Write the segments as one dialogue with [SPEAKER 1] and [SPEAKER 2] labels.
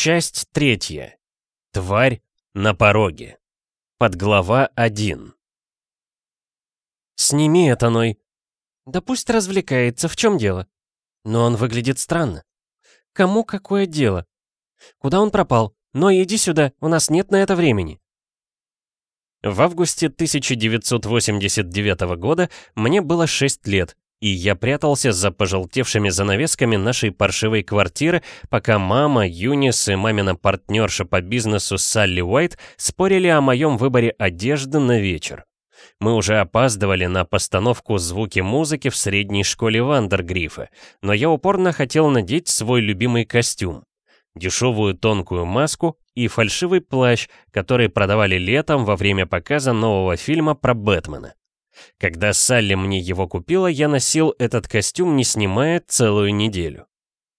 [SPEAKER 1] Часть третья. Тварь на пороге. Подглава 1. «Сними это, Ной». «Да пусть развлекается, в чем дело?» «Но он выглядит странно». «Кому какое дело?» «Куда он пропал? Ной, иди сюда, у нас нет на это времени». В августе 1989 года мне было 6 лет, и я прятался за пожелтевшими занавесками нашей паршивой квартиры, пока мама, Юнис и мамина партнерша по бизнесу Салли Уайт спорили о моем выборе одежды на вечер. Мы уже опаздывали на постановку звуки музыки в средней школе Вандергрифа, но я упорно хотел надеть свой любимый костюм. Дешевую тонкую маску и фальшивый плащ, который продавали летом во время показа нового фильма про Бэтмена. Когда Салли мне его купила, я носил этот костюм, не снимая, целую неделю.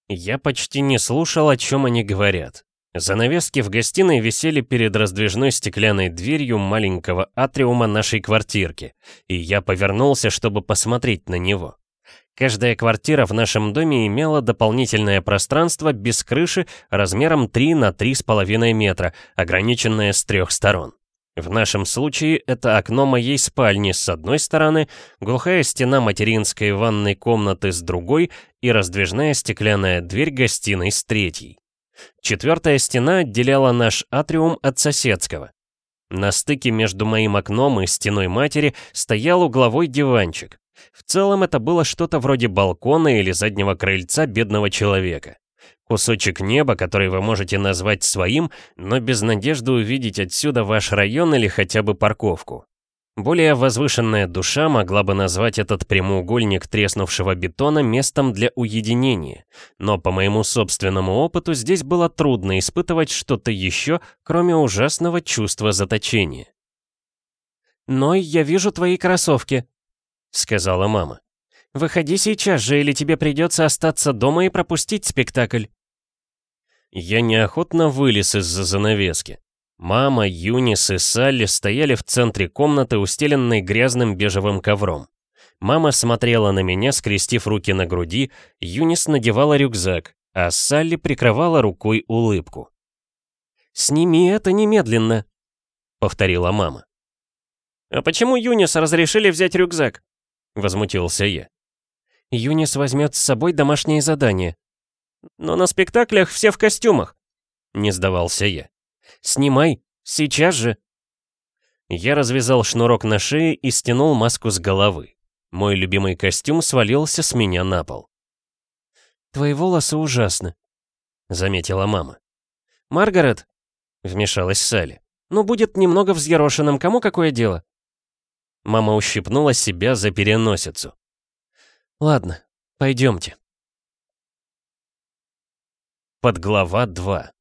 [SPEAKER 1] Я почти не слушал, о чем они говорят. Занавески в гостиной висели перед раздвижной стеклянной дверью маленького атриума нашей квартирки, и я повернулся, чтобы посмотреть на него. Каждая квартира в нашем доме имела дополнительное пространство без крыши размером 3 на 3,5 метра, ограниченное с трех сторон. В нашем случае это окно моей спальни с одной стороны, глухая стена материнской ванной комнаты с другой и раздвижная стеклянная дверь гостиной с третьей. Четвертая стена отделяла наш атриум от соседского. На стыке между моим окном и стеной матери стоял угловой диванчик. В целом это было что-то вроде балкона или заднего крыльца бедного человека. Кусочек неба, который вы можете назвать своим, но без надежды увидеть отсюда ваш район или хотя бы парковку. Более возвышенная душа могла бы назвать этот прямоугольник треснувшего бетона местом для уединения, но по моему собственному опыту здесь было трудно испытывать что-то еще, кроме ужасного чувства заточения. «Ной, я вижу твои кроссовки», — сказала мама. «Выходи сейчас же, или тебе придется остаться дома и пропустить спектакль». Я неохотно вылез из-за занавески. Мама, Юнис и Салли стояли в центре комнаты, устеленной грязным бежевым ковром. Мама смотрела на меня, скрестив руки на груди, Юнис надевала рюкзак, а Салли прикрывала рукой улыбку. «Сними это немедленно», — повторила мама. «А почему Юнис разрешили взять рюкзак?» — возмутился я. «Юнис возьмет с собой домашнее задание», «Но на спектаклях все в костюмах», — не сдавался я. «Снимай, сейчас же». Я развязал шнурок на шее и стянул маску с головы. Мой любимый костюм свалился с меня на пол. «Твои волосы ужасны», — заметила мама. «Маргарет», — вмешалась Салли, — «ну будет немного взъерошенным, кому какое дело?» Мама ущипнула себя за переносицу. «Ладно, пойдемте». Подглава 2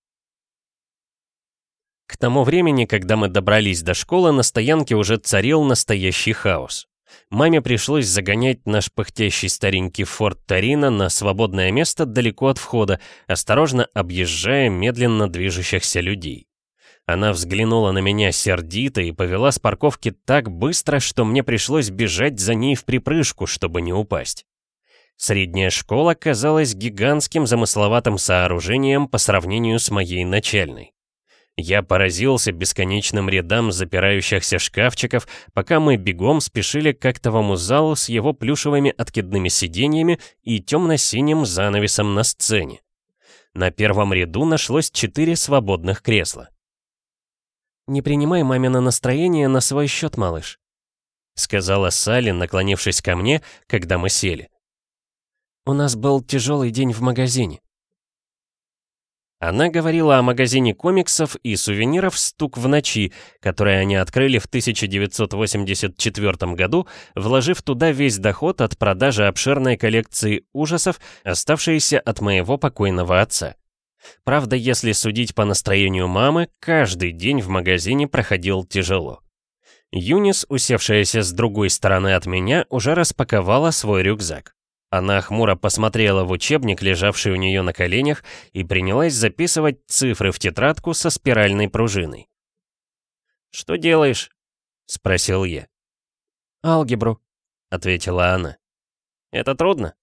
[SPEAKER 1] К тому времени, когда мы добрались до школы, на стоянке уже царил настоящий хаос. Маме пришлось загонять наш пыхтящий старенький форт Тарина на свободное место далеко от входа, осторожно объезжая медленно движущихся людей. Она взглянула на меня сердито и повела с парковки так быстро, что мне пришлось бежать за ней в припрыжку, чтобы не упасть. Средняя школа казалась гигантским замысловатым сооружением по сравнению с моей начальной. Я поразился бесконечным рядам запирающихся шкафчиков, пока мы бегом спешили к актовому залу с его плюшевыми откидными сиденьями и темно-синим занавесом на сцене. На первом ряду нашлось четыре свободных кресла. «Не принимай мамино настроение на свой счет, малыш», — сказала Салли, наклонившись ко мне, когда мы сели. У нас был тяжелый день в магазине. Она говорила о магазине комиксов и сувениров «Стук в ночи», который они открыли в 1984 году, вложив туда весь доход от продажи обширной коллекции ужасов, оставшиеся от моего покойного отца. Правда, если судить по настроению мамы, каждый день в магазине проходил тяжело. Юнис, усевшаяся с другой стороны от меня, уже распаковала свой рюкзак. Она хмуро посмотрела в учебник, лежавший у нее на коленях, и принялась записывать цифры в тетрадку со спиральной пружиной. «Что делаешь?» — спросил я. «Алгебру», — ответила она. «Это трудно?»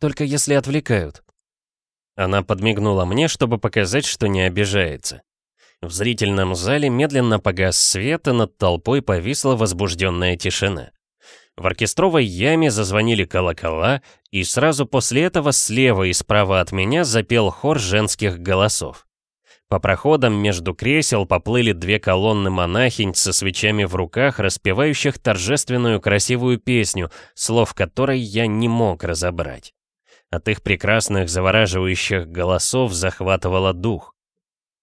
[SPEAKER 1] «Только если отвлекают». Она подмигнула мне, чтобы показать, что не обижается. В зрительном зале медленно погас свет, и над толпой повисла возбужденная тишина. В оркестровой яме зазвонили колокола, и сразу после этого слева и справа от меня запел хор женских голосов. По проходам между кресел поплыли две колонны монахинь со свечами в руках, распевающих торжественную красивую песню, слов которой я не мог разобрать. От их прекрасных завораживающих голосов захватывало дух.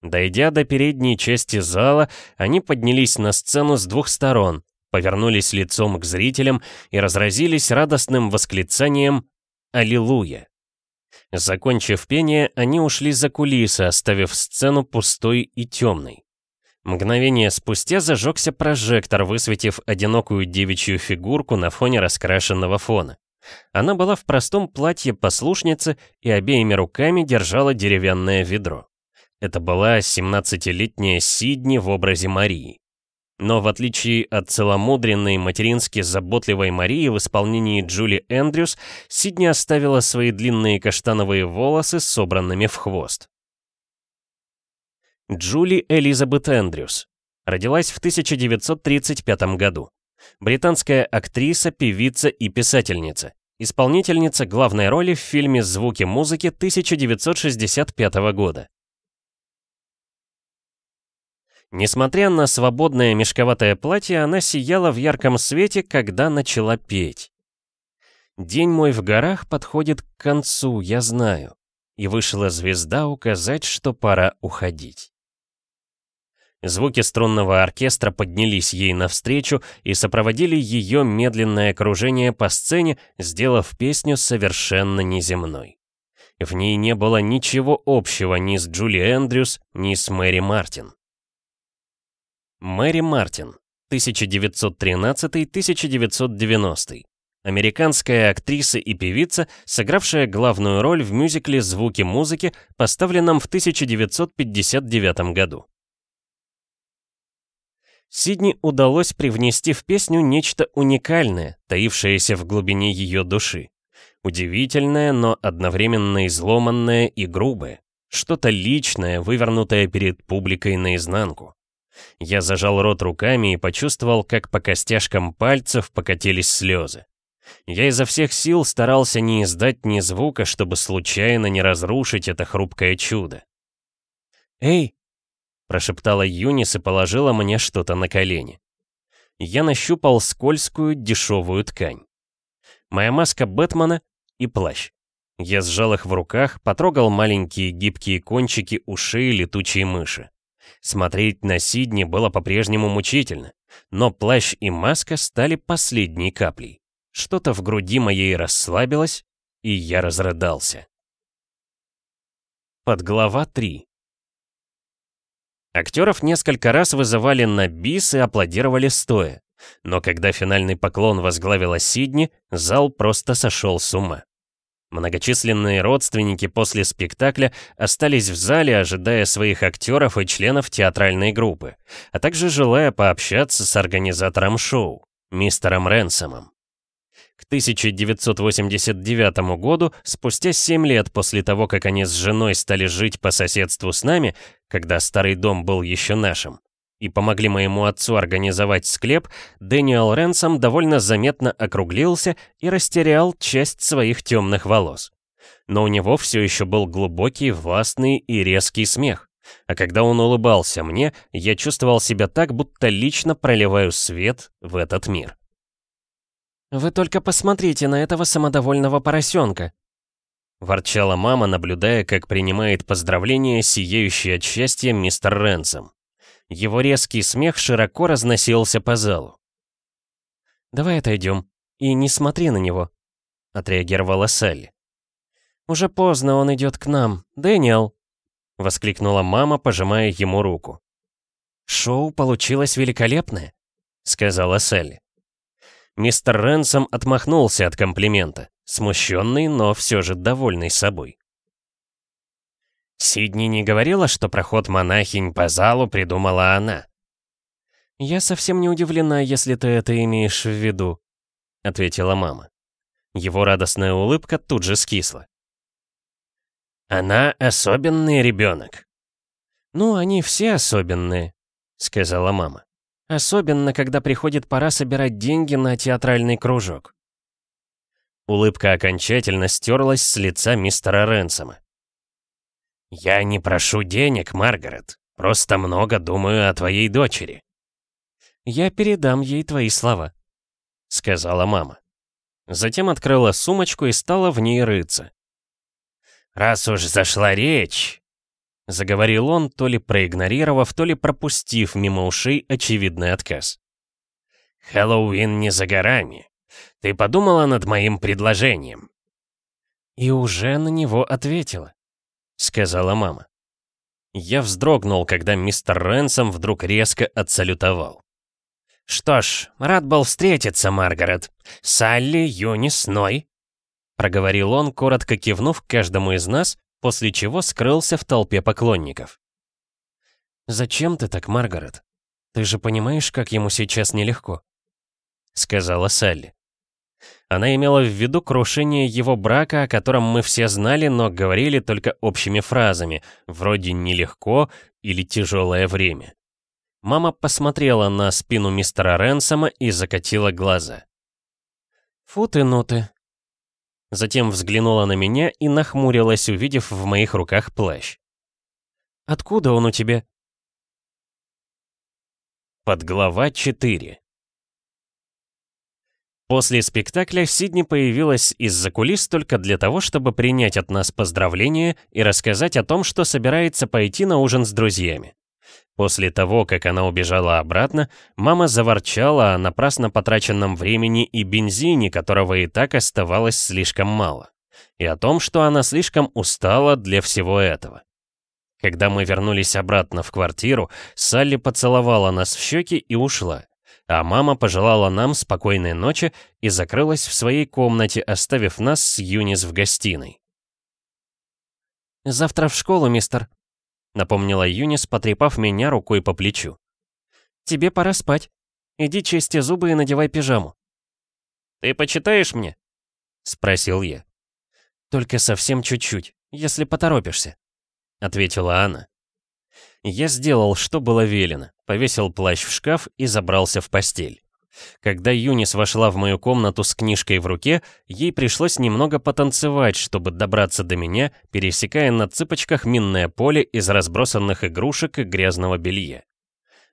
[SPEAKER 1] Дойдя до передней части зала, они поднялись на сцену с двух сторон, повернулись лицом к зрителям и разразились радостным восклицанием «Аллилуйя!». Закончив пение, они ушли за кулисы, оставив сцену пустой и темной. Мгновение спустя зажегся прожектор, высветив одинокую девичью фигурку на фоне раскрашенного фона. Она была в простом платье послушницы и обеими руками держала деревянное ведро. Это была 17-летняя Сидни в образе Марии. Но в отличие от целомудренной матерински заботливой Марии в исполнении Джули Эндрюс, Сидни оставила свои длинные каштановые волосы собранными в хвост. Джули Элизабет Эндрюс. Родилась в 1935 году. Британская актриса, певица и писательница. Исполнительница главной роли в фильме «Звуки музыки» 1965 года. Несмотря на свободное мешковатое платье, она сияла в ярком свете, когда начала петь. День мой в горах подходит к концу, я знаю. И вышла звезда указать, что пора уходить. Звуки струнного оркестра поднялись ей навстречу и сопроводили ее медленное кружение по сцене, сделав песню совершенно неземной. В ней не было ничего общего ни с Джули Эндрюс, ни с Мэри Мартин. Мэри Мартин, 1913-1990. Американская актриса и певица, сыгравшая главную роль в мюзикле «Звуки музыки», поставленном в 1959 году. Сидни удалось привнести в песню нечто уникальное, таившееся в глубине ее души. Удивительное, но одновременно изломанное и грубое. Что-то личное, вывернутое перед публикой наизнанку. Я зажал рот руками и почувствовал, как по костяшкам пальцев покатились слезы. Я изо всех сил старался не издать ни звука, чтобы случайно не разрушить это хрупкое чудо. «Эй!» — прошептала Юнис и положила мне что-то на колени. Я нащупал скользкую дешевую ткань. Моя маска Бэтмена и плащ. Я сжал их в руках, потрогал маленькие гибкие кончики ушей летучей мыши. Смотреть на Сидни было по-прежнему мучительно, но плащ и маска стали последней каплей. Что-то в груди моей расслабилось, и я разрыдался. Подглава 3 Актеров несколько раз вызывали на бис и аплодировали стоя. Но когда финальный поклон возглавила Сидни, зал просто сошел с ума. Многочисленные родственники после спектакля остались в зале, ожидая своих актеров и членов театральной группы, а также желая пообщаться с организатором шоу, мистером Ренсомом. К 1989 году, спустя 7 лет после того, как они с женой стали жить по соседству с нами, когда старый дом был еще нашим, и помогли моему отцу организовать склеп, Дэниел Ренсом довольно заметно округлился и растерял часть своих темных волос. Но у него все еще был глубокий, властный и резкий смех. А когда он улыбался мне, я чувствовал себя так, будто лично проливаю свет в этот мир. «Вы только посмотрите на этого самодовольного поросенка!» Ворчала мама, наблюдая, как принимает поздравления сияющий от счастья мистер Ренсом. Его резкий смех широко разносился по залу. «Давай отойдем. И не смотри на него», — отреагировала Салли. «Уже поздно, он идет к нам. Дэниел!» — воскликнула мама, пожимая ему руку. «Шоу получилось великолепное», — сказала Салли. Мистер Ренсом отмахнулся от комплимента, смущенный, но все же довольный собой. Сидни не говорила, что проход монахинь по залу придумала она. «Я совсем не удивлена, если ты это имеешь в виду», — ответила мама. Его радостная улыбка тут же скисла. Она особенный ребенок. Ну, они все особенные, сказала мама. Особенно, когда приходит пора собирать деньги на театральный кружок. Улыбка окончательно стерлась с лица мистера Ренсома. «Я не прошу денег, Маргарет. Просто много думаю о твоей дочери». «Я передам ей твои слова», — сказала мама. Затем открыла сумочку и стала в ней рыться. «Раз уж зашла речь», — заговорил он, то ли проигнорировав, то ли пропустив мимо ушей очевидный отказ. «Хэллоуин не за горами. Ты подумала над моим предложением?» «И уже на него ответила», — сказала мама. Я вздрогнул, когда мистер Ренсом вдруг резко отсалютовал. «Что ж, рад был встретиться, Маргарет. Салли, Юнис, Ной». Проговорил он, коротко кивнув каждому из нас, после чего скрылся в толпе поклонников. «Зачем ты так, Маргарет? Ты же понимаешь, как ему сейчас нелегко?» Сказала Салли. Она имела в виду крушение его брака, о котором мы все знали, но говорили только общими фразами, вроде «нелегко» или «тяжелое время». Мама посмотрела на спину мистера Ренсома и закатила глаза. «Фу ты, ну ты!» Затем взглянула на меня и нахмурилась, увидев в моих руках плащ. «Откуда он у тебя?» Подглава 4 После спектакля Сидни появилась из-за кулис только для того, чтобы принять от нас поздравления и рассказать о том, что собирается пойти на ужин с друзьями. После того, как она убежала обратно, мама заворчала о напрасно потраченном времени и бензине, которого и так оставалось слишком мало, и о том, что она слишком устала для всего этого. Когда мы вернулись обратно в квартиру, Салли поцеловала нас в щеки и ушла, а мама пожелала нам спокойной ночи и закрылась в своей комнате, оставив нас с Юнис в гостиной. «Завтра в школу, мистер», — напомнила Юнис, потрепав меня рукой по плечу. «Тебе пора спать. Иди чисти зубы и надевай пижаму». «Ты почитаешь мне?» — спросил я. «Только совсем чуть-чуть, если поторопишься», — ответила она. Я сделал, что было велено, повесил плащ в шкаф и забрался в постель. Когда Юнис вошла в мою комнату с книжкой в руке, ей пришлось немного потанцевать, чтобы добраться до меня, пересекая на цыпочках минное поле из разбросанных игрушек и грязного белья.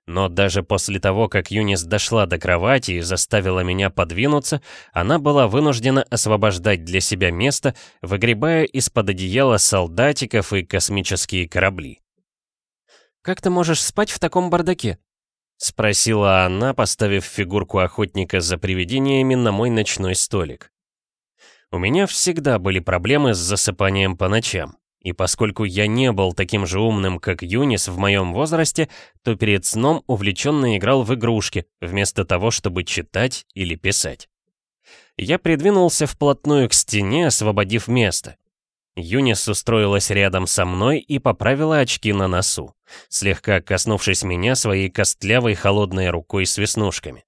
[SPEAKER 1] Но даже после того, как Юнис дошла до кровати и заставила меня подвинуться, она была вынуждена освобождать для себя место, выгребая из-под одеяла солдатиков и космические корабли. «Как ты можешь спать в таком бардаке?» — спросила она, поставив фигурку охотника за привидениями на мой ночной столик. У меня всегда были проблемы с засыпанием по ночам, и поскольку я не был таким же умным, как Юнис в моем возрасте, то перед сном увлеченно играл в игрушки, вместо того, чтобы читать или писать. Я придвинулся вплотную к стене, освободив место. Юнис устроилась рядом со мной и поправила очки на носу, слегка коснувшись меня своей костлявой холодной рукой с веснушками.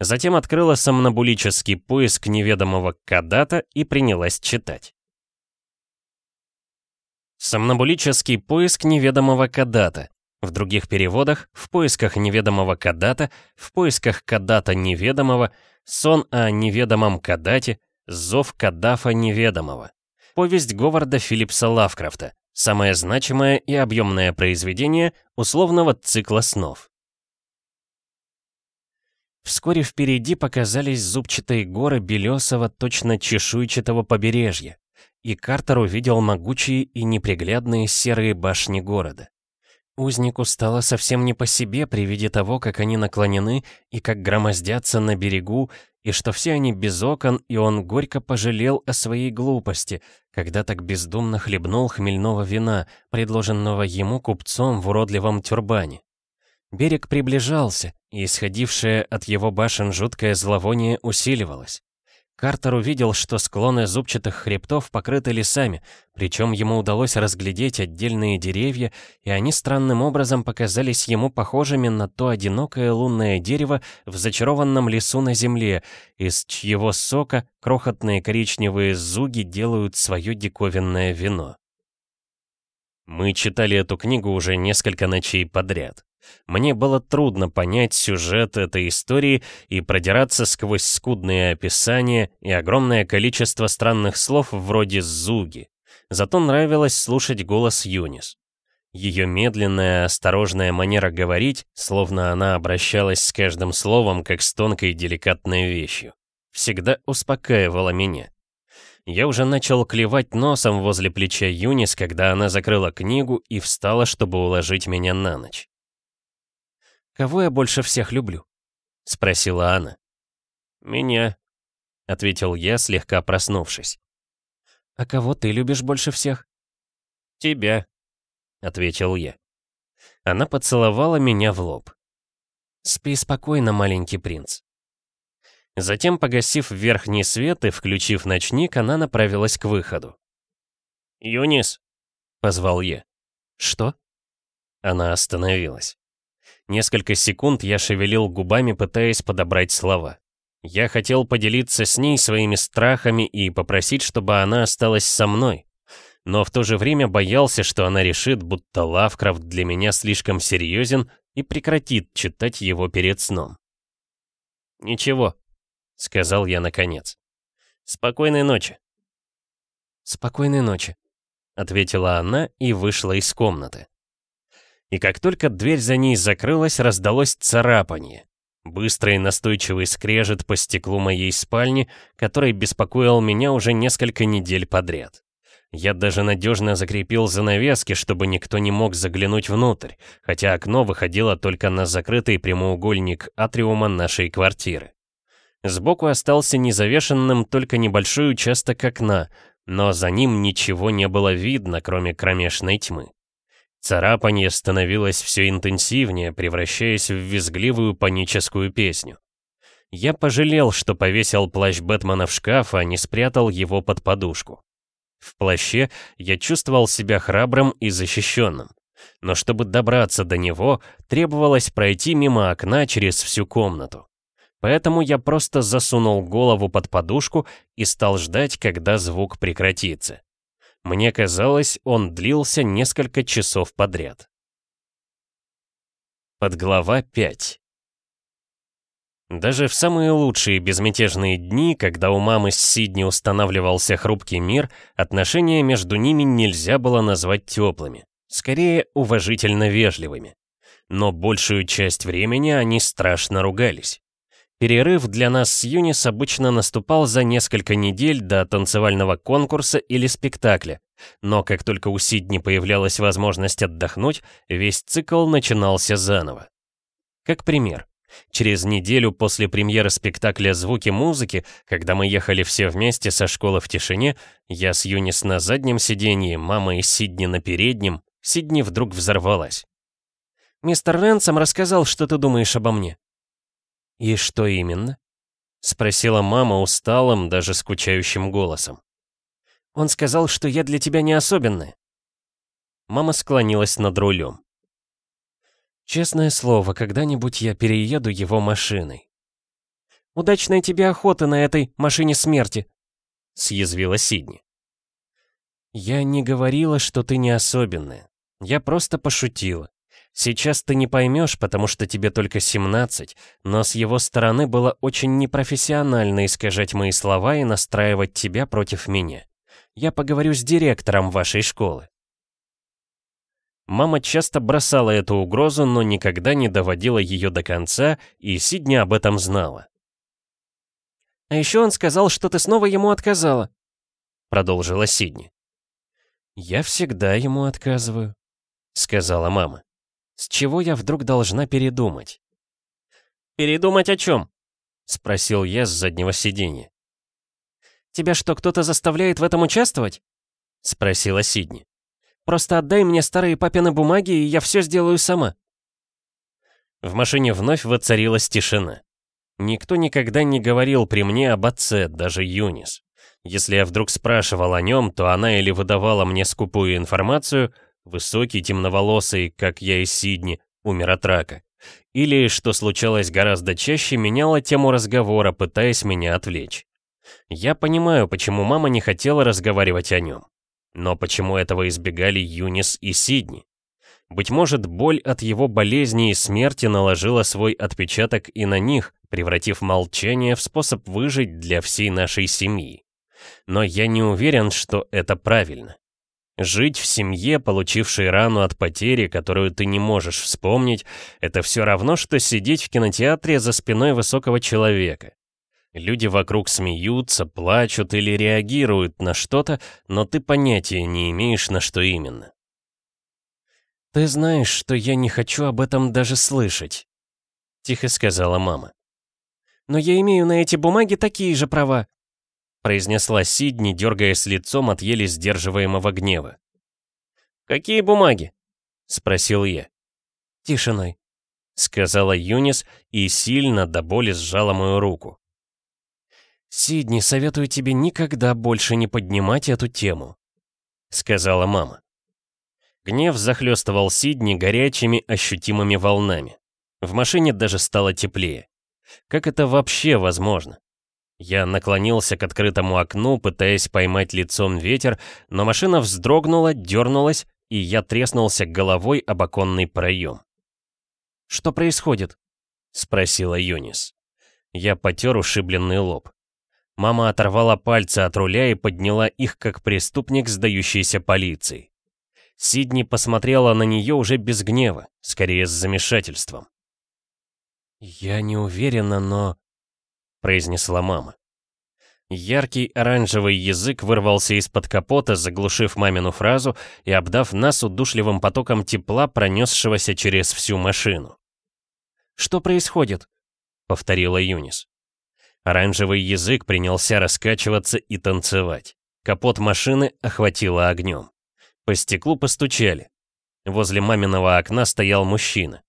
[SPEAKER 1] Затем открыла сомнобулический поиск неведомого кадата и принялась читать. Сомнобулический поиск неведомого кадата. В других переводах — в поисках неведомого кадата, в поисках кадата неведомого, сон о неведомом кадате, зов кадафа неведомого. Повесть Говарда Филлипса Лавкрафта. Самое значимое и объемное произведение условного цикла снов. Вскоре впереди показались зубчатые горы белесого, точно чешуйчатого побережья, и Картер увидел могучие и неприглядные серые башни города. Узнику стало совсем не по себе при виде того, как они наклонены и как громоздятся на берегу, и что все они без окон, и он горько пожалел о своей глупости, когда так бездумно хлебнул хмельного вина, предложенного ему купцом в уродливом тюрбане. Берег приближался, и исходившее от его башен жуткое зловоние усиливалось. Картер увидел, что склоны зубчатых хребтов покрыты лесами, причем ему удалось разглядеть отдельные деревья, и они странным образом показались ему похожими на то одинокое лунное дерево в зачарованном лесу на земле, из чьего сока крохотные коричневые зуги делают свое диковинное вино. Мы читали эту книгу уже несколько ночей подряд. Мне было трудно понять сюжет этой истории и продираться сквозь скудные описания и огромное количество странных слов вроде «зуги». Зато нравилось слушать голос Юнис. Ее медленная, осторожная манера говорить, словно она обращалась с каждым словом, как с тонкой деликатной вещью, всегда успокаивала меня. Я уже начал клевать носом возле плеча Юнис, когда она закрыла книгу и встала, чтобы уложить меня на ночь. «Кого я больше всех люблю?» — спросила она. «Меня», — ответил я, слегка проснувшись. «А кого ты любишь больше всех?» «Тебя», — ответил я. Она поцеловала меня в лоб. «Спи спокойно, маленький принц». Затем, погасив верхний свет и включив ночник, она направилась к выходу. «Юнис!» — позвал я. «Что?» Она остановилась. Несколько секунд я шевелил губами, пытаясь подобрать слова. Я хотел поделиться с ней своими страхами и попросить, чтобы она осталась со мной но в то же время боялся, что она решит, будто Лавкрафт для меня слишком серьезен и прекратит читать его перед сном. «Ничего», — сказал я наконец. «Спокойной ночи». «Спокойной ночи», — ответила она и вышла из комнаты. И как только дверь за ней закрылась, раздалось царапанье. Быстрый настойчивый скрежет по стеклу моей спальни, который беспокоил меня уже несколько недель подряд. Я даже надежно закрепил занавески, чтобы никто не мог заглянуть внутрь, хотя окно выходило только на закрытый прямоугольник атриума нашей квартиры. Сбоку остался незавешенным только небольшой участок окна, но за ним ничего не было видно, кроме кромешной тьмы. Царапанье становилось все интенсивнее, превращаясь в визгливую паническую песню. Я пожалел, что повесил плащ Бэтмена в шкаф, а не спрятал его под подушку. В плаще я чувствовал себя храбрым и защищенным. Но чтобы добраться до него, требовалось пройти мимо окна через всю комнату. Поэтому я просто засунул голову под подушку и стал ждать, когда звук прекратится. Мне казалось, он длился несколько часов подряд. Подглава 5 даже в самые лучшие безмятежные дни, когда у мамы с Сидни устанавливался хрупкий мир, отношения между ними нельзя было назвать теплыми, скорее уважительно вежливыми. Но большую часть времени они страшно ругались. Перерыв для нас с Юнис обычно наступал за несколько недель до танцевального конкурса или спектакля, но как только у Сидни появлялась возможность отдохнуть, весь цикл начинался заново. Как пример, Через неделю после премьеры спектакля «Звуки музыки», когда мы ехали все вместе со школы в тишине, я с Юнис на заднем сиденье, мама и Сидни на переднем, Сидни вдруг взорвалась. «Мистер Рэнсом рассказал, что ты думаешь обо мне». «И что именно?» — спросила мама усталым, даже скучающим голосом. «Он сказал, что я для тебя не особенная». Мама склонилась над рулем. Честное слово, когда-нибудь я перееду его машиной. «Удачной тебе охоты на этой машине смерти!» — съязвила Сидни. «Я не говорила, что ты не особенная. Я просто пошутила. Сейчас ты не поймешь, потому что тебе только 17, но с его стороны было очень непрофессионально искажать мои слова и настраивать тебя против меня. Я поговорю с директором вашей школы. Мама часто бросала эту угрозу, но никогда не доводила ее до конца, и Сидни об этом знала. «А еще он сказал, что ты снова ему отказала», — продолжила Сидни. «Я всегда ему отказываю», — сказала мама. «С чего я вдруг должна передумать?» «Передумать о чем?» — спросил я с заднего сиденья. «Тебя что, кто-то заставляет в этом участвовать?» — спросила Сидни. Просто отдай мне старые папины бумаги, и я все сделаю сама». В машине вновь воцарилась тишина. Никто никогда не говорил при мне об отце, даже Юнис. Если я вдруг спрашивал о нем, то она или выдавала мне скупую информацию, высокий, темноволосый, как я и Сидни, умер от рака, или, что случалось гораздо чаще, меняла тему разговора, пытаясь меня отвлечь. Я понимаю, почему мама не хотела разговаривать о нем. Но почему этого избегали Юнис и Сидни? Быть может, боль от его болезни и смерти наложила свой отпечаток и на них, превратив молчание в способ выжить для всей нашей семьи. Но я не уверен, что это правильно. Жить в семье, получившей рану от потери, которую ты не можешь вспомнить, это все равно, что сидеть в кинотеатре за спиной высокого человека. Люди вокруг смеются, плачут или реагируют на что-то, но ты понятия не имеешь, на что именно. «Ты знаешь, что я не хочу об этом даже слышать», — тихо сказала мама. «Но я имею на эти бумаги такие же права», — произнесла Сидни, дергаясь лицом от еле сдерживаемого гнева. «Какие бумаги?» — спросил я. «Тишиной», — сказала Юнис и сильно до боли сжала мою руку. «Сидни, советую тебе никогда больше не поднимать эту тему», — сказала мама. Гнев захлестывал Сидни горячими ощутимыми волнами. В машине даже стало теплее. Как это вообще возможно? Я наклонился к открытому окну, пытаясь поймать лицом ветер, но машина вздрогнула, дернулась, и я треснулся головой об оконный проем. «Что происходит?» — спросила Юнис. Я потер ушибленный лоб. Мама оторвала пальцы от руля и подняла их, как преступник, сдающийся полиции. Сидни посмотрела на нее уже без гнева, скорее с замешательством. «Я не уверена, но...» — произнесла мама. Яркий оранжевый язык вырвался из-под капота, заглушив мамину фразу и обдав нас удушливым потоком тепла, пронесшегося через всю машину. «Что происходит?» — повторила Юнис. Оранжевый язык принялся раскачиваться и танцевать. Капот машины охватило огнем. По стеклу постучали. Возле маминого окна стоял мужчина.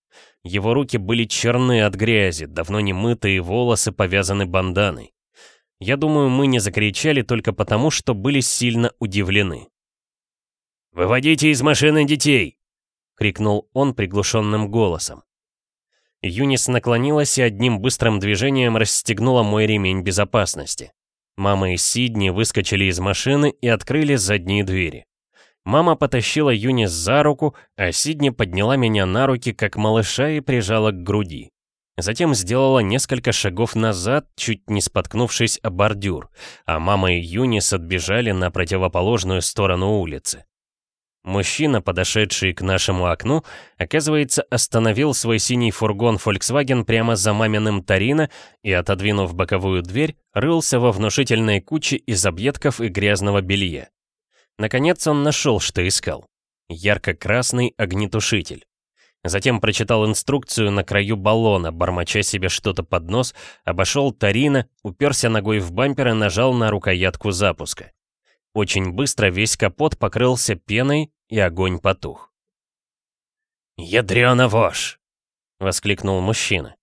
[SPEAKER 1] Его руки были черные от грязи, давно не мытые волосы повязаны банданой. Я думаю, мы не закричали только потому, что были сильно удивлены. «Выводите из машины детей!» — крикнул он приглушенным голосом. Юнис наклонилась и одним быстрым движением расстегнула мой ремень безопасности. Мама и Сидни выскочили из машины и открыли задние двери. Мама потащила Юнис за руку, а Сидни подняла меня на руки, как малыша, и прижала к груди. Затем сделала несколько шагов назад, чуть не споткнувшись о бордюр, а мама и Юнис отбежали на противоположную сторону улицы. Мужчина, подошедший к нашему окну, оказывается, остановил свой синий фургон Volkswagen прямо за маминым Торино и, отодвинув боковую дверь, рылся во внушительной куче из объедков и грязного белья. Наконец он нашел, что искал. Ярко-красный огнетушитель. Затем прочитал инструкцию на краю баллона, бормоча себе что-то под нос, обошел Тарина, уперся ногой в бампер и нажал на рукоятку запуска. Очень быстро весь капот покрылся пеной, и огонь потух. «Ядрёна вошь!» — воскликнул мужчина.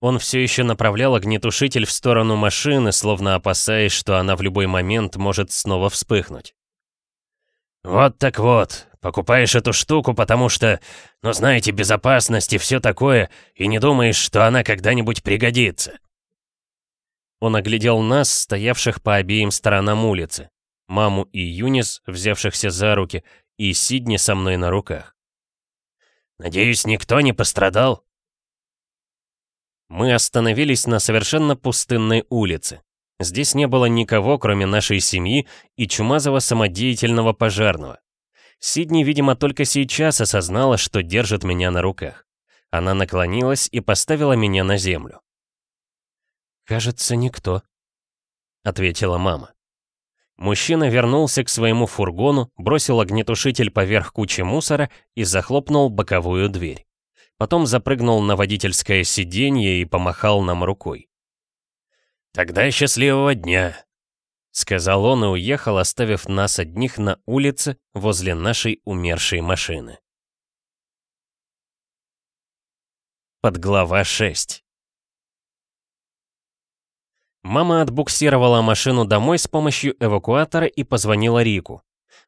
[SPEAKER 1] Он все еще направлял огнетушитель в сторону машины, словно опасаясь, что она в любой момент может снова вспыхнуть. «Вот так вот, покупаешь эту штуку, потому что, ну знаете, безопасность и все такое, и не думаешь, что она когда-нибудь пригодится». Он оглядел нас, стоявших по обеим сторонам улицы, маму и Юнис, взявшихся за руки, и Сидни со мной на руках. «Надеюсь, никто не пострадал?» Мы остановились на совершенно пустынной улице. Здесь не было никого, кроме нашей семьи и чумазого самодеятельного пожарного. Сидни, видимо, только сейчас осознала, что держит меня на руках. Она наклонилась и поставила меня на землю. «Кажется, никто», — ответила мама. Мужчина вернулся к своему фургону, бросил огнетушитель поверх кучи мусора и захлопнул боковую дверь. Потом запрыгнул на водительское сиденье и помахал нам рукой. «Тогда счастливого дня!» — сказал он и уехал, оставив нас одних на улице возле нашей умершей машины. Подглава 6 Мама отбуксировала машину домой с помощью эвакуатора и позвонила Рику.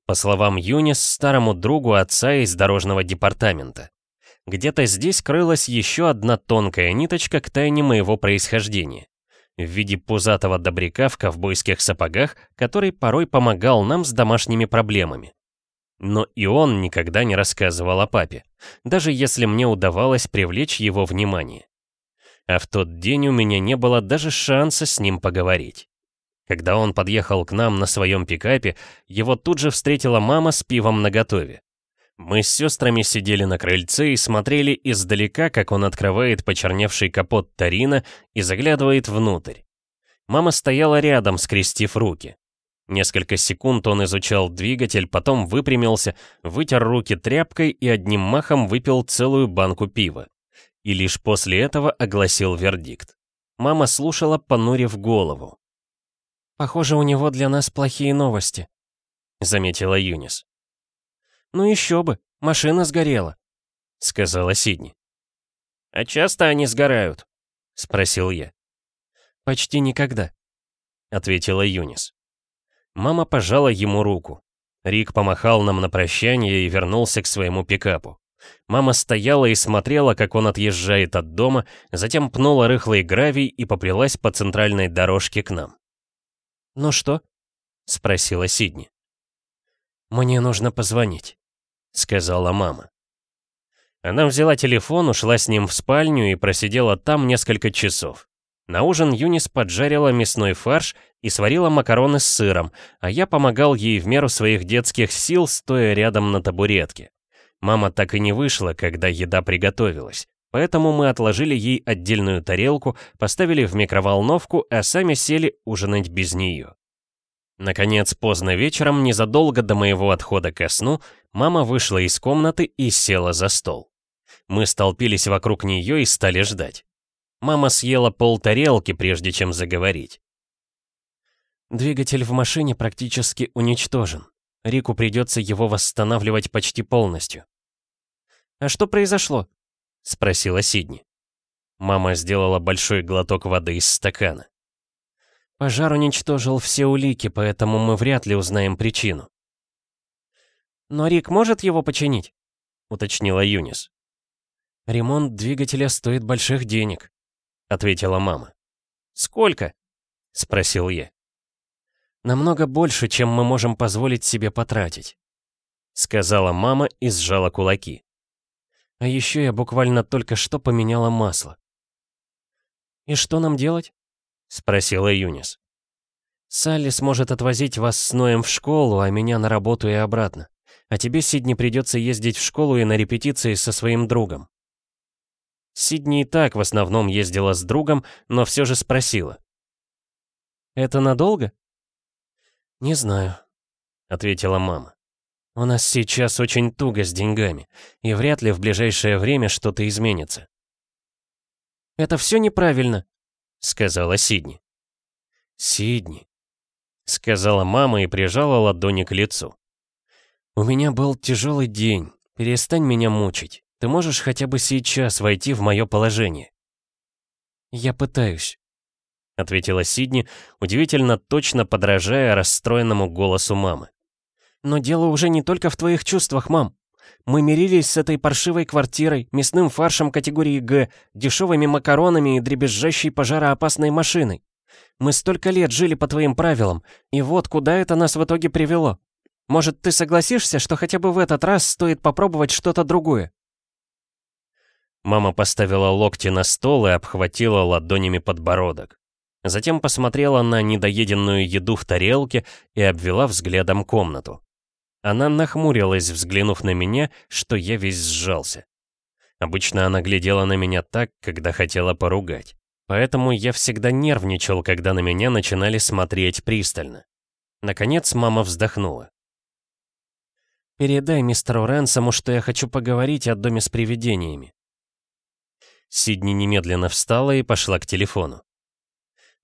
[SPEAKER 1] По словам Юнис, старому другу отца из дорожного департамента. Где-то здесь крылась еще одна тонкая ниточка к тайне моего происхождения. В виде пузатого добряка в ковбойских сапогах, который порой помогал нам с домашними проблемами. Но и он никогда не рассказывал о папе, даже если мне удавалось привлечь его внимание. А в тот день у меня не было даже шанса с ним поговорить. Когда он подъехал к нам на своем пикапе, его тут же встретила мама с пивом наготове. Мы с сестрами сидели на крыльце и смотрели издалека, как он открывает почерневший капот Тарина и заглядывает внутрь. Мама стояла рядом, скрестив руки. Несколько секунд он изучал двигатель, потом выпрямился, вытер руки тряпкой и одним махом выпил целую банку пива. И лишь после этого огласил вердикт. Мама слушала, понурив голову. «Похоже, у него для нас плохие новости», — заметила Юнис. «Ну еще бы, машина сгорела», — сказала Сидни. «А часто они сгорают?» — спросил я. «Почти никогда», — ответила Юнис. Мама пожала ему руку. Рик помахал нам на прощание и вернулся к своему пикапу. Мама стояла и смотрела, как он отъезжает от дома, затем пнула рыхлый гравий и поплелась по центральной дорожке к нам. «Ну что?» — спросила Сидни. «Мне нужно позвонить», — сказала мама. Она взяла телефон, ушла с ним в спальню и просидела там несколько часов. На ужин Юнис поджарила мясной фарш и сварила макароны с сыром, а я помогал ей в меру своих детских сил, стоя рядом на табуретке. Мама так и не вышла, когда еда приготовилась, поэтому мы отложили ей отдельную тарелку, поставили в микроволновку, а сами сели ужинать без нее. Наконец, поздно вечером, незадолго до моего отхода ко сну, мама вышла из комнаты и села за стол. Мы столпились вокруг нее и стали ждать. Мама съела пол тарелки, прежде чем заговорить. Двигатель в машине практически уничтожен. Рику придется его восстанавливать почти полностью. «А что произошло?» — спросила Сидни. Мама сделала большой глоток воды из стакана. «Пожар уничтожил все улики, поэтому мы вряд ли узнаем причину». «Но Рик может его починить?» — уточнила Юнис. «Ремонт двигателя стоит больших денег», — ответила мама. «Сколько?» — спросил я. «Намного больше, чем мы можем позволить себе потратить», — сказала мама и сжала кулаки. «А еще я буквально только что поменяла масло». «И что нам делать?» — спросила Юнис. «Салли сможет отвозить вас с Ноем в школу, а меня на работу и обратно. А тебе, Сидни, придется ездить в школу и на репетиции со своим другом. Сидни и так в основном ездила с другом, но все же спросила. «Это надолго?» «Не знаю», — ответила мама. «У нас сейчас очень туго с деньгами, и вряд ли в ближайшее время что-то изменится». «Это все неправильно», — сказала Сидни. «Сидни», — сказала мама и прижала ладони к лицу. «У меня был тяжелый день, перестань меня мучить. Ты можешь хотя бы сейчас войти в мое положение?» «Я пытаюсь», — ответила Сидни, удивительно точно подражая расстроенному голосу мамы. «Но дело уже не только в твоих чувствах, мам. Мы мирились с этой паршивой квартирой, мясным фаршем категории «Г», дешевыми макаронами и дребезжащей пожароопасной машиной. Мы столько лет жили по твоим правилам, и вот куда это нас в итоге привело. Может, ты согласишься, что хотя бы в этот раз стоит попробовать что-то другое?» Мама поставила локти на стол и обхватила ладонями подбородок. Затем посмотрела на недоеденную еду в тарелке и обвела взглядом комнату. Она нахмурилась, взглянув на меня, что я весь сжался. Обычно она глядела на меня так, когда хотела поругать. Поэтому я всегда нервничал, когда на меня начинали смотреть пристально. Наконец мама вздохнула. «Передай мистеру Рэнсому, что я хочу поговорить о доме с привидениями. Сидни немедленно встала и пошла к телефону.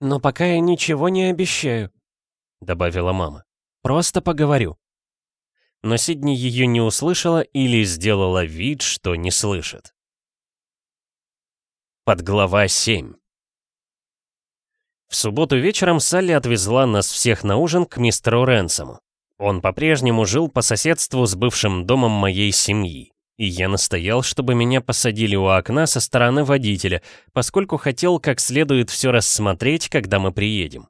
[SPEAKER 1] «Но пока я ничего не обещаю», — добавила мама. «Просто поговорю». Но Сидни ее не услышала или сделала вид, что не слышит. Подглава 7 В субботу вечером Салли отвезла нас всех на ужин к мистеру Ренсому. Он по-прежнему жил по соседству с бывшим домом моей семьи и я настоял, чтобы меня посадили у окна со стороны водителя, поскольку хотел как следует все рассмотреть, когда мы приедем.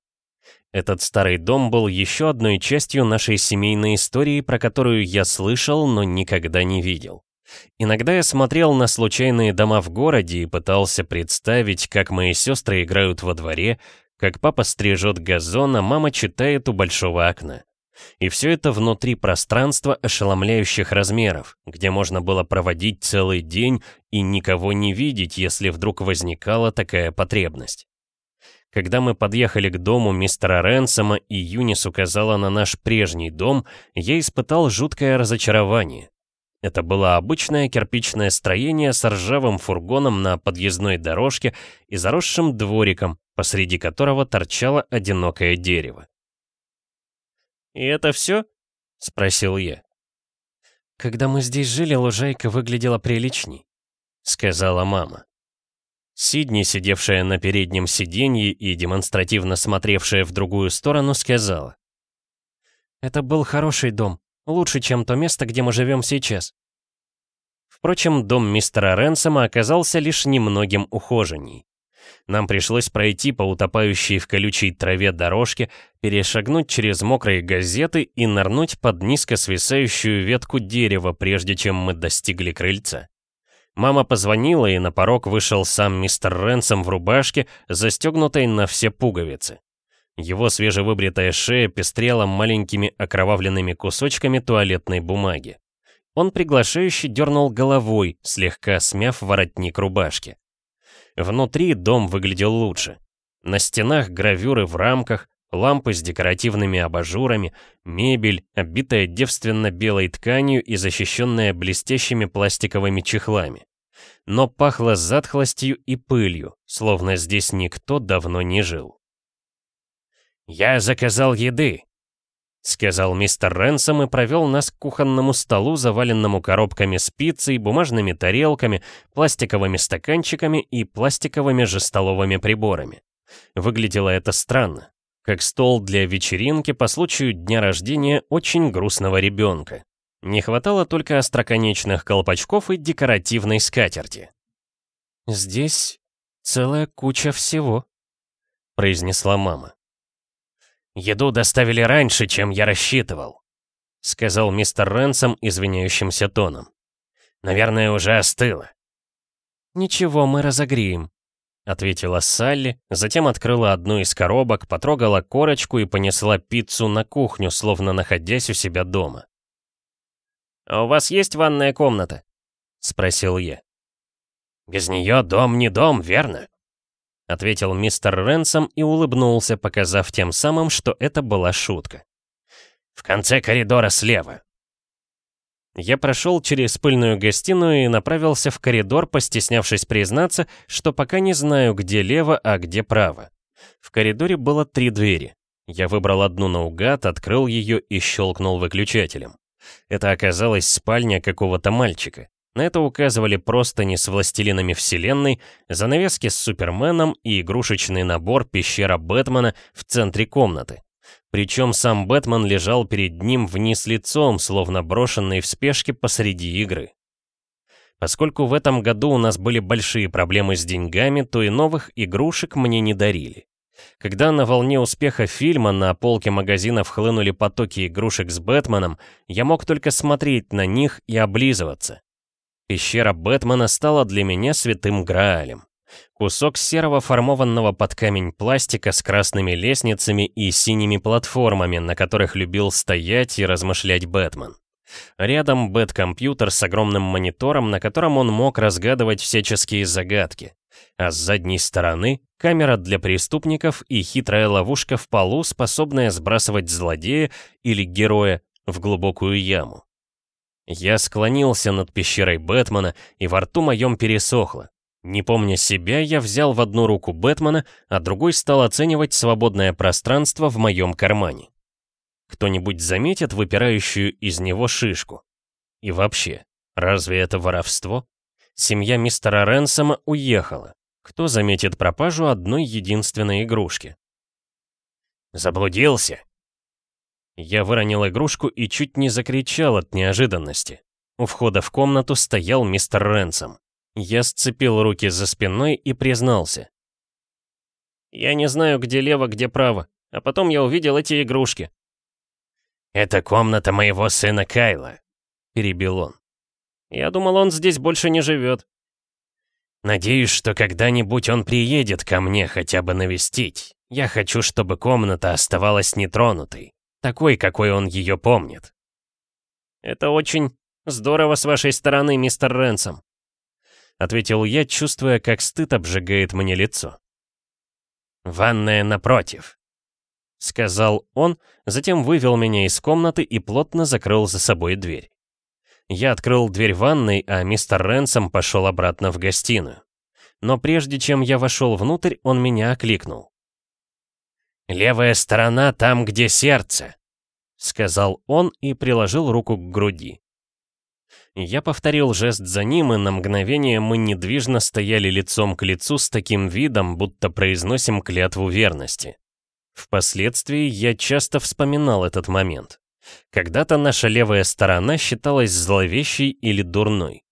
[SPEAKER 1] Этот старый дом был еще одной частью нашей семейной истории, про которую я слышал, но никогда не видел. Иногда я смотрел на случайные дома в городе и пытался представить, как мои сестры играют во дворе, как папа стрижет газон, а мама читает у большого окна. И все это внутри пространства ошеломляющих размеров, где можно было проводить целый день и никого не видеть, если вдруг возникала такая потребность. Когда мы подъехали к дому мистера Ренсома и Юнис указала на наш прежний дом, я испытал жуткое разочарование. Это было обычное кирпичное строение с ржавым фургоном на подъездной дорожке и заросшим двориком, посреди которого торчало одинокое дерево. «И это все?» — спросил я. «Когда мы здесь жили, лужайка выглядела приличней», — сказала мама. Сидни, сидевшая на переднем сиденье и демонстративно смотревшая в другую сторону, сказала. «Это был хороший дом, лучше, чем то место, где мы живем сейчас». Впрочем, дом мистера Ренсома оказался лишь немногим ухоженней. Нам пришлось пройти по утопающей в колючей траве дорожке, перешагнуть через мокрые газеты и нырнуть под низко свисающую ветку дерева, прежде чем мы достигли крыльца. Мама позвонила, и на порог вышел сам мистер Ренсом в рубашке, застегнутой на все пуговицы. Его свежевыбритая шея пестрела маленькими окровавленными кусочками туалетной бумаги. Он приглашающе дернул головой, слегка смяв воротник рубашки. Внутри дом выглядел лучше. На стенах гравюры в рамках, лампы с декоративными абажурами, мебель, оббитая девственно-белой тканью и защищенная блестящими пластиковыми чехлами. Но пахло затхлостью и пылью, словно здесь никто давно не жил. «Я заказал еды», — сказал мистер Ренсом и провел нас к кухонному столу, заваленному коробками с пиццей, бумажными тарелками, пластиковыми стаканчиками и пластиковыми же столовыми приборами. Выглядело это странно, как стол для вечеринки по случаю дня рождения очень грустного ребенка. Не хватало только остроконечных колпачков и декоративной скатерти. «Здесь целая куча всего», — произнесла мама. «Еду доставили раньше, чем я рассчитывал», — сказал мистер Ренсом извиняющимся тоном. «Наверное, уже остыло». «Ничего, мы разогреем», — ответила Салли, затем открыла одну из коробок, потрогала корочку и понесла пиццу на кухню, словно находясь у себя дома. «А у вас есть ванная комната?» — спросил я. «Без нее дом не дом, верно?» ответил мистер Ренсом и улыбнулся, показав тем самым, что это была шутка. «В конце коридора слева». Я прошел через пыльную гостиную и направился в коридор, постеснявшись признаться, что пока не знаю, где лево, а где право. В коридоре было три двери. Я выбрал одну наугад, открыл ее и щелкнул выключателем. Это оказалась спальня какого-то мальчика. На это указывали простыни с властелинами вселенной, занавески с Суперменом и игрушечный набор пещера Бэтмена в центре комнаты. Причем сам Бэтмен лежал перед ним вниз лицом, словно брошенный в спешке посреди игры. Поскольку в этом году у нас были большие проблемы с деньгами, то и новых игрушек мне не дарили. Когда на волне успеха фильма на полке магазинов хлынули потоки игрушек с Бэтменом, я мог только смотреть на них и облизываться. Пещера Бэтмена стала для меня святым Граалем. Кусок серого формованного под камень пластика с красными лестницами и синими платформами, на которых любил стоять и размышлять Бэтмен. Рядом бэт-компьютер с огромным монитором, на котором он мог разгадывать всяческие загадки. А с задней стороны — камера для преступников и хитрая ловушка в полу, способная сбрасывать злодея или героя в глубокую яму. Я склонился над пещерой Бэтмена, и во рту моем пересохло. Не помня себя, я взял в одну руку Бэтмена, а другой стал оценивать свободное пространство в моем кармане. Кто-нибудь заметит выпирающую из него шишку? И вообще, разве это воровство? Семья мистера Ренсома уехала. Кто заметит пропажу одной единственной игрушки? «Заблудился?» Я выронил игрушку и чуть не закричал от неожиданности. У входа в комнату стоял мистер Ренсом. Я сцепил руки за спиной и признался. «Я не знаю, где лево, где право, а потом я увидел эти игрушки».
[SPEAKER 2] «Это комната моего сына Кайла», — перебил он.
[SPEAKER 1] «Я думал, он здесь больше не живет».
[SPEAKER 2] «Надеюсь, что когда-нибудь он приедет ко мне хотя бы навестить. Я хочу, чтобы комната оставалась нетронутой, такой, какой он ее помнит».
[SPEAKER 1] «Это очень здорово с вашей стороны, мистер Ренсом», — ответил я, чувствуя, как стыд обжигает мне лицо.
[SPEAKER 2] «Ванная напротив», — сказал он, затем вывел меня из комнаты и плотно закрыл за собой дверь. Я открыл дверь ванной, а мистер Ренсом пошел обратно в гостиную. Но прежде чем я вошел внутрь, он меня окликнул. «Левая сторона там, где сердце», — сказал он и приложил руку к груди. Я повторил жест за ним, и на мгновение мы недвижно стояли лицом к лицу с таким видом, будто произносим клятву верности. Впоследствии я часто вспоминал этот момент. Когда-то наша левая сторона считалась зловещей или дурной.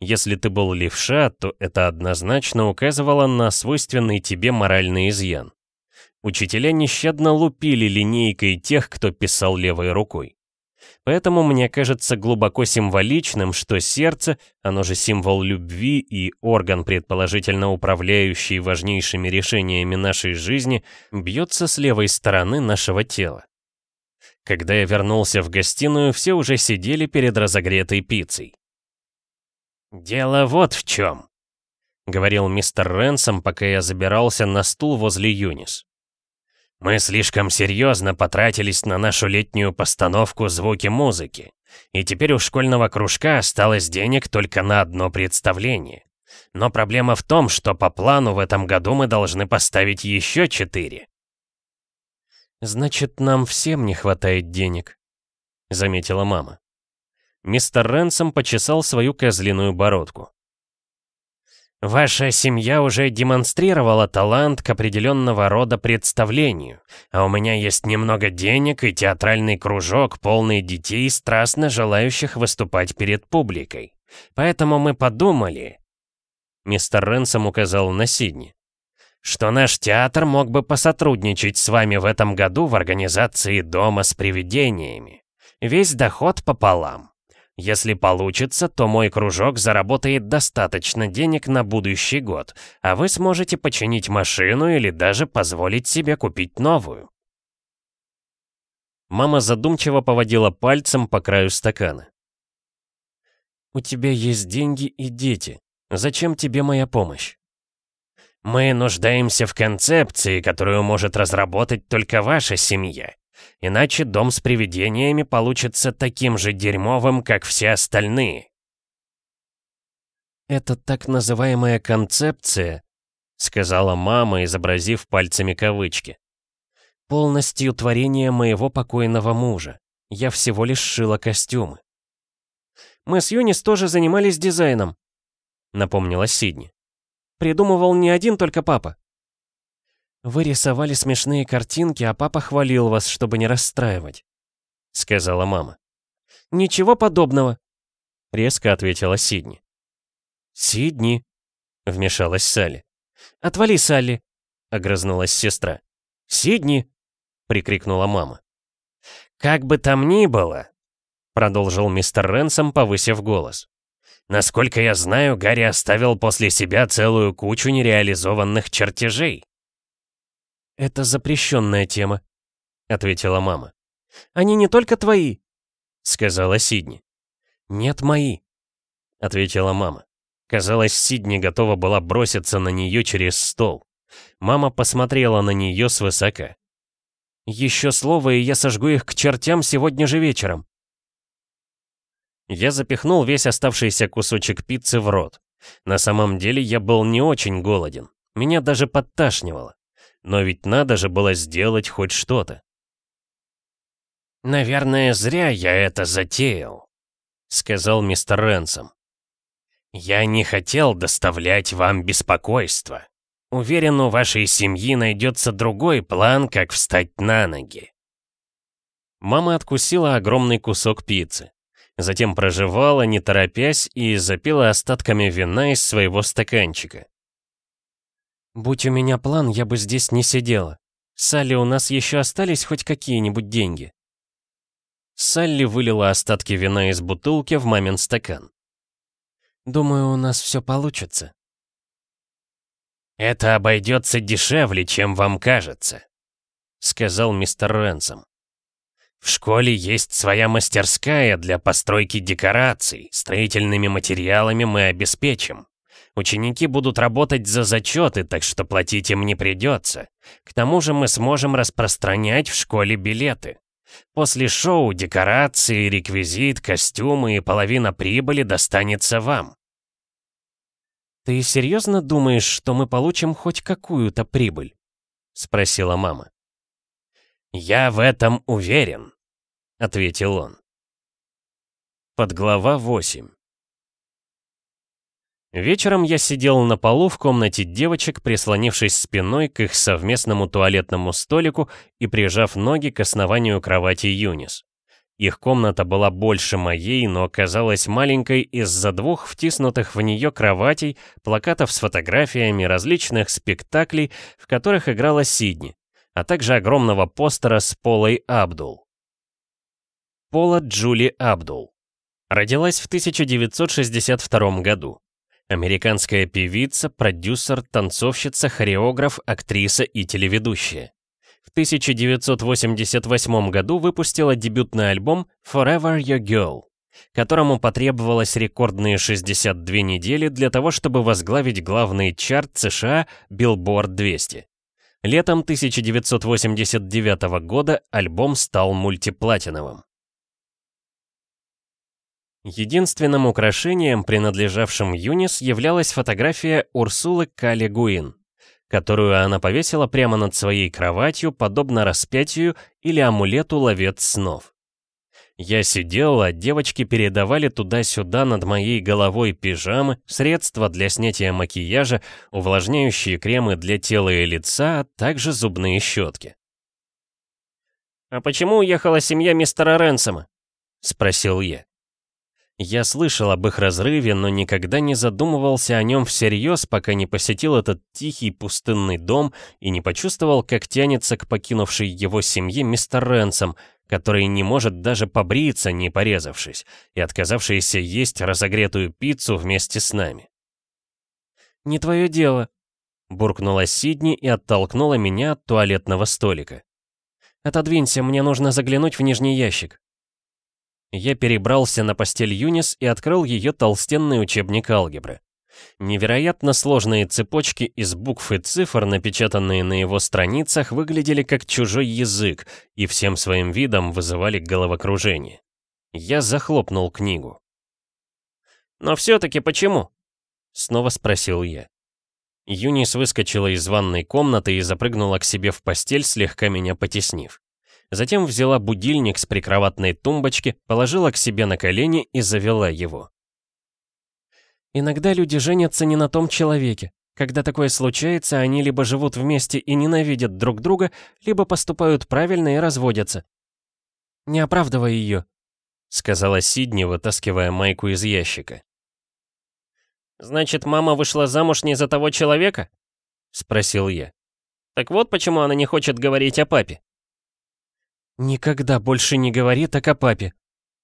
[SPEAKER 2] Если ты был левша, то это однозначно указывало на свойственный тебе моральный изъян. Учителя нещадно лупили линейкой тех, кто писал левой рукой. Поэтому мне кажется глубоко символичным, что сердце, оно же символ любви и орган, предположительно управляющий важнейшими решениями нашей жизни, бьется с левой стороны нашего тела. Когда я вернулся в гостиную, все уже сидели перед разогретой пиццей.
[SPEAKER 1] «Дело вот в чем», — говорил мистер Ренсом, пока я забирался на стул возле Юнис.
[SPEAKER 2] «Мы слишком серьезно потратились на нашу летнюю постановку «Звуки музыки», и теперь у школьного кружка осталось денег только на одно представление. Но проблема в том, что по плану в этом году мы должны поставить еще четыре.
[SPEAKER 1] «Значит, нам всем не хватает денег», — заметила мама. Мистер Ренсом почесал свою козлиную бородку.
[SPEAKER 2] «Ваша семья уже демонстрировала талант к определенного рода представлению, а у меня есть немного денег и театральный кружок, полный детей, страстно желающих выступать перед публикой. Поэтому мы подумали...» Мистер Ренсом указал на Сидни что наш театр мог бы посотрудничать с вами в этом году в организации дома с привидениями. Весь доход пополам. Если получится, то мой кружок заработает достаточно денег на будущий год, а вы сможете починить машину или даже позволить себе купить новую.
[SPEAKER 1] Мама задумчиво поводила пальцем по краю стакана. «У тебя есть деньги и дети. Зачем тебе моя помощь?»
[SPEAKER 2] Мы нуждаемся в концепции, которую может разработать только ваша семья. Иначе дом с привидениями получится таким же дерьмовым, как все остальные.
[SPEAKER 1] «Это так называемая концепция», — сказала мама, изобразив пальцами кавычки. «Полностью творение моего покойного мужа. Я всего лишь шила костюмы». «Мы с Юнис тоже занимались дизайном», — напомнила Сидни. Придумывал не один только папа. Вы рисовали смешные картинки, а папа хвалил вас, чтобы не расстраивать, сказала мама. Ничего подобного, резко ответила Сидни. Сидни, вмешалась Салли. Отвали, Салли, огрызнулась сестра. Сидни, прикрикнула мама.
[SPEAKER 2] Как бы там ни было, продолжил мистер Ренсом, повысив голос. Насколько я знаю, Гарри оставил после себя целую кучу нереализованных чертежей.
[SPEAKER 1] «Это запрещенная тема», — ответила мама. «Они не только твои», — сказала Сидни. «Нет, мои», — ответила мама. Казалось, Сидни готова была броситься на нее через стол. Мама посмотрела на нее свысока. «Еще слово, и я сожгу их к чертям сегодня же вечером», я запихнул весь оставшийся кусочек пиццы в рот. На самом деле я был не очень голоден. Меня даже подташнивало. Но ведь надо же было сделать хоть что-то.
[SPEAKER 2] «Наверное, зря я это затеял», — сказал мистер Ренсом. «Я не хотел доставлять вам беспокойство. Уверен, у вашей семьи найдется другой план, как встать на ноги».
[SPEAKER 1] Мама откусила огромный кусок пиццы.
[SPEAKER 2] Затем прожевала, не торопясь, и запила остатками вина из своего стаканчика.
[SPEAKER 1] «Будь у меня план, я бы здесь не сидела. Салли, у нас еще остались хоть какие-нибудь деньги?»
[SPEAKER 2] Салли вылила остатки вина из бутылки в мамин стакан.
[SPEAKER 1] «Думаю, у нас все получится».
[SPEAKER 2] «Это обойдется дешевле, чем вам кажется», — сказал мистер Ренсом. «В школе есть своя мастерская для постройки декораций, строительными материалами мы обеспечим. Ученики будут работать за зачеты, так что платить им не придется. К тому же мы сможем распространять в школе билеты. После шоу декорации, реквизит, костюмы и половина прибыли достанется вам.
[SPEAKER 1] «Ты серьезно думаешь, что мы получим хоть какую-то прибыль?» — спросила мама.
[SPEAKER 2] «Я в этом уверен», — ответил он.
[SPEAKER 1] Подглава 8
[SPEAKER 2] Вечером я сидел на полу в комнате девочек, прислонившись спиной к их совместному туалетному столику и прижав ноги к основанию кровати Юнис. Их комната была больше моей, но казалась маленькой из-за двух втиснутых в нее кроватей, плакатов с фотографиями различных спектаклей, в которых играла Сидни, а также огромного постера с Полой Абдул. Пола Джули Абдул. Родилась в 1962 году. Американская певица, продюсер, танцовщица, хореограф, актриса и телеведущая. В 1988 году выпустила дебютный альбом Forever Your Girl, которому потребовалось рекордные 62 недели для того, чтобы возглавить главный чарт США Billboard 200. Летом 1989 года альбом стал мультиплатиновым. Единственным украшением, принадлежавшим Юнис, являлась фотография Урсулы Кали Гуин, которую она повесила прямо над своей кроватью, подобно распятию или амулету ловец снов. Я сидел, а девочки передавали туда-сюда над моей головой пижамы, средства для снятия макияжа, увлажняющие кремы для тела и лица, а также зубные щетки.
[SPEAKER 1] «А почему уехала семья мистера Ренсома?» — спросил я.
[SPEAKER 2] Я слышал об их разрыве, но никогда не задумывался о нем всерьез, пока не посетил этот тихий пустынный дом и не почувствовал, как тянется к покинувшей его семье мистер Ренсом, который не может даже побриться, не порезавшись, и отказавшийся есть разогретую пиццу вместе с нами.
[SPEAKER 1] «Не твое дело», —
[SPEAKER 2] буркнула Сидни и оттолкнула меня от туалетного столика.
[SPEAKER 1] «Отодвинься, мне нужно заглянуть в нижний ящик».
[SPEAKER 2] Я перебрался на постель Юнис и открыл ее толстенный учебник алгебры. Невероятно сложные цепочки из букв и цифр, напечатанные на его страницах, выглядели как чужой язык и всем своим видом вызывали головокружение. Я захлопнул книгу.
[SPEAKER 1] «Но все-таки почему?»
[SPEAKER 2] — снова спросил я. Юнис выскочила из ванной комнаты и запрыгнула к себе в постель, слегка меня потеснив. Затем взяла будильник с прикроватной тумбочки, положила к себе на колени и завела его.
[SPEAKER 1] «Иногда люди женятся не на том человеке. Когда такое случается, они либо живут вместе и ненавидят друг друга, либо поступают правильно и разводятся. Не оправдывай ее», — сказала Сидни, вытаскивая майку из ящика.
[SPEAKER 2] «Значит, мама вышла замуж не за того человека?» — спросил я. «Так вот почему она не хочет говорить о папе».
[SPEAKER 1] «Никогда больше не говори так о папе»,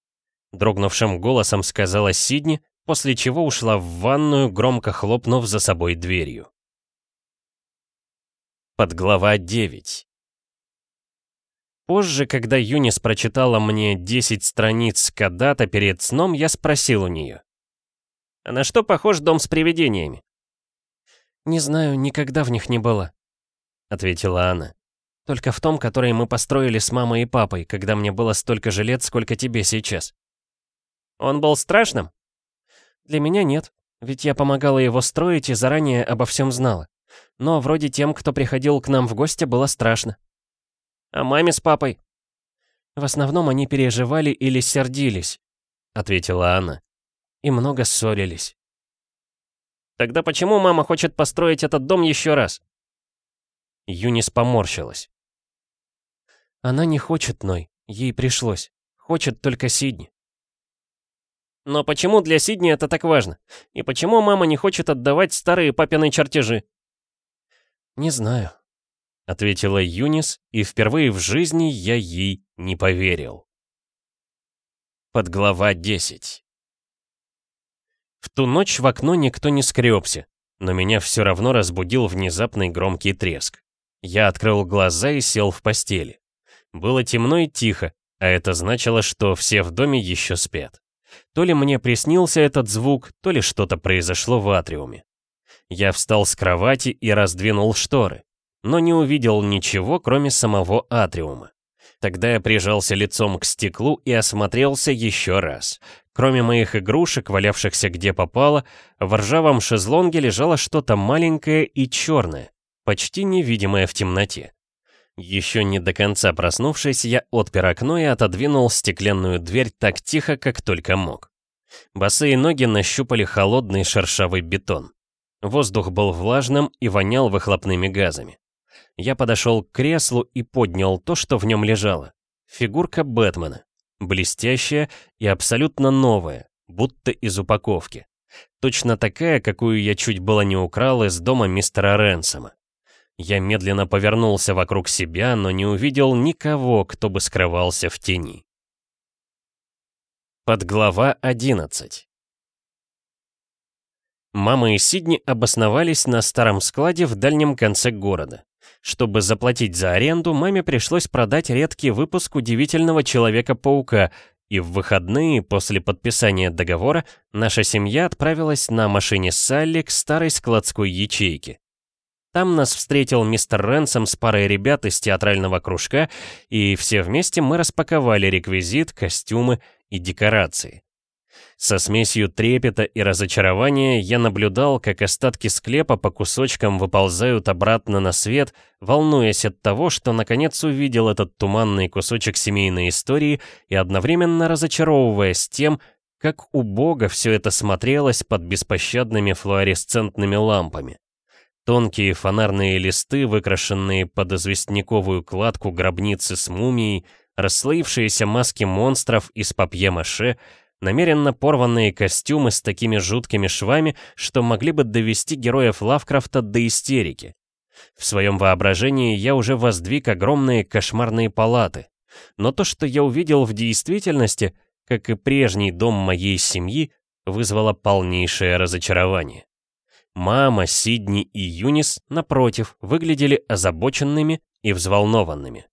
[SPEAKER 1] — дрогнувшим голосом сказала Сидни, после чего ушла в ванную, громко хлопнув за собой дверью.
[SPEAKER 2] Подглава 9 Позже, когда Юнис прочитала мне 10 страниц Кадата перед сном, я спросил у нее.
[SPEAKER 1] «А на что похож дом с привидениями?»
[SPEAKER 2] «Не знаю, никогда в них не было», — ответила она. Только в том, который мы построили с мамой и папой, когда мне было столько же лет, сколько тебе сейчас.
[SPEAKER 1] Он был страшным?
[SPEAKER 2] Для меня нет, ведь я помогала его строить и заранее обо всем знала. Но вроде тем, кто приходил к нам в гости, было страшно.
[SPEAKER 1] А маме с папой?
[SPEAKER 2] В основном они переживали или сердились, ответила она. И много ссорились.
[SPEAKER 1] Тогда почему мама хочет построить этот дом еще раз?
[SPEAKER 2] Юнис поморщилась.
[SPEAKER 1] Она не хочет Ной, ей пришлось. Хочет только Сидни. Но почему для Сидни это так важно? И почему мама не хочет отдавать старые папины чертежи?
[SPEAKER 2] Не знаю, ответила Юнис, и впервые в жизни я ей не поверил. Подглава 10 В ту ночь в окно никто не скребся, но меня все равно разбудил внезапный громкий треск. Я открыл глаза и сел в постели. Было темно и тихо, а это значило, что все в доме еще спят. То ли мне приснился этот звук, то ли что-то произошло в атриуме. Я встал с кровати и раздвинул шторы, но не увидел ничего, кроме самого атриума. Тогда я прижался лицом к стеклу и осмотрелся еще раз. Кроме моих игрушек, валявшихся где попало, в ржавом шезлонге лежало что-то маленькое и черное, почти невидимое в темноте. Еще не до конца проснувшись, я отпер окно и отодвинул стеклянную дверь так тихо, как только мог. Босые ноги нащупали холодный шершавый бетон. Воздух был влажным и вонял выхлопными газами. Я подошел к креслу и поднял то, что в нем лежало. Фигурка Бэтмена. Блестящая и абсолютно новая, будто из упаковки. Точно такая, какую я чуть было не украл из дома мистера Ренсома. Я медленно повернулся вокруг себя, но не увидел никого, кто бы скрывался в тени. Подглава 11 Мама и Сидни обосновались на старом складе в дальнем конце города. Чтобы заплатить за аренду, маме пришлось продать редкий выпуск удивительного Человека-паука, и в выходные после подписания договора наша семья отправилась на машине Салли к старой складской ячейке. Там нас встретил мистер Ренсом с парой ребят из театрального кружка, и все вместе мы распаковали реквизит, костюмы и декорации. Со смесью трепета и разочарования я наблюдал, как остатки склепа по кусочкам выползают обратно на свет, волнуясь от того, что наконец увидел этот туманный кусочек семейной истории и одновременно разочаровываясь тем, как убого все это смотрелось под беспощадными флуоресцентными лампами. Тонкие фонарные листы, выкрашенные под известняковую кладку гробницы с мумией, расслоившиеся маски монстров из папье-маше — намеренно порванные костюмы с такими жуткими швами, что могли бы довести героев Лавкрафта до истерики. В своем воображении я уже воздвиг огромные кошмарные палаты. Но то, что я увидел в действительности, как и прежний дом моей семьи, вызвало полнейшее разочарование. Мама, Сидни и Юнис, напротив, выглядели озабоченными и взволнованными.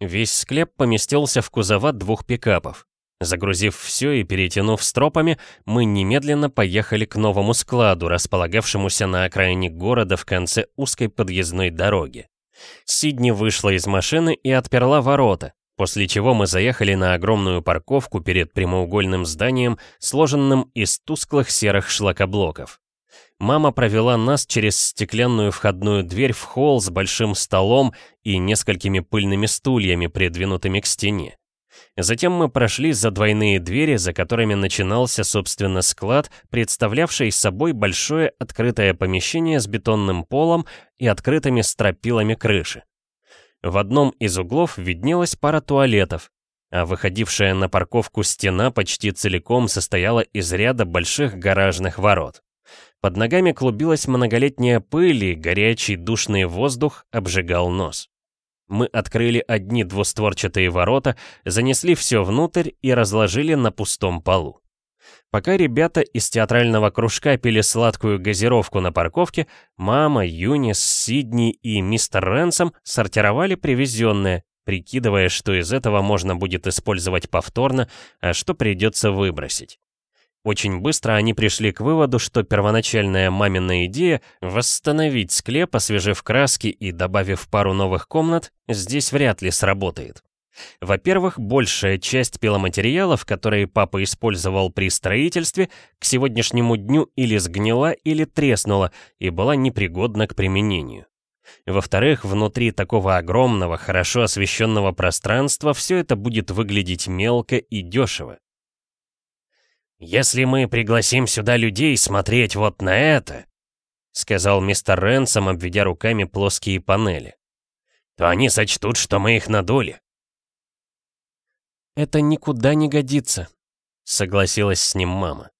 [SPEAKER 2] Весь склеп поместился в кузова двух пикапов. Загрузив все и перетянув стропами, мы немедленно поехали к новому складу, располагавшемуся на окраине города в конце узкой подъездной дороги. Сидни вышла из машины и отперла ворота, после чего мы заехали на огромную парковку перед прямоугольным зданием, сложенным из тусклых серых шлакоблоков. Мама провела нас через стеклянную входную дверь в холл с большим столом и несколькими пыльными стульями, придвинутыми к стене. Затем мы прошли за двойные двери, за которыми начинался, собственно, склад, представлявший собой большое открытое помещение с бетонным полом и открытыми стропилами крыши. В одном из углов виднелась пара туалетов, а выходившая на парковку стена почти целиком состояла из ряда больших гаражных ворот. Под ногами клубилась многолетняя пыль, и горячий душный воздух обжигал нос. Мы открыли одни двустворчатые ворота, занесли все внутрь и разложили на пустом полу. Пока ребята из театрального кружка пили сладкую газировку на парковке, мама, Юнис, Сидни и мистер Ренсом сортировали привезенное, прикидывая, что из этого можно будет использовать повторно, а что придется выбросить. Очень быстро они пришли к выводу, что первоначальная мамина идея восстановить склеп, освежив краски и добавив пару новых комнат, здесь вряд ли сработает. Во-первых, большая часть пиломатериалов, которые папа использовал при строительстве, к сегодняшнему дню или сгнила, или треснула и была непригодна к применению. Во-вторых, внутри такого огромного, хорошо освещенного пространства все это будет выглядеть мелко и дешево. «Если мы пригласим сюда людей смотреть вот на это», — сказал мистер Ренсом, обведя руками плоские панели, «то они сочтут, что мы их надули».
[SPEAKER 1] «Это никуда не годится»,
[SPEAKER 2] Согласилась с ним мама.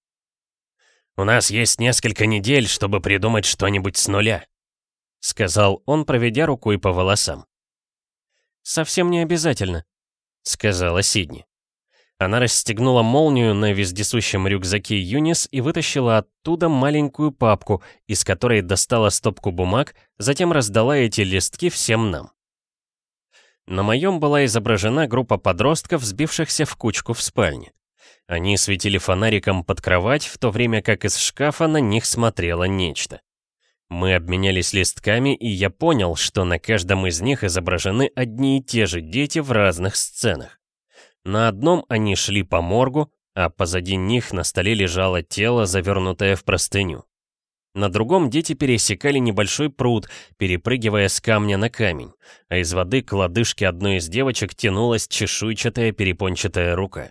[SPEAKER 2] «У нас есть несколько недель, чтобы придумать что-нибудь с нуля», сказал он, проведя рукой по волосам.
[SPEAKER 1] «Совсем не обязательно», — сказала Сидни.
[SPEAKER 2] Она расстегнула молнию на вездесущем рюкзаке Юнис и вытащила оттуда маленькую папку, из которой достала стопку бумаг, затем раздала эти листки всем нам. На моем была изображена группа подростков, сбившихся в кучку в спальне. Они светили фонариком под кровать, в то время как из шкафа на них смотрело нечто. Мы обменялись листками, и я понял, что на каждом из них изображены одни и те же дети в разных сценах. На одном они шли по моргу, а позади них на столе лежало тело, завернутое в простыню. На другом дети пересекали небольшой пруд, перепрыгивая с камня на камень, а из воды к лодыжке одной из девочек тянулась чешуйчатая перепончатая рука.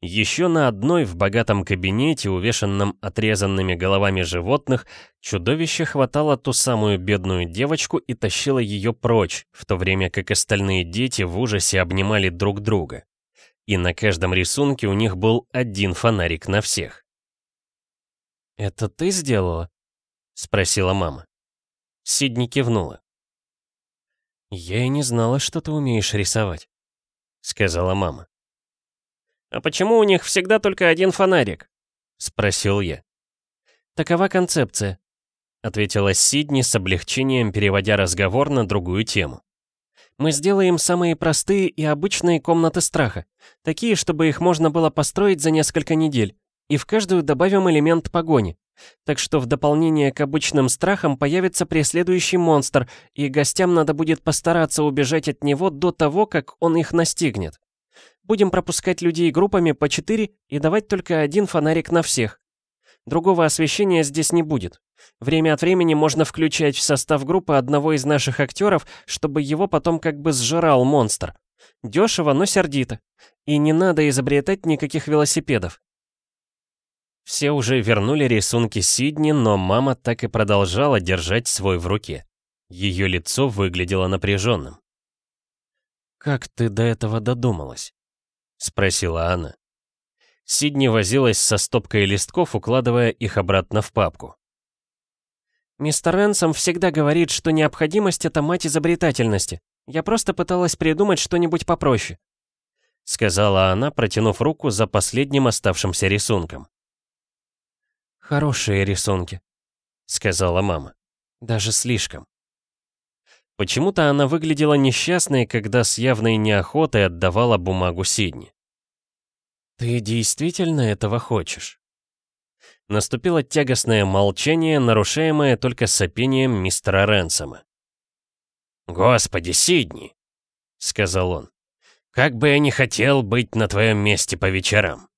[SPEAKER 2] Еще на одной в богатом кабинете, увешанном отрезанными головами животных, чудовище хватало ту самую бедную девочку и тащило ее прочь, в то время как остальные дети в ужасе обнимали друг друга. И на каждом рисунке у них был один фонарик на всех.
[SPEAKER 1] «Это ты сделала?» — спросила мама.
[SPEAKER 2] Сидни кивнула.
[SPEAKER 1] «Я и не знала, что ты умеешь рисовать», — сказала мама.
[SPEAKER 2] «А почему у них всегда только один фонарик?» — спросил я.
[SPEAKER 1] «Такова концепция», — ответила Сидни с облегчением, переводя разговор на другую тему. «Мы сделаем самые простые и обычные комнаты страха, такие, чтобы их можно было построить за несколько недель, и в каждую добавим элемент погони. Так что в дополнение к обычным страхам появится преследующий монстр, и гостям надо будет постараться убежать от него до того, как он их настигнет. Будем пропускать людей группами по четыре и давать только один фонарик на всех. Другого освещения здесь не будет. Время от времени можно включать в состав группы одного из наших актеров, чтобы его потом как бы сжирал монстр. Дешево, но сердито. И не надо изобретать никаких велосипедов.
[SPEAKER 2] Все уже вернули рисунки Сидни, но мама так и продолжала держать свой в руке. Ее лицо выглядело напряженным.
[SPEAKER 1] «Как ты до этого додумалась?»
[SPEAKER 2] — спросила она. Сидни возилась со стопкой листков, укладывая их обратно в папку.
[SPEAKER 1] «Мистер Ренсом всегда говорит, что необходимость — это мать изобретательности. Я просто пыталась придумать что-нибудь попроще», —
[SPEAKER 2] сказала она, протянув руку за последним оставшимся рисунком.
[SPEAKER 1] «Хорошие рисунки», — сказала мама. «Даже слишком».
[SPEAKER 2] Почему-то она выглядела несчастной, когда с явной неохотой отдавала бумагу Сидни.
[SPEAKER 1] «Ты действительно этого хочешь?»
[SPEAKER 2] Наступило тягостное молчание, нарушаемое только сопением мистера Ренсома. «Господи, Сидни!» — сказал он. «Как бы я не хотел быть на твоем месте по вечерам!»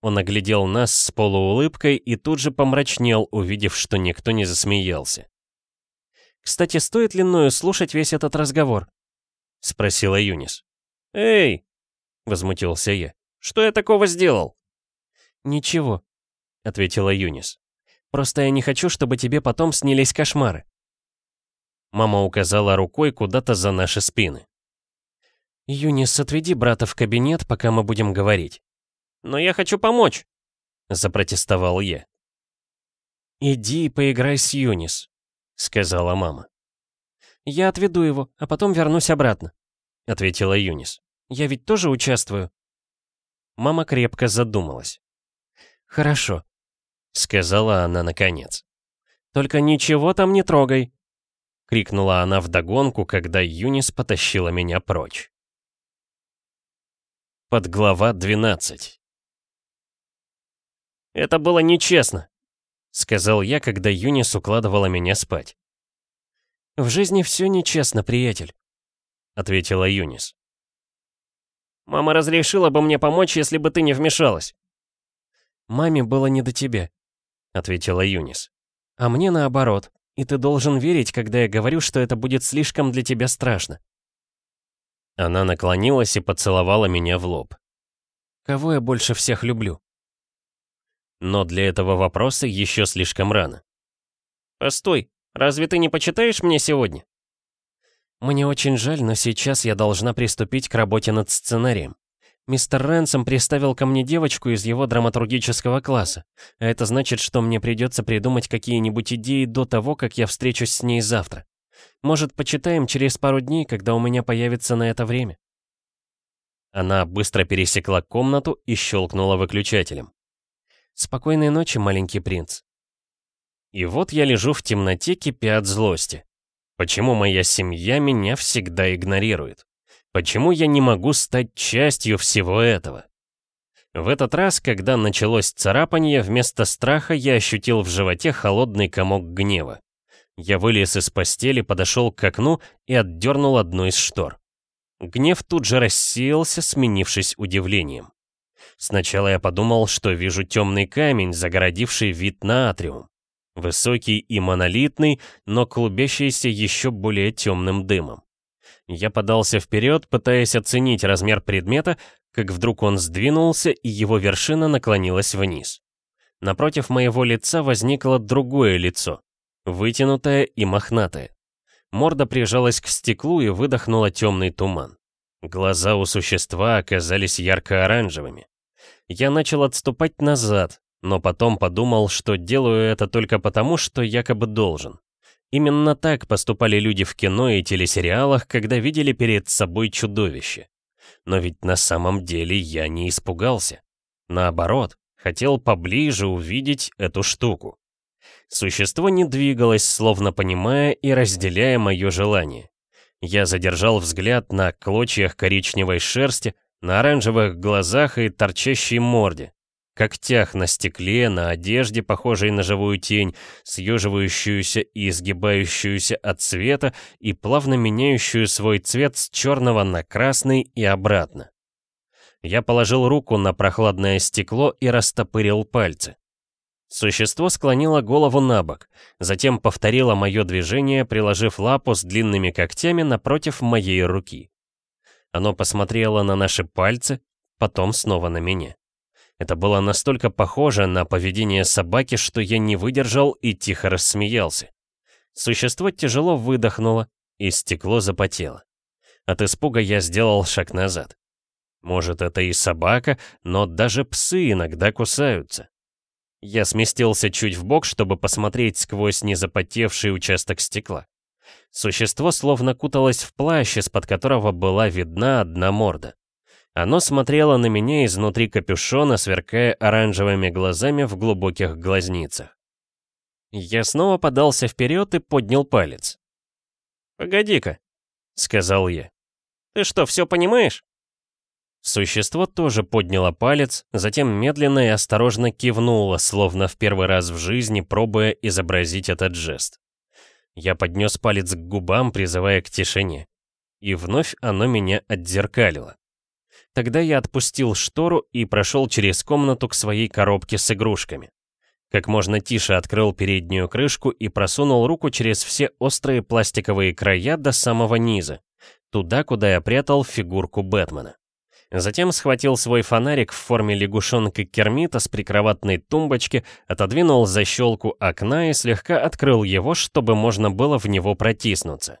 [SPEAKER 2] Он оглядел нас с полуулыбкой и тут же помрачнел, увидев, что никто не засмеялся.
[SPEAKER 1] Кстати, стоит ли мною слушать весь этот разговор?»
[SPEAKER 2] — спросила Юнис.
[SPEAKER 1] «Эй!»
[SPEAKER 2] — возмутился я. «Что я такого сделал?»
[SPEAKER 1] «Ничего», — ответила Юнис. «Просто я не хочу, чтобы тебе потом снились кошмары».
[SPEAKER 2] Мама указала рукой куда-то за наши спины.
[SPEAKER 1] «Юнис, отведи брата в кабинет, пока мы будем говорить».
[SPEAKER 2] «Но я хочу помочь», — запротестовал я.
[SPEAKER 1] «Иди и поиграй с Юнис», сказала мама. «Я отведу его, а потом вернусь обратно», — ответила Юнис. «Я ведь тоже участвую».
[SPEAKER 2] Мама крепко задумалась.
[SPEAKER 1] «Хорошо», — сказала она наконец.
[SPEAKER 2] «Только ничего там не трогай», — крикнула она вдогонку, когда Юнис потащила меня прочь. Подглава 12 «Это было нечестно», — сказал я, когда Юнис укладывала меня спать.
[SPEAKER 1] «В жизни все нечестно, приятель», —
[SPEAKER 2] ответила Юнис. «Мама разрешила бы мне помочь, если бы ты не вмешалась».
[SPEAKER 1] «Маме было не до тебя», — ответила Юнис. «А мне наоборот, и ты должен верить, когда я говорю, что это будет слишком для тебя страшно».
[SPEAKER 2] Она наклонилась и поцеловала меня в лоб.
[SPEAKER 1] «Кого я больше всех люблю?»
[SPEAKER 2] Но для этого вопроса еще слишком рано. «Постой, разве ты не почитаешь мне сегодня?»
[SPEAKER 1] «Мне очень жаль, но сейчас я должна приступить к работе над сценарием. Мистер Рэнсом приставил ко мне девочку из его драматургического класса. А это значит, что мне придется придумать какие-нибудь идеи до того, как я встречусь с ней завтра. Может, почитаем через пару дней, когда у меня появится на это время?»
[SPEAKER 2] Она быстро пересекла комнату и щелкнула выключателем.
[SPEAKER 1] «Спокойной ночи, маленький принц».
[SPEAKER 2] И вот я лежу в темноте, кипя от злости. Почему моя семья меня всегда игнорирует? Почему я не могу стать частью всего этого? В этот раз, когда началось царапанье, вместо страха я ощутил в животе холодный комок гнева. Я вылез из постели, подошел к окну и отдернул одну из штор. Гнев тут же рассеялся, сменившись удивлением. Сначала я подумал, что вижу темный камень, загородивший вид на атриум. Высокий и монолитный, но клубящийся еще более темным дымом. Я подался вперед, пытаясь оценить размер предмета, как вдруг он сдвинулся, и его вершина наклонилась вниз. Напротив моего лица возникло другое лицо, вытянутое и мохнатое. Морда прижалась к стеклу и выдохнула темный туман. Глаза у существа оказались ярко-оранжевыми. Я начал отступать назад, но потом подумал, что делаю это только потому, что якобы должен. Именно так поступали люди в кино и телесериалах, когда видели перед собой чудовище. Но ведь на самом деле я не испугался. Наоборот, хотел поближе увидеть эту штуку. Существо не двигалось, словно понимая и разделяя мое желание. Я задержал взгляд на клочьях коричневой шерсти, на оранжевых глазах и торчащей морде когтях на стекле, на одежде, похожей на живую тень, съеживающуюся и изгибающуюся от цвета и плавно меняющую свой цвет с черного на красный и обратно. Я положил руку на прохладное стекло и растопырил пальцы. Существо склонило голову на бок, затем повторило мое движение, приложив лапу с длинными когтями напротив моей руки. Оно посмотрело на наши пальцы, потом снова на меня. Это было настолько похоже на поведение собаки, что я не выдержал и тихо рассмеялся. Существо тяжело выдохнуло, и стекло запотело. От испуга я сделал шаг назад. Может, это и собака, но даже псы иногда кусаются. Я сместился чуть в бок, чтобы посмотреть сквозь незапотевший участок стекла. Существо словно куталось в плащ, из-под которого была видна одна морда. Оно смотрело на меня изнутри капюшона, сверкая оранжевыми глазами в глубоких глазницах. Я снова подался вперед и поднял палец. «Погоди-ка», — сказал я. «Ты что, все понимаешь?» Существо тоже подняло палец, затем медленно и осторожно кивнуло, словно в первый раз в жизни пробуя изобразить этот жест. Я поднес палец к губам, призывая к тишине. И вновь оно меня отзеркалило. Тогда я отпустил штору и прошел через комнату к своей коробке с игрушками. Как можно тише открыл переднюю крышку и просунул руку через все острые пластиковые края до самого низа, туда, куда я прятал фигурку Бэтмена. Затем схватил свой фонарик в форме лягушонка Кермита с прикроватной тумбочки, отодвинул защелку окна и слегка открыл его, чтобы можно было в него протиснуться.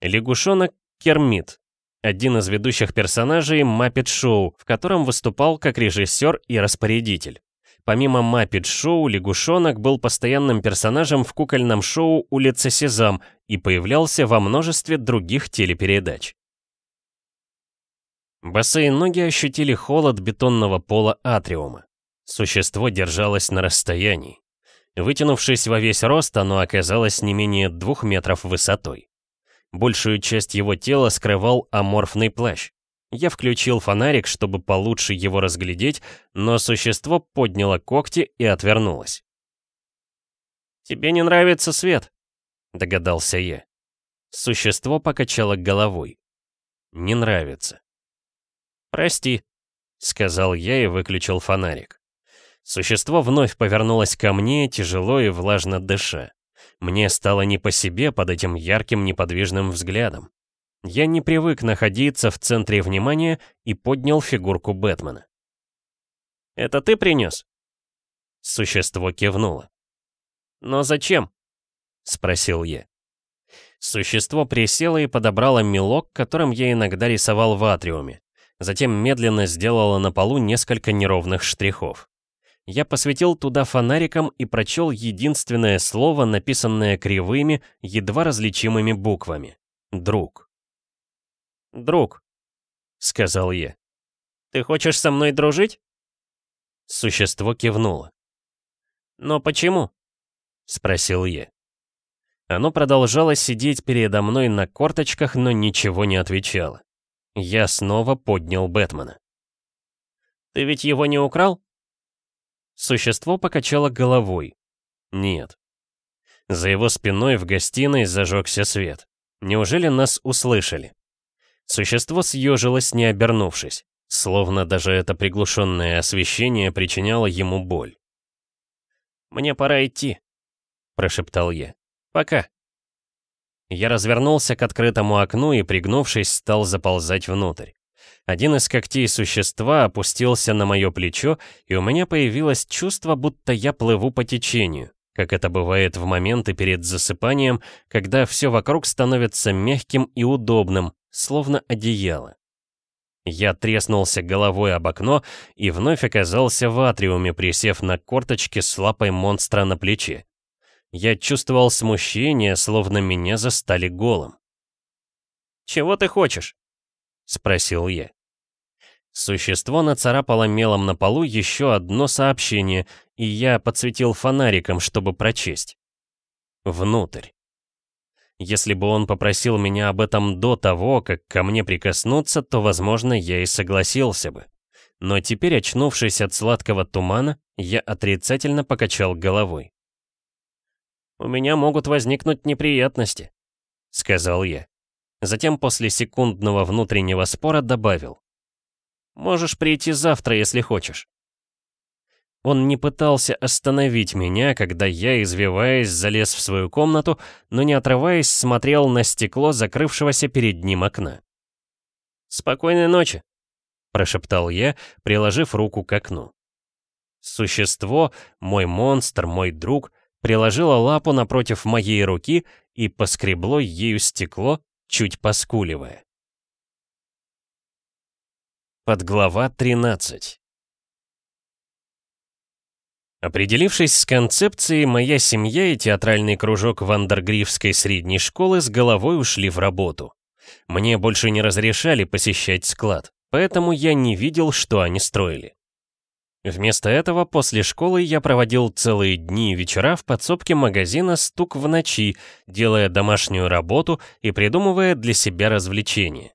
[SPEAKER 2] Лягушонок Кермит один из ведущих персонажей Muppet Show, в котором выступал как режиссер и распорядитель. Помимо Muppet Show, Лягушонок был постоянным персонажем в кукольном шоу «Улица Сезам» и появлялся во множестве других телепередач. Босые ноги ощутили холод бетонного пола атриума. Существо держалось на расстоянии. Вытянувшись во весь рост, оно оказалось не менее двух метров высотой. Большую часть его тела скрывал аморфный плащ. Я включил фонарик, чтобы получше его разглядеть, но существо подняло когти и отвернулось. «Тебе не нравится свет?» — догадался я. Существо покачало головой. «Не нравится». «Прости», — сказал я и выключил фонарик. Существо вновь повернулось ко мне, тяжело и влажно дыша. Мне стало не по себе под этим ярким неподвижным взглядом. Я не привык находиться в центре внимания и поднял фигурку Бэтмена. «Это ты принес?» Существо кивнуло. «Но зачем?» — спросил я. Существо присело и подобрало мелок, которым я иногда рисовал в атриуме. Затем медленно сделало на полу несколько неровных штрихов. Я посветил туда фонариком и прочел единственное слово, написанное кривыми, едва различимыми буквами. «Друг». «Друг», — сказал я. «Ты хочешь со мной дружить?» Существо кивнуло. «Но почему?» — спросил я. Оно продолжало сидеть передо мной на корточках, но ничего не отвечало. Я снова поднял Бэтмена. «Ты ведь его не украл?» Существо покачало головой. Нет. За его спиной в гостиной зажегся свет. Неужели нас услышали? Существо съежилось, не обернувшись, словно даже это приглушенное освещение причиняло ему боль. «Мне пора идти», — прошептал я. «Пока». Я развернулся к открытому окну и, пригнувшись, стал заползать внутрь. Один из когтей существа опустился на мое плечо, и у меня появилось чувство, будто я плыву по течению, как это бывает в моменты перед засыпанием, когда все вокруг становится мягким и удобным, словно одеяло. Я треснулся головой об окно и вновь оказался в атриуме, присев на корточки с лапой монстра на плече. Я чувствовал смущение, словно меня застали голым. «Чего ты хочешь?» — спросил я. Существо нацарапало мелом на полу еще одно сообщение, и я подсветил фонариком, чтобы прочесть. Внутрь. Если бы он попросил меня об этом до того, как ко мне прикоснуться, то, возможно, я и согласился бы. Но теперь, очнувшись от сладкого тумана, я отрицательно покачал головой. «У меня могут возникнуть неприятности», — сказал я. Затем после секундного внутреннего спора добавил. Можешь прийти завтра, если хочешь». Он не пытался остановить меня, когда я, извиваясь, залез в свою комнату, но не отрываясь, смотрел на стекло закрывшегося перед ним окна. «Спокойной ночи», — прошептал я, приложив руку к окну. Существо, мой монстр, мой друг, приложило лапу напротив моей руки и поскребло ею стекло, чуть поскуливая. Подглава 13 Определившись с концепцией, моя семья и театральный кружок Вандергрифской средней школы с головой ушли в работу. Мне больше не разрешали посещать склад, поэтому я не видел, что они строили. Вместо этого после школы я проводил целые дни и вечера в подсобке магазина «Стук в ночи», делая домашнюю работу и придумывая для себя развлечения.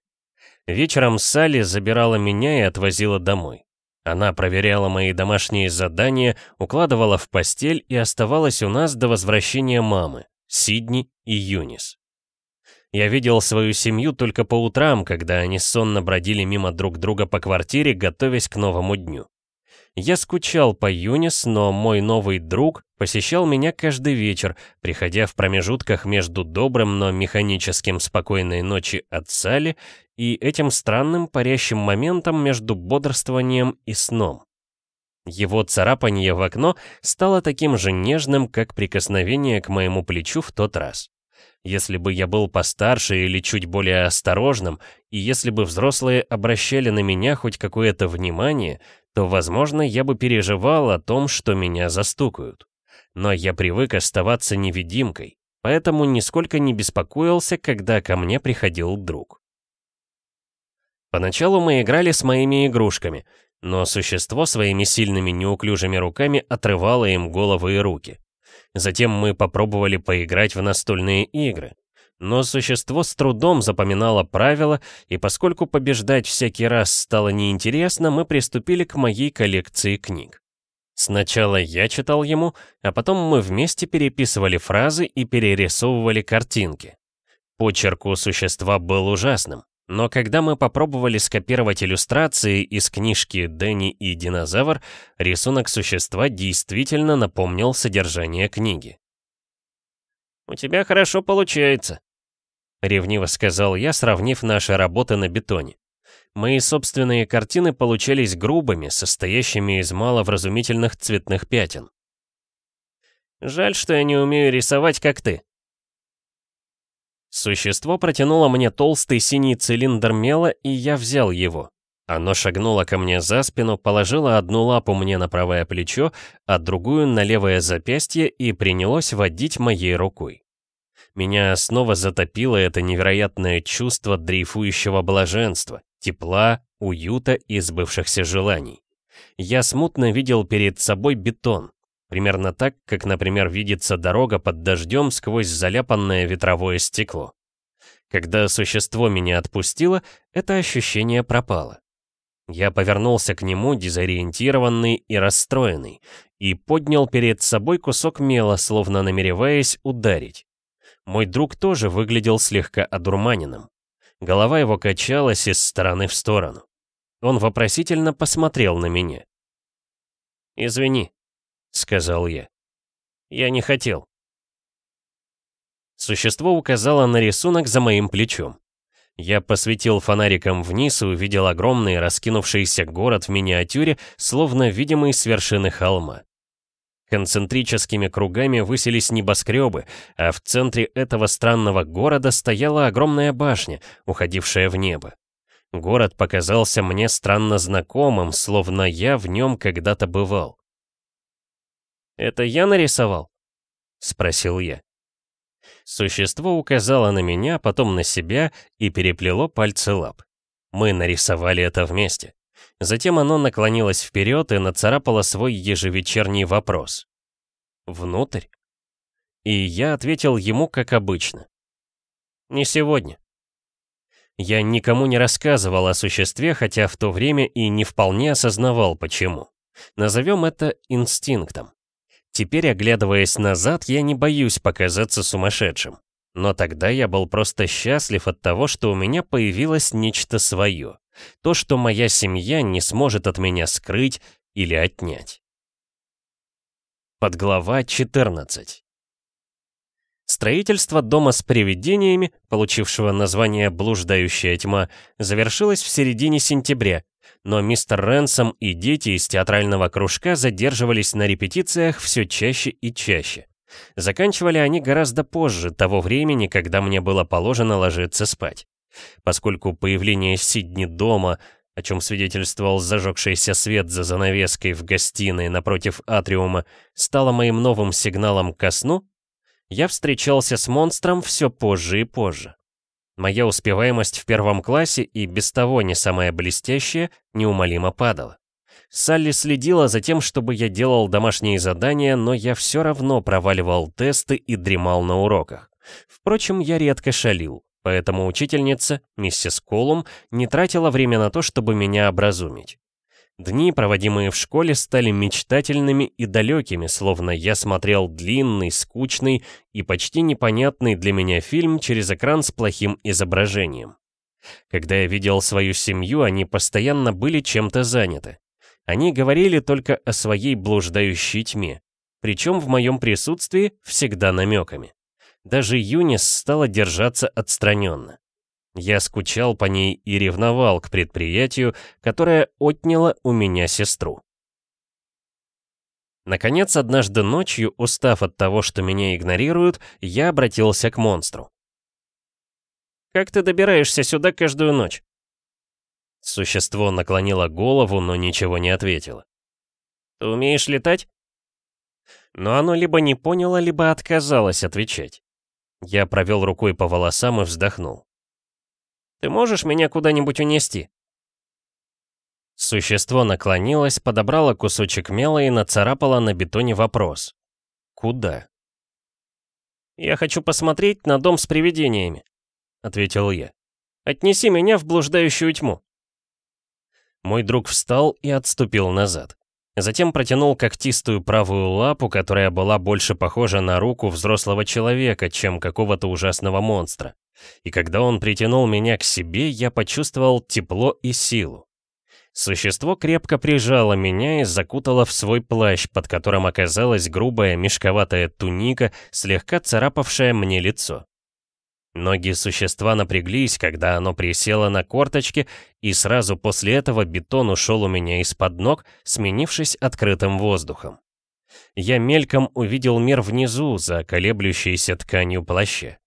[SPEAKER 2] Вечером Салли забирала меня и отвозила домой. Она проверяла мои домашние задания, укладывала в постель и оставалась у нас до возвращения мамы, Сидни и Юнис. Я видел свою семью только по утрам, когда они сонно бродили мимо друг друга по квартире, готовясь к новому дню. Я скучал по Юнис, но мой новый друг посещал меня каждый вечер, приходя в промежутках между добрым, но механическим спокойной ночи от Сали и этим странным парящим моментом между бодрствованием и сном. Его царапанье в окно стало таким же нежным, как прикосновение к моему плечу в тот раз. Если бы я был постарше или чуть более осторожным, и если бы взрослые обращали на меня хоть какое-то внимание, то, возможно, я бы переживал о том, что меня застукают. Но я привык оставаться невидимкой, поэтому нисколько не беспокоился, когда ко мне приходил друг. Поначалу мы играли с моими игрушками, но существо своими сильными неуклюжими руками отрывало им головы и руки. Затем мы попробовали поиграть в настольные игры. Но существо с трудом запоминало правила, и поскольку побеждать всякий раз стало неинтересно, мы приступили к моей коллекции книг. Сначала я читал ему, а потом мы вместе переписывали фразы и перерисовывали картинки. Почерк у существа был ужасным, но когда мы попробовали скопировать иллюстрации из книжки «Дэнни и динозавр», рисунок существа действительно напомнил содержание книги. «У тебя хорошо получается», — ревниво сказал я, сравнив наши работы на бетоне. Мои собственные картины получались грубыми, состоящими из маловразумительных цветных пятен. «Жаль, что я не умею рисовать, как ты», Существо протянуло мне толстый синий цилиндр мела, и я взял его. Оно шагнуло ко мне за спину, положило одну лапу мне на правое плечо, а другую на левое запястье и принялось водить моей рукой. Меня снова затопило это невероятное чувство дрейфующего блаженства, тепла, уюта и сбывшихся желаний. Я смутно видел перед собой бетон, примерно так, как, например, видится дорога под дождем сквозь заляпанное ветровое стекло. Когда существо меня отпустило, это ощущение пропало. Я повернулся к нему, дезориентированный и расстроенный, и поднял перед собой кусок мела, словно намереваясь ударить. Мой друг тоже выглядел слегка одурманенным. Голова его качалась из стороны в сторону. Он вопросительно посмотрел на меня. «Извини», — сказал я. «Я не хотел». Существо указало на рисунок за моим плечом. Я посветил фонариком вниз и увидел огромный раскинувшийся город в миниатюре, словно видимый с вершины холма. Концентрическими кругами высились небоскребы, а в центре этого странного города стояла огромная башня, уходившая в небо. Город показался мне странно знакомым, словно я в нем когда-то бывал. «Это я нарисовал?» — спросил я. Существо указало на меня, потом на себя и переплело пальцы лап. Мы нарисовали это вместе. Затем оно наклонилось вперед и нацарапало свой ежевечерний вопрос. «Внутрь?» И я ответил ему, как обычно. «Не сегодня». Я никому не рассказывал о существе, хотя в то время и не вполне осознавал, почему. Назовем это инстинктом. Теперь, оглядываясь назад, я не боюсь показаться сумасшедшим. Но тогда я был просто счастлив от того, что у меня появилось нечто свое. То, что моя семья не сможет от меня скрыть или отнять. Подглава 14 Строительство дома с привидениями, получившего название «Блуждающая тьма», завершилось в середине сентября, но мистер Ренсом и дети из театрального кружка задерживались на репетициях все чаще и чаще. Заканчивали они гораздо позже того времени, когда мне было положено ложиться спать. Поскольку появление Сидни дома, о чем свидетельствовал зажегшийся свет за занавеской в гостиной напротив атриума, стало моим новым сигналом ко сну, я встречался с монстром все позже и позже. Моя успеваемость в первом классе и без того не самая блестящая неумолимо падала. Салли следила за тем, чтобы я делал домашние задания, но я все равно проваливал тесты и дремал на уроках. Впрочем, я редко шалил, поэтому учительница, миссис Колум, не тратила время на то, чтобы меня образумить. Дни, проводимые в школе, стали мечтательными и далекими, словно я смотрел длинный, скучный и почти непонятный для меня фильм через экран с плохим изображением. Когда я видел свою семью, они постоянно были чем-то заняты. Они говорили только о своей блуждающей тьме, причем в моем присутствии всегда намеками. Даже Юнис стала держаться отстраненно. Я скучал по ней и ревновал к предприятию, которое отняло у меня сестру. Наконец, однажды ночью, устав от того, что меня игнорируют, я обратился к монстру. «Как ты добираешься сюда каждую ночь?» Существо наклонило голову, но ничего не ответило. «Ты умеешь летать?» Но оно либо не поняло, либо отказалось отвечать. Я провел рукой по волосам и вздохнул. Ты можешь меня куда-нибудь унести?» Существо наклонилось, подобрало кусочек мела и нацарапало на бетоне вопрос. «Куда?» «Я хочу посмотреть на дом с привидениями», — ответил я. «Отнеси меня в блуждающую тьму». Мой друг встал и отступил назад. Затем протянул когтистую правую лапу, которая была больше похожа на руку взрослого человека, чем какого-то ужасного монстра. И когда он притянул меня к себе, я почувствовал тепло и силу. Существо крепко прижало меня и закутало в свой плащ, под которым оказалась грубая мешковатая туника, слегка царапавшая мне лицо. Ноги существа напряглись, когда оно присело на корточки, и сразу после этого бетон ушел у меня из-под ног, сменившись открытым воздухом. Я мельком увидел мир внизу, за колеблющейся тканью плаща.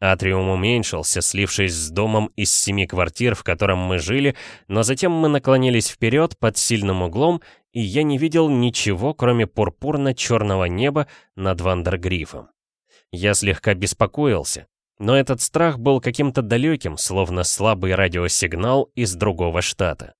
[SPEAKER 2] Атриум уменьшился, слившись с домом из семи квартир, в котором мы жили, но затем мы наклонились вперед под сильным углом, и я не видел ничего, кроме пурпурно-черного неба над Вандергрифом. Я слегка беспокоился, но этот страх был каким-то далеким, словно слабый радиосигнал из другого штата.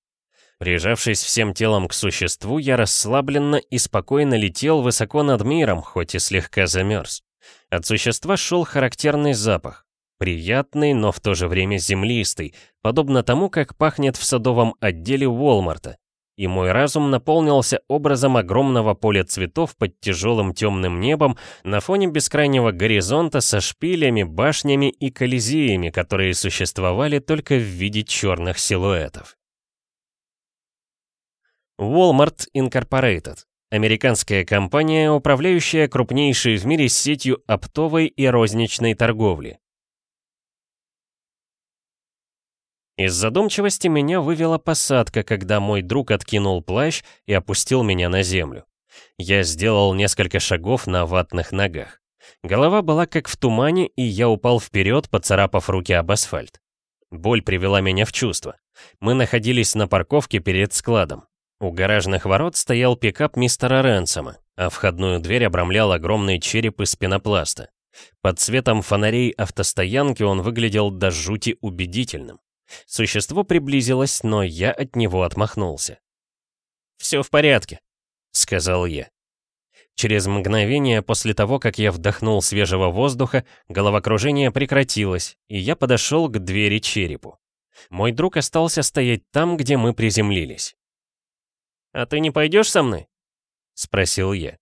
[SPEAKER 2] Прижавшись всем телом к существу, я расслабленно и спокойно летел высоко над миром, хоть и слегка замерз. От существа шел характерный запах. Приятный, но в то же время землистый, подобно тому, как пахнет в садовом отделе Уолмарта. И мой разум наполнился образом огромного поля цветов под тяжелым темным небом на фоне бескрайнего горизонта со шпилями, башнями и колизеями, которые существовали только в виде черных силуэтов. Walmart Incorporated Американская компания, управляющая крупнейшей в мире сетью оптовой и розничной торговли. Из задумчивости меня вывела посадка, когда мой друг откинул плащ и опустил меня на землю. Я сделал несколько шагов на ватных ногах. Голова была как в тумане, и я упал вперед, поцарапав руки об асфальт. Боль привела меня в чувство. Мы находились на парковке перед складом. У гаражных ворот стоял пикап мистера Ренсома, а входную дверь обрамлял огромный череп из пенопласта. Под светом фонарей автостоянки он выглядел до жути убедительным. Существо приблизилось, но я от него отмахнулся. «Все в порядке», — сказал я. Через мгновение после того, как я вдохнул свежего воздуха, головокружение прекратилось, и я подошел к двери черепу. Мой друг остался стоять там, где мы приземлились. «А ты не пойдешь со мной?» — спросил я.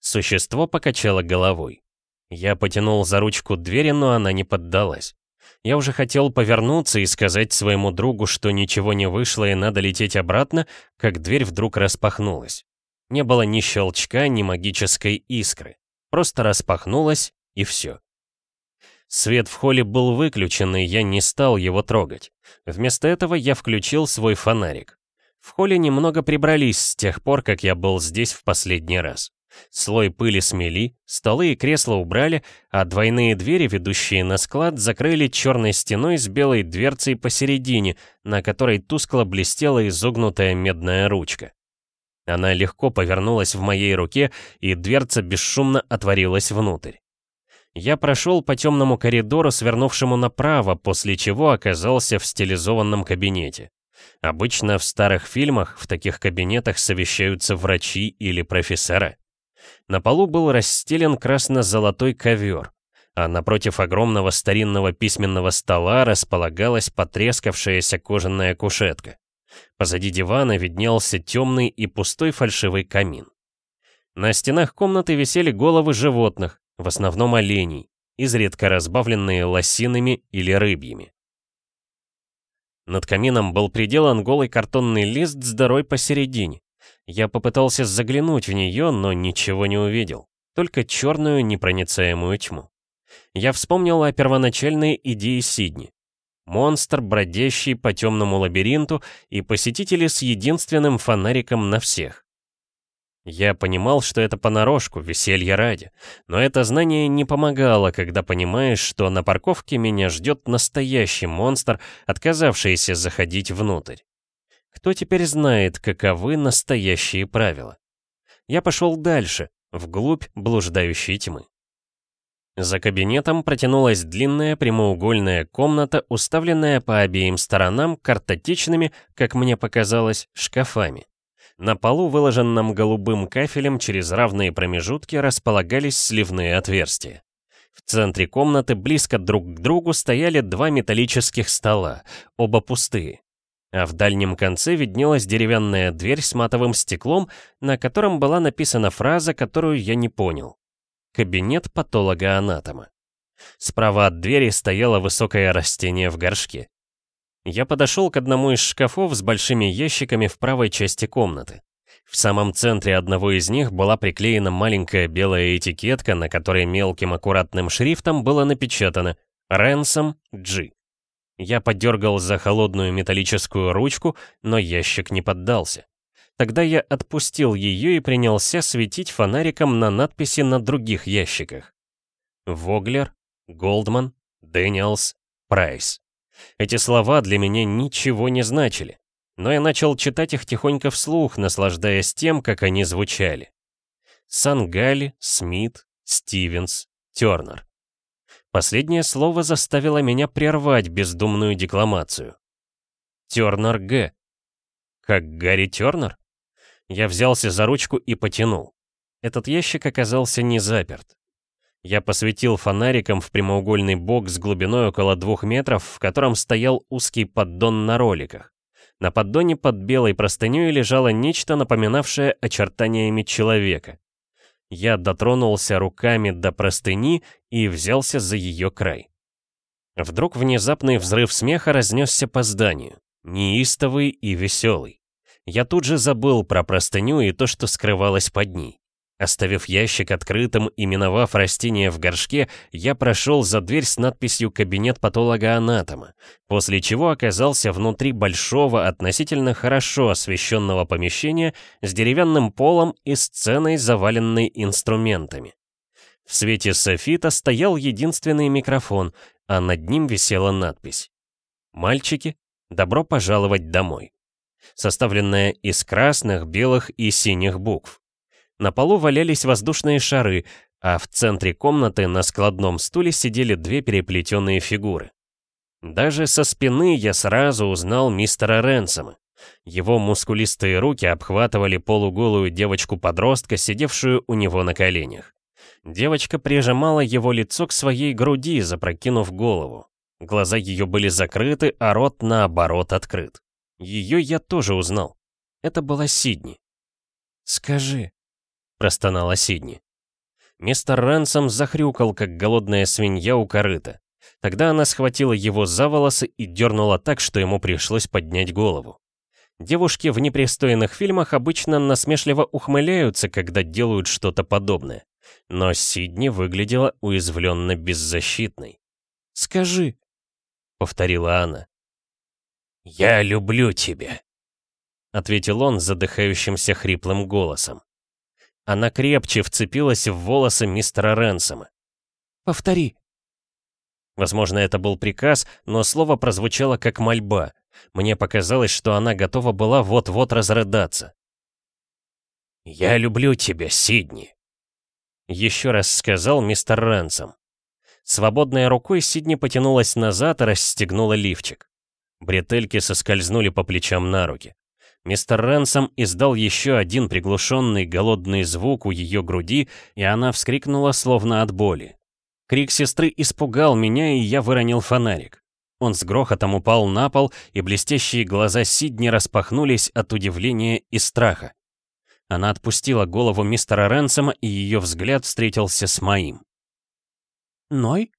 [SPEAKER 2] Существо покачало головой. Я потянул за ручку двери, но она не поддалась. Я уже хотел повернуться и сказать своему другу, что ничего не вышло и надо лететь обратно, как дверь вдруг распахнулась. Не было ни щелчка, ни магической искры. Просто распахнулась, и все. Свет в холле был выключен, и я не стал его трогать. Вместо этого я включил свой фонарик. В холле немного прибрались с тех пор, как я был здесь в последний раз. Слой пыли смели, столы и кресла убрали, а двойные двери, ведущие на склад, закрыли черной стеной с белой дверцей посередине, на которой тускло блестела изогнутая медная ручка. Она легко повернулась в моей руке, и дверца бесшумно отворилась внутрь. Я прошел по темному коридору, свернувшему направо, после чего оказался в стилизованном кабинете. Обычно в старых фильмах в таких кабинетах совещаются врачи или профессора. На полу был расстелен красно-золотой ковер, а напротив огромного старинного письменного стола располагалась потрескавшаяся кожаная кушетка. Позади дивана виднелся темный и пустой фальшивый камин. На стенах комнаты висели головы животных, в основном оленей, изредка разбавленные лосинами или рыбьями. Над камином был приделан голый картонный лист с дырой посередине. Я попытался заглянуть в нее, но ничего не увидел. Только черную непроницаемую тьму. Я вспомнил о первоначальной идее Сидни. Монстр, бродящий по темному лабиринту, и посетители с единственным фонариком на всех. Я понимал, что это понарошку, веселье ради, но это знание не помогало, когда понимаешь, что на парковке меня ждет настоящий монстр, отказавшийся заходить внутрь. Кто теперь знает, каковы настоящие правила? Я пошел дальше, вглубь блуждающей тьмы. За кабинетом протянулась длинная прямоугольная комната, уставленная по обеим сторонам картотечными, как мне показалось, шкафами. На полу, выложенном голубым кафелем, через равные промежутки располагались сливные отверстия. В центре комнаты близко друг к другу стояли два металлических стола, оба пустые. А в дальнем конце виднелась деревянная дверь с матовым стеклом, на котором была написана фраза, которую я не понял. «Кабинет патолога-анатома». Справа от двери стояло высокое растение в горшке. Я подошел к одному из шкафов с большими ящиками в правой части комнаты. В самом центре одного из них была приклеена маленькая белая этикетка, на которой мелким аккуратным шрифтом было напечатано «Ransom G». Я подергал за холодную металлическую ручку, но ящик не поддался. Тогда я отпустил ее и принялся светить фонариком на надписи на других ящиках. Воглер, Голдман, Дэниелс Прайс. Эти слова для меня ничего не значили, но я начал читать их тихонько вслух, наслаждаясь тем, как они звучали. Сангали, Смит, Стивенс, Тернер. Последнее слово заставило меня прервать бездумную декламацию. Тернер Г. Как Гарри Тернер? Я взялся за ручку и потянул. Этот ящик оказался не заперт. Я посветил фонариком в прямоугольный бок с глубиной около двух метров, в котором стоял узкий поддон на роликах. На поддоне под белой простыней лежало нечто, напоминавшее очертаниями человека. Я дотронулся руками до простыни и взялся за ее край. Вдруг внезапный взрыв смеха разнесся по зданию, неистовый и веселый. Я тут же забыл про простыню и то, что скрывалось под ней. Оставив ящик открытым и миновав растение в горшке, я прошел за дверь с надписью «Кабинет патолога-анатома», после чего оказался внутри большого, относительно хорошо освещенного помещения с деревянным полом и сценой, заваленной инструментами. В свете софита стоял единственный микрофон, а над ним висела надпись «Мальчики, добро пожаловать домой», составленная из красных, белых и синих букв. На полу валялись воздушные шары, а в центре комнаты на складном стуле сидели две переплетенные фигуры. Даже со спины я сразу узнал мистера Ренсома. Его мускулистые руки обхватывали полуголую девочку-подростка, сидевшую у него на коленях. Девочка прижимала его лицо к своей груди, запрокинув голову. Глаза ее были закрыты, а рот наоборот открыт. Ее я тоже узнал. Это была Сидни. «Скажи», — простонала Сидни. Мистер Рэнсом захрюкал, как голодная свинья у корыта. Тогда она схватила его за волосы и дернула так, что ему пришлось поднять голову. Девушки в непристойных фильмах обычно насмешливо ухмыляются, когда делают что-то подобное. Но Сидни выглядела уязвленно беззащитной. «Скажи», — повторила она. «Я люблю тебя», — ответил он задыхающимся хриплым голосом. Она крепче вцепилась в волосы мистера Ренсома. «Повтори». Возможно, это был приказ, но слово прозвучало как мольба. Мне показалось, что она готова была вот-вот разрыдаться. «Я люблю тебя, Сидни», — еще раз сказал мистер Ренсом. Свободной рукой Сидни потянулась назад и расстегнула лифчик. Бретельки соскользнули по плечам на руки. Мистер Рэнсом издал еще один приглушенный голодный звук у ее груди, и она вскрикнула словно от боли. Крик сестры испугал меня, и я выронил фонарик. Он с грохотом упал на пол, и блестящие глаза Сидни распахнулись от удивления и страха. Она отпустила голову мистера Рэнсома, и ее взгляд встретился с моим. «Ной?»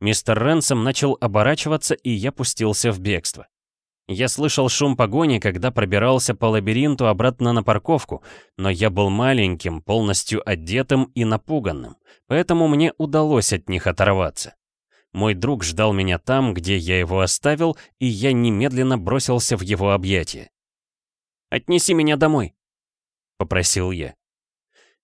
[SPEAKER 2] Мистер Рэнсом начал оборачиваться, и я пустился в бегство. Я слышал шум погони, когда пробирался по лабиринту обратно на парковку, но я был маленьким, полностью одетым и напуганным, поэтому мне удалось от них оторваться. Мой друг ждал меня там, где я его оставил, и я немедленно бросился в его объятия. «Отнеси меня домой», — попросил я.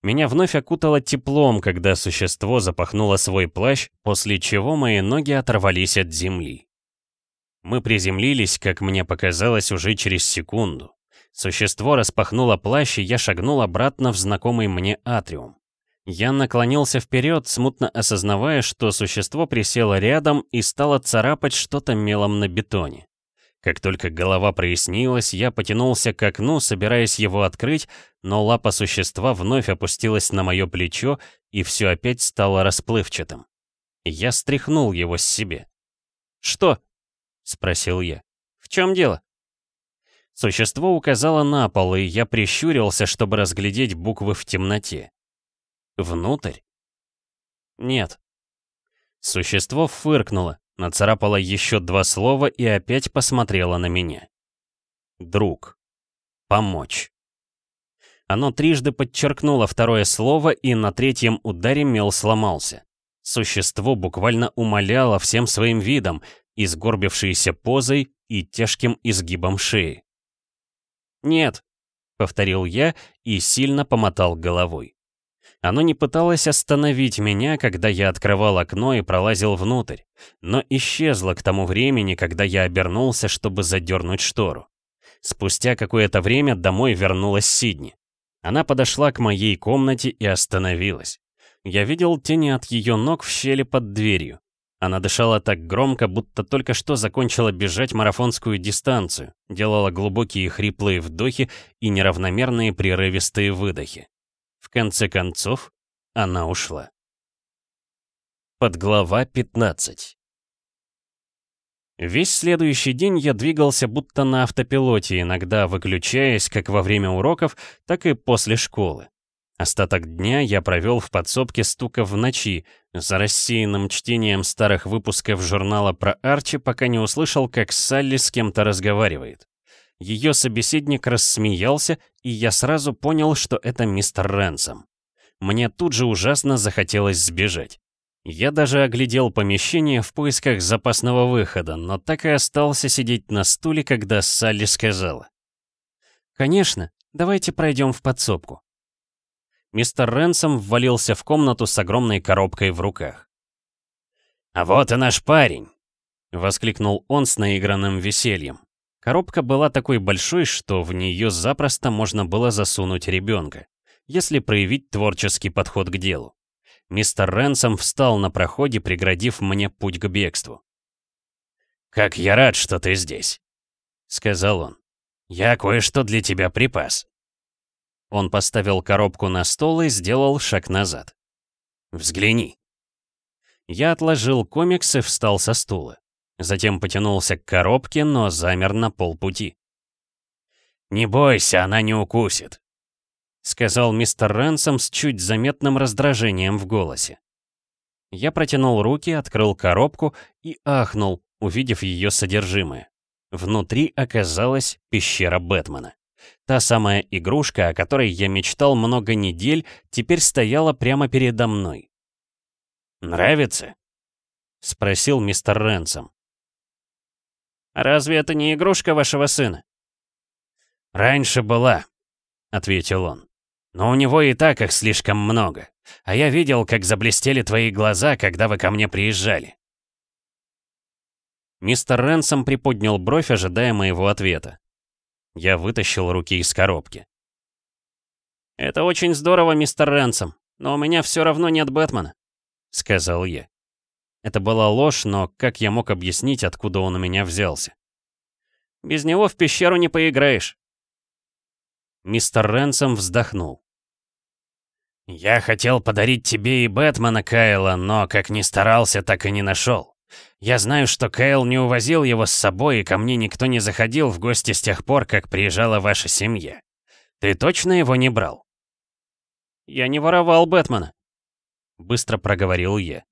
[SPEAKER 2] Меня вновь окутало теплом, когда существо запахнуло свой плащ, после чего мои ноги оторвались от земли. Мы приземлились, как мне показалось, уже через секунду. Существо распахнуло плащ, и я шагнул обратно в знакомый мне атриум. Я наклонился вперед, смутно осознавая, что существо присело рядом и стало царапать что-то мелом на бетоне. Как только голова прояснилась, я потянулся к окну, собираясь его открыть, но лапа существа вновь опустилась на мое плечо, и все опять стало расплывчатым. Я стряхнул его с себе. «Что?» — спросил я. «В чем дело?» Существо указало на пол, и я прищурился, чтобы разглядеть буквы в темноте. «Внутрь?» «Нет». Существо фыркнуло, нацарапало еще два слова и опять посмотрело на меня. «Друг. Помочь». Оно трижды подчеркнуло второе слово, и на третьем ударе мел сломался. Существо буквально умоляло всем своим видом, и сгорбившейся позой и тяжким изгибом шеи. «Нет», — повторил я и сильно помотал головой. Оно не пыталось остановить меня, когда я открывал окно и пролазил внутрь, но исчезло к тому времени, когда я обернулся, чтобы задернуть штору. Спустя какое-то время домой вернулась Сидни. Она подошла к моей комнате и остановилась. Я видел тени от ее ног в щели под дверью. Она дышала так громко, будто только что закончила бежать марафонскую дистанцию, делала глубокие хриплые вдохи и неравномерные прерывистые выдохи. В конце концов, она ушла. Подглава 15 Весь следующий день я двигался будто на автопилоте, иногда выключаясь как во время уроков, так и после школы. Остаток дня я провел в подсобке стука в ночи, за рассеянным чтением старых выпусков журнала про Арчи, пока не услышал, как Салли с кем-то разговаривает. Ее собеседник рассмеялся, и я сразу понял, что это мистер Рэнсом. Мне тут же ужасно захотелось сбежать. Я даже оглядел помещение в поисках запасного выхода, но так и остался сидеть на стуле, когда Салли сказала. «Конечно, давайте пройдем в подсобку». Мистер Ренсом ввалился в комнату с огромной коробкой в руках. «А вот и наш парень!» — воскликнул он с наигранным весельем. Коробка была такой большой, что в нее запросто можно было засунуть ребенка, если проявить творческий подход к делу. Мистер Ренсом встал на проходе, преградив мне путь к бегству. «Как я рад, что ты здесь», — сказал он. «Я кое-что для тебя припас». Он поставил коробку на стол и сделал шаг назад. «Взгляни». Я отложил комикс и встал со стула. Затем потянулся к коробке, но замер на полпути. «Не бойся, она не укусит», — сказал мистер Рэнсом с чуть заметным раздражением в голосе. Я протянул руки, открыл коробку и ахнул, увидев ее содержимое. Внутри оказалась пещера Бэтмена. Та самая игрушка, о которой я мечтал много недель, теперь стояла прямо передо мной. «Нравится?» — спросил мистер Рэнсом.
[SPEAKER 1] «Разве это не игрушка вашего сына?»
[SPEAKER 2] «Раньше была», — ответил он. «Но у него и так их слишком много. А я видел, как заблестели твои глаза, когда вы ко мне приезжали». Мистер Рэнсом приподнял бровь, ожидая моего ответа. Я вытащил руки из коробки.
[SPEAKER 1] «Это очень здорово, мистер Рэнсом, но у меня все равно нет Бэтмена», — сказал я. Это была ложь, но как я мог объяснить, откуда он у меня взялся? «Без него в пещеру не поиграешь».
[SPEAKER 2] Мистер Рэнсом вздохнул. «Я хотел подарить тебе и Бэтмена, Кайла, но как ни старался, так и не нашел. Я знаю, что Кайл не увозил его с собой, и ко мне никто не заходил в гости с тех пор, как приезжала ваша семья. Ты точно его не брал?»
[SPEAKER 1] «Я не воровал Бэтмена», — быстро проговорил я.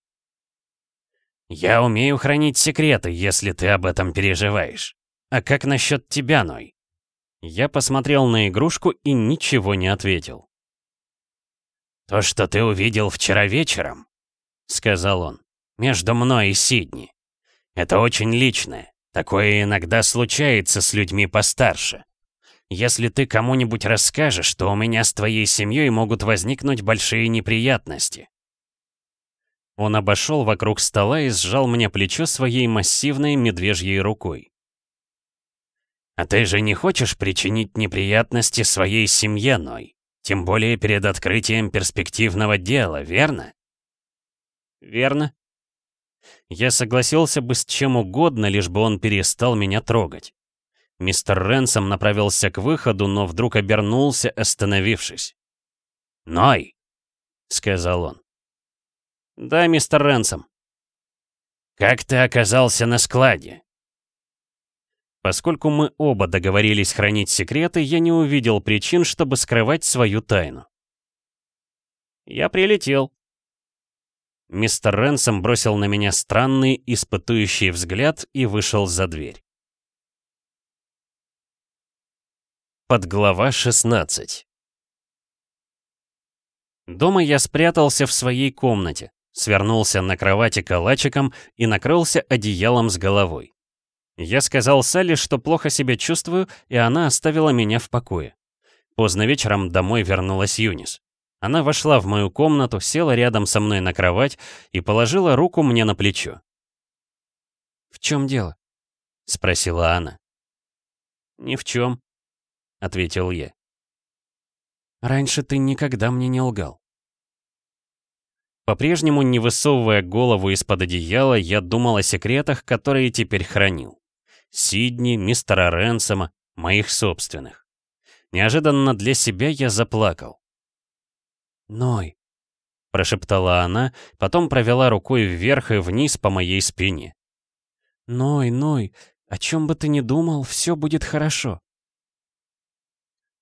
[SPEAKER 2] «Я умею хранить секреты, если ты об этом переживаешь. А как насчет тебя, Ной?» Я посмотрел на игрушку и ничего не ответил. «То, что ты увидел вчера вечером», — сказал он, — «между мной и Сидни. Это очень личное. Такое иногда случается с людьми постарше. Если ты кому-нибудь расскажешь, то у меня с твоей семьей могут возникнуть большие неприятности. Он обошел вокруг стола и сжал мне плечо своей массивной медвежьей рукой. «А ты же не хочешь причинить неприятности своей семье, Ной? Тем более перед открытием перспективного дела, верно?»
[SPEAKER 1] «Верно»,
[SPEAKER 2] я согласился бы с чем угодно, лишь бы он перестал меня трогать. Мистер Ренсом направился к выходу, но вдруг обернулся, остановившись. «Ной!» — сказал он.
[SPEAKER 1] «Да, мистер Ренсом».
[SPEAKER 2] «Как ты оказался на складе?»
[SPEAKER 1] Поскольку мы оба договорились хранить секреты, я не увидел причин, чтобы скрывать свою тайну. «Я прилетел»,
[SPEAKER 2] Мистер Ренсом бросил на меня странный, испытующий взгляд и вышел за дверь. Подглава 16 Дома я спрятался в своей комнате, свернулся на кровати калачиком и накрылся одеялом с головой. Я сказал Салли, что плохо себя чувствую, и она оставила меня в покое. Поздно вечером домой вернулась Юнис. Она вошла в мою комнату, села рядом со мной на кровать и положила руку мне на плечо.
[SPEAKER 1] «В чем дело?» — спросила она.
[SPEAKER 2] «Ни в чем», — ответил я.
[SPEAKER 1] «Раньше ты никогда мне не лгал».
[SPEAKER 2] По-прежнему, не высовывая голову из-под одеяла, я думал о секретах, которые теперь хранил. Сидни, мистера Ренсома, моих собственных. Неожиданно для себя я заплакал.
[SPEAKER 1] «Ной», —
[SPEAKER 2] прошептала она, потом провела рукой вверх и вниз по моей спине.
[SPEAKER 1] «Ной, Ной, о чем бы ты ни думал, все будет хорошо».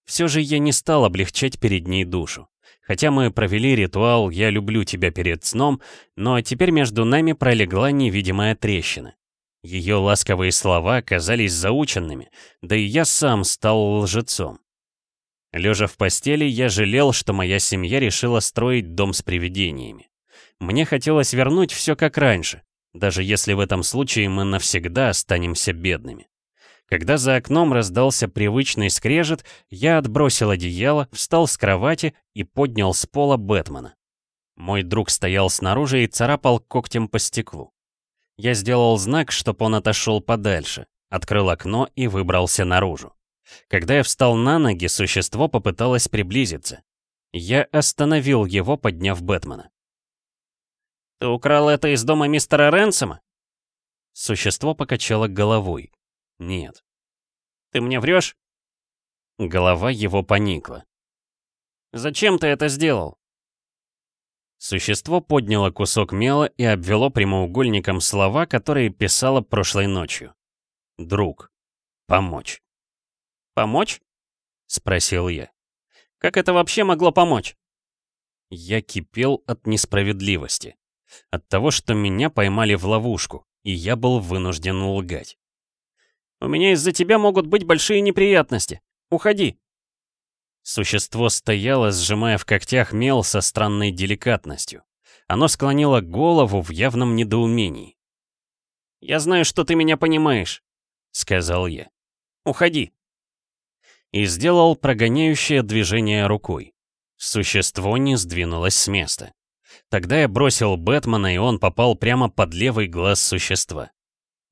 [SPEAKER 2] Все же я не стал облегчать перед ней душу. Хотя мы провели ритуал «Я люблю тебя» перед сном, но теперь между нами пролегла невидимая трещина. Ее ласковые слова казались заученными, да и я сам стал лжецом. Лежа в постели, я жалел, что моя семья решила строить дом с привидениями. Мне хотелось вернуть все как раньше, даже если в этом случае мы навсегда останемся бедными. Когда за окном раздался привычный скрежет, я отбросил одеяло, встал с кровати и поднял с пола Бэтмена. Мой друг стоял снаружи и царапал когтем по стеклу. Я сделал знак, чтобы он отошел подальше, открыл окно и выбрался наружу. Когда я встал на ноги, существо попыталось приблизиться. Я остановил его, подняв Бэтмена. «Ты украл это из дома мистера Ренсома?» Существо покачало головой. «Нет». «Ты мне врешь?» Голова его поникла. «Зачем ты это сделал?» Существо подняло кусок мела и обвело прямоугольником слова, которые писало прошлой ночью. «Друг. Помочь». «Помочь?» — спросил я. «Как это вообще могло помочь?» Я кипел от несправедливости. От того, что меня поймали в ловушку, и я был вынужден лгать. «У меня из-за тебя могут быть большие неприятности. Уходи!» Существо стояло, сжимая в когтях мел со странной деликатностью. Оно склонило голову в явном недоумении. «Я знаю, что ты меня понимаешь», — сказал я. «Уходи!» И сделал прогоняющее движение рукой. Существо не сдвинулось с места. Тогда я бросил Бэтмена, и он попал прямо под левый глаз существа.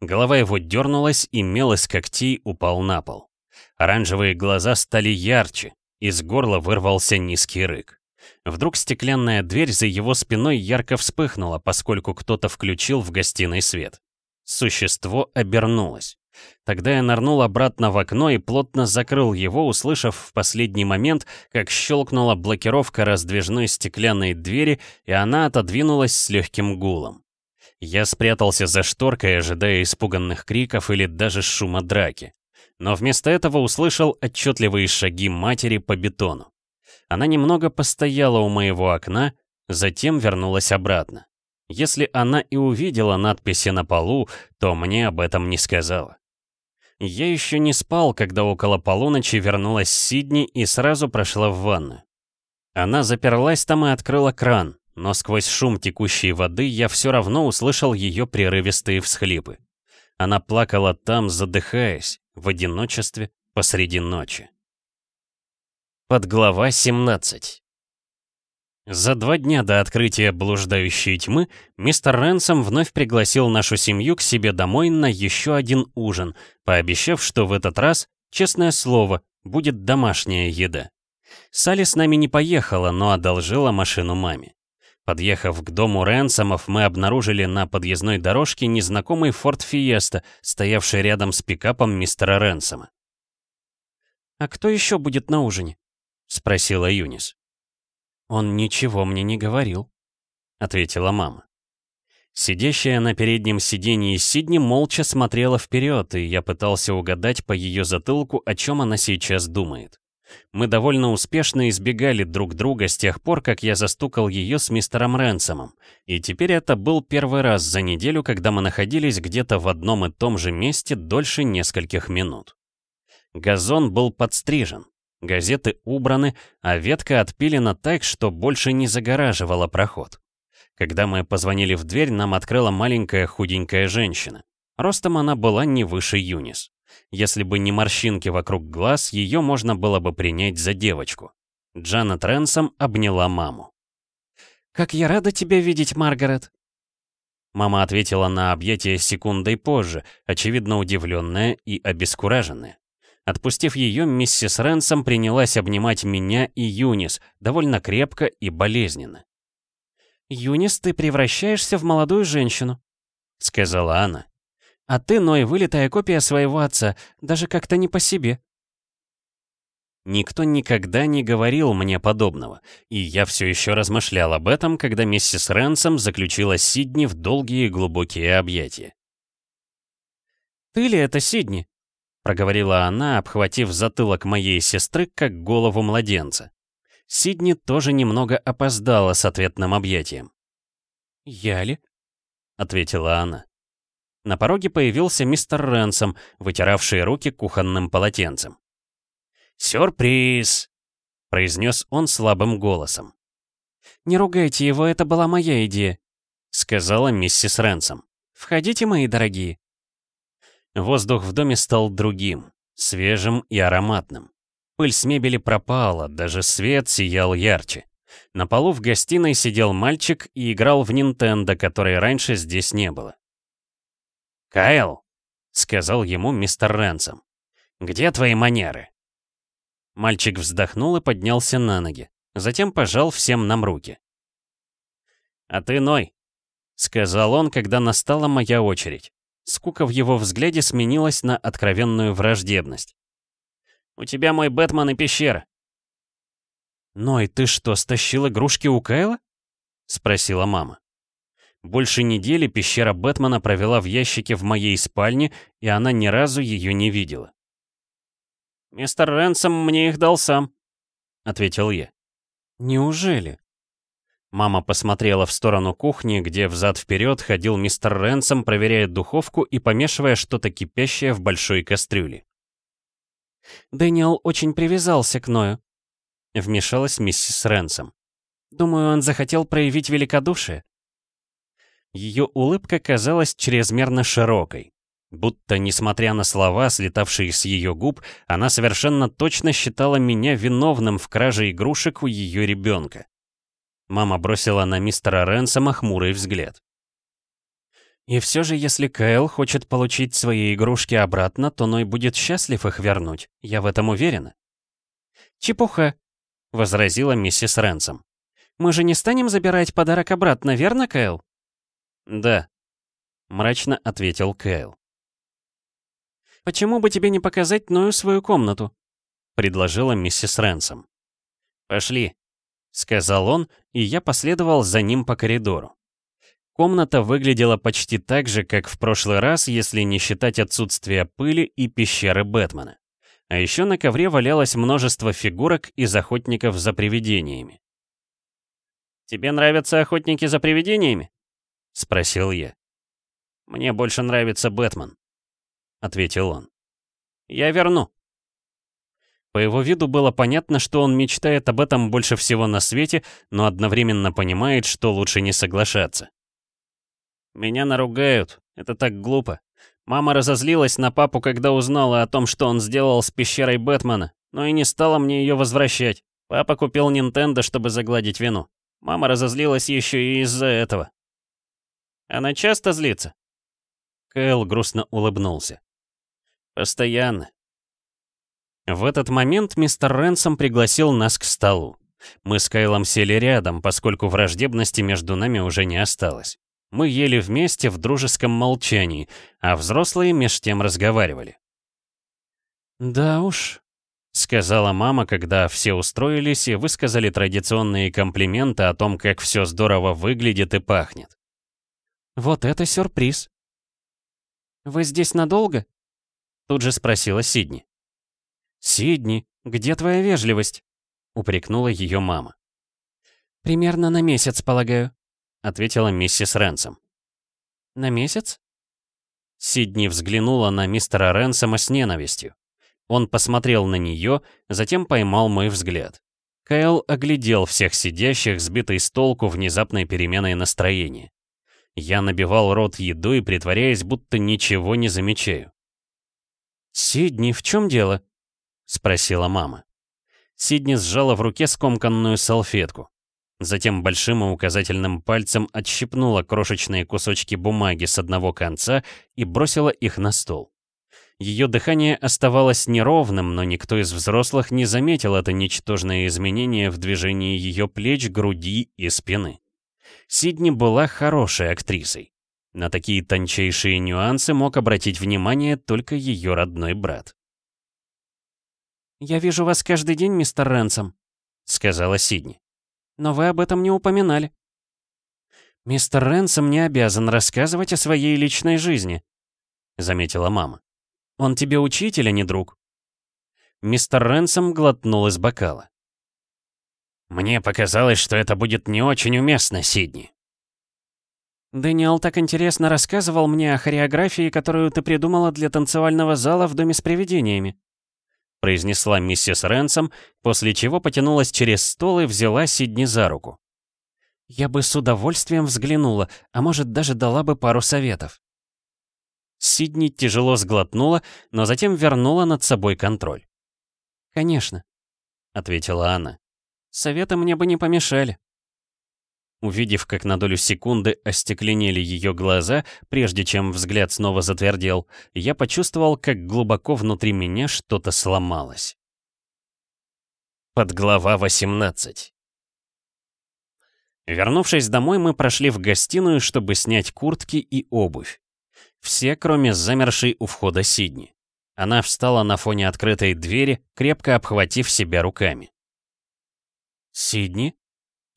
[SPEAKER 2] Голова его дернулась, и мел из когтей упал на пол. Оранжевые глаза стали ярче, из горла вырвался низкий рык. Вдруг стеклянная дверь за его спиной ярко вспыхнула, поскольку кто-то включил в гостиной свет. Существо обернулось. Тогда я нырнул обратно в окно и плотно закрыл его, услышав в последний момент, как щелкнула блокировка раздвижной стеклянной двери, и она отодвинулась с легким гулом. Я спрятался за шторкой, ожидая испуганных криков или даже шума драки. Но вместо этого услышал отчетливые шаги матери по бетону. Она немного постояла у моего окна, затем вернулась обратно. Если она и увидела надписи на полу, то мне об этом не сказала. Я еще не спал, когда около полуночи вернулась Сидни и сразу прошла в ванну. Она заперлась там и открыла кран, но сквозь шум текущей воды я все равно услышал ее прерывистые всхлипы. Она плакала там, задыхаясь, в одиночестве посреди ночи. Подглава 17 за два дня до открытия блуждающей тьмы мистер Ренсом вновь пригласил нашу семью к себе домой на еще один ужин, пообещав, что в этот раз, честное слово, будет домашняя еда. Салли с нами не поехала, но одолжила машину маме. Подъехав к дому Ренсомов, мы обнаружили на подъездной дорожке незнакомый Форд Фиеста, стоявший рядом с пикапом мистера Ренсома.
[SPEAKER 1] «А кто еще будет на ужине?» — спросила Юнис.
[SPEAKER 2] «Он ничего мне не говорил», — ответила мама. Сидящая на переднем сиденье Сидни молча смотрела вперед, и я пытался угадать по ее затылку, о чем она сейчас думает. Мы довольно успешно избегали друг друга с тех пор, как я застукал ее с мистером Ренсомом, и теперь это был первый раз за неделю, когда мы находились где-то в одном и том же месте дольше нескольких минут. Газон был подстрижен, Газеты убраны, а ветка отпилена так, что больше не загораживала проход. Когда мы позвонили в дверь, нам открыла маленькая худенькая женщина. Ростом она была не выше Юнис. Если бы не морщинки вокруг глаз, ее можно было бы принять за девочку. Джанет Ренсом обняла маму.
[SPEAKER 1] «Как я рада тебя видеть, Маргарет!»
[SPEAKER 2] Мама ответила на объятие секундой позже, очевидно удивленная и обескураженная. Отпустив ее, миссис Ренсом принялась обнимать меня и Юнис довольно крепко и болезненно.
[SPEAKER 1] «Юнис, ты превращаешься в молодую женщину», — сказала она. «А ты, Ной, вылитая копия своего отца, даже как-то не по себе».
[SPEAKER 2] Никто никогда не говорил мне подобного, и я все еще размышлял об этом, когда миссис Ренсом заключила Сидни в долгие глубокие объятия.
[SPEAKER 1] «Ты ли это, Сидни?» — проговорила она, обхватив затылок моей сестры, как голову младенца. Сидни тоже немного опоздала с ответным объятием.
[SPEAKER 2] «Я ли?» — ответила она. На пороге появился мистер Ренсом, вытиравший руки кухонным полотенцем. «Сюрприз!» — произнес он слабым голосом.
[SPEAKER 1] «Не ругайте его, это была моя идея», —
[SPEAKER 2] сказала миссис Ренсом.
[SPEAKER 1] «Входите, мои дорогие».
[SPEAKER 2] Воздух в доме стал другим, свежим и ароматным. Пыль с мебели пропала, даже свет сиял ярче. На полу в гостиной сидел мальчик и играл в Нинтендо, которой раньше здесь не было. «Кайл», — сказал ему мистер Ренсом, — «где твои манеры?» Мальчик вздохнул и поднялся на ноги. Затем пожал всем нам руки. «А ты, Ной», — сказал он, когда настала моя очередь. Скука в его взгляде сменилась на откровенную враждебность. «У тебя мой Бэтмен и пещера».
[SPEAKER 1] «Ной, ты что, стащил игрушки у Кайла?» — спросила мама.
[SPEAKER 2] Больше недели пещера Бэтмена провела в ящике в моей спальне, и она ни разу ее не видела.
[SPEAKER 1] «Мистер Ренсом мне их дал сам», — ответил я.
[SPEAKER 2] «Неужели?» Мама посмотрела в сторону кухни, где взад-вперед ходил мистер Ренсом, проверяя духовку и помешивая что-то кипящее в большой кастрюле.
[SPEAKER 1] «Дэниел очень привязался к Ною», — вмешалась миссис Ренсом. «Думаю, он захотел проявить великодушие».
[SPEAKER 2] Ее улыбка казалась чрезмерно широкой. Будто, несмотря на слова, слетавшие с ее губ, она совершенно точно считала меня виновным в краже игрушек у ее ребенка. Мама бросила на мистера Ренсома хмурый взгляд.
[SPEAKER 1] «И все же, если Кайл хочет получить свои игрушки обратно, то Ной будет счастлив их вернуть. Я в этом уверена». «Чепуха», — возразила миссис Ренсом. «Мы же не станем забирать подарок обратно, верно, Кайл?»
[SPEAKER 2] «Да», — мрачно ответил Кайл.
[SPEAKER 1] «Почему бы тебе не показать Ною свою комнату?»
[SPEAKER 2] — предложила миссис Ренсом. «Пошли», — сказал он, и я последовал за ним по коридору. Комната выглядела почти так же, как в прошлый раз, если не считать отсутствия пыли и пещеры Бэтмена. А еще на ковре валялось множество фигурок из охотников за привидениями.
[SPEAKER 1] «Тебе нравятся охотники за привидениями?»
[SPEAKER 2] — спросил я.
[SPEAKER 1] «Мне больше нравится Бэтмен», — ответил он.
[SPEAKER 2] «Я верну». По его виду было понятно, что он мечтает об этом больше всего на свете, но одновременно понимает, что лучше не соглашаться.
[SPEAKER 1] «Меня наругают. Это так глупо. Мама разозлилась на папу, когда узнала о том, что он сделал с пещерой Бэтмена, но и не стала мне ее возвращать. Папа купил Нинтендо, чтобы загладить вину. Мама разозлилась еще и из-за этого. Она часто злится?»
[SPEAKER 2] Кэл грустно улыбнулся.
[SPEAKER 1] Постоянно.
[SPEAKER 2] В этот момент мистер Ренсом пригласил нас к столу. Мы с Кайлом сели рядом, поскольку враждебности между нами уже не осталось. Мы ели вместе в дружеском молчании, а взрослые меж тем разговаривали.
[SPEAKER 1] «Да уж», — сказала мама, когда все устроились и высказали традиционные комплименты о том, как все здорово выглядит и пахнет. «Вот это сюрприз!» «Вы здесь надолго?» Тут же спросила Сидни.
[SPEAKER 2] «Сидни, где твоя вежливость?» — упрекнула ее мама.
[SPEAKER 1] «Примерно на месяц, полагаю», —
[SPEAKER 2] ответила миссис Ренсом.
[SPEAKER 1] «На месяц?»
[SPEAKER 2] Сидни взглянула на мистера Ренсома с ненавистью. Он посмотрел на нее, затем поймал мой взгляд. Кайл оглядел всех сидящих, сбитый с толку внезапной переменой настроения. Я набивал рот едой, притворяясь, будто ничего не замечаю.
[SPEAKER 1] «Сидни, в чем дело?» — спросила мама.
[SPEAKER 2] Сидни сжала в руке скомканную салфетку. Затем большим и указательным пальцем отщипнула крошечные кусочки бумаги с одного конца и бросила их на стол. Ее дыхание оставалось неровным, но никто из взрослых не заметил это ничтожное изменение в движении ее плеч, груди и спины. Сидни была хорошей актрисой. На такие тончайшие нюансы мог обратить внимание только ее родной брат.
[SPEAKER 1] «Я вижу вас каждый день, мистер Рэнсом», — сказала Сидни. «Но вы об этом не упоминали». «Мистер Рэнсом не обязан рассказывать о своей личной жизни», — заметила мама. Он тебе учитель, а не друг?» Мистер Ренсом глотнул из бокала.
[SPEAKER 2] «Мне показалось, что это будет не очень уместно, Сидни».
[SPEAKER 1] «Дэниел так интересно рассказывал мне о хореографии, которую ты придумала для танцевального зала в Доме с привидениями», произнесла миссис Ренсом, после чего потянулась через стол и взяла Сидни за руку. «Я бы с удовольствием взглянула, а может, даже дала бы пару советов». Сидни тяжело сглотнула, но затем вернула над собой контроль. «Конечно», — ответила она. «Советы мне бы не помешали». Увидев, как на долю секунды остекленели ее глаза, прежде чем взгляд снова затвердел, я почувствовал, как глубоко внутри меня что-то сломалось. Подглава 18 Вернувшись домой, мы прошли в гостиную, чтобы снять куртки и обувь. Все, кроме замершей у входа Сидни. Она встала на фоне открытой двери, крепко обхватив себя руками. «Сидни?» —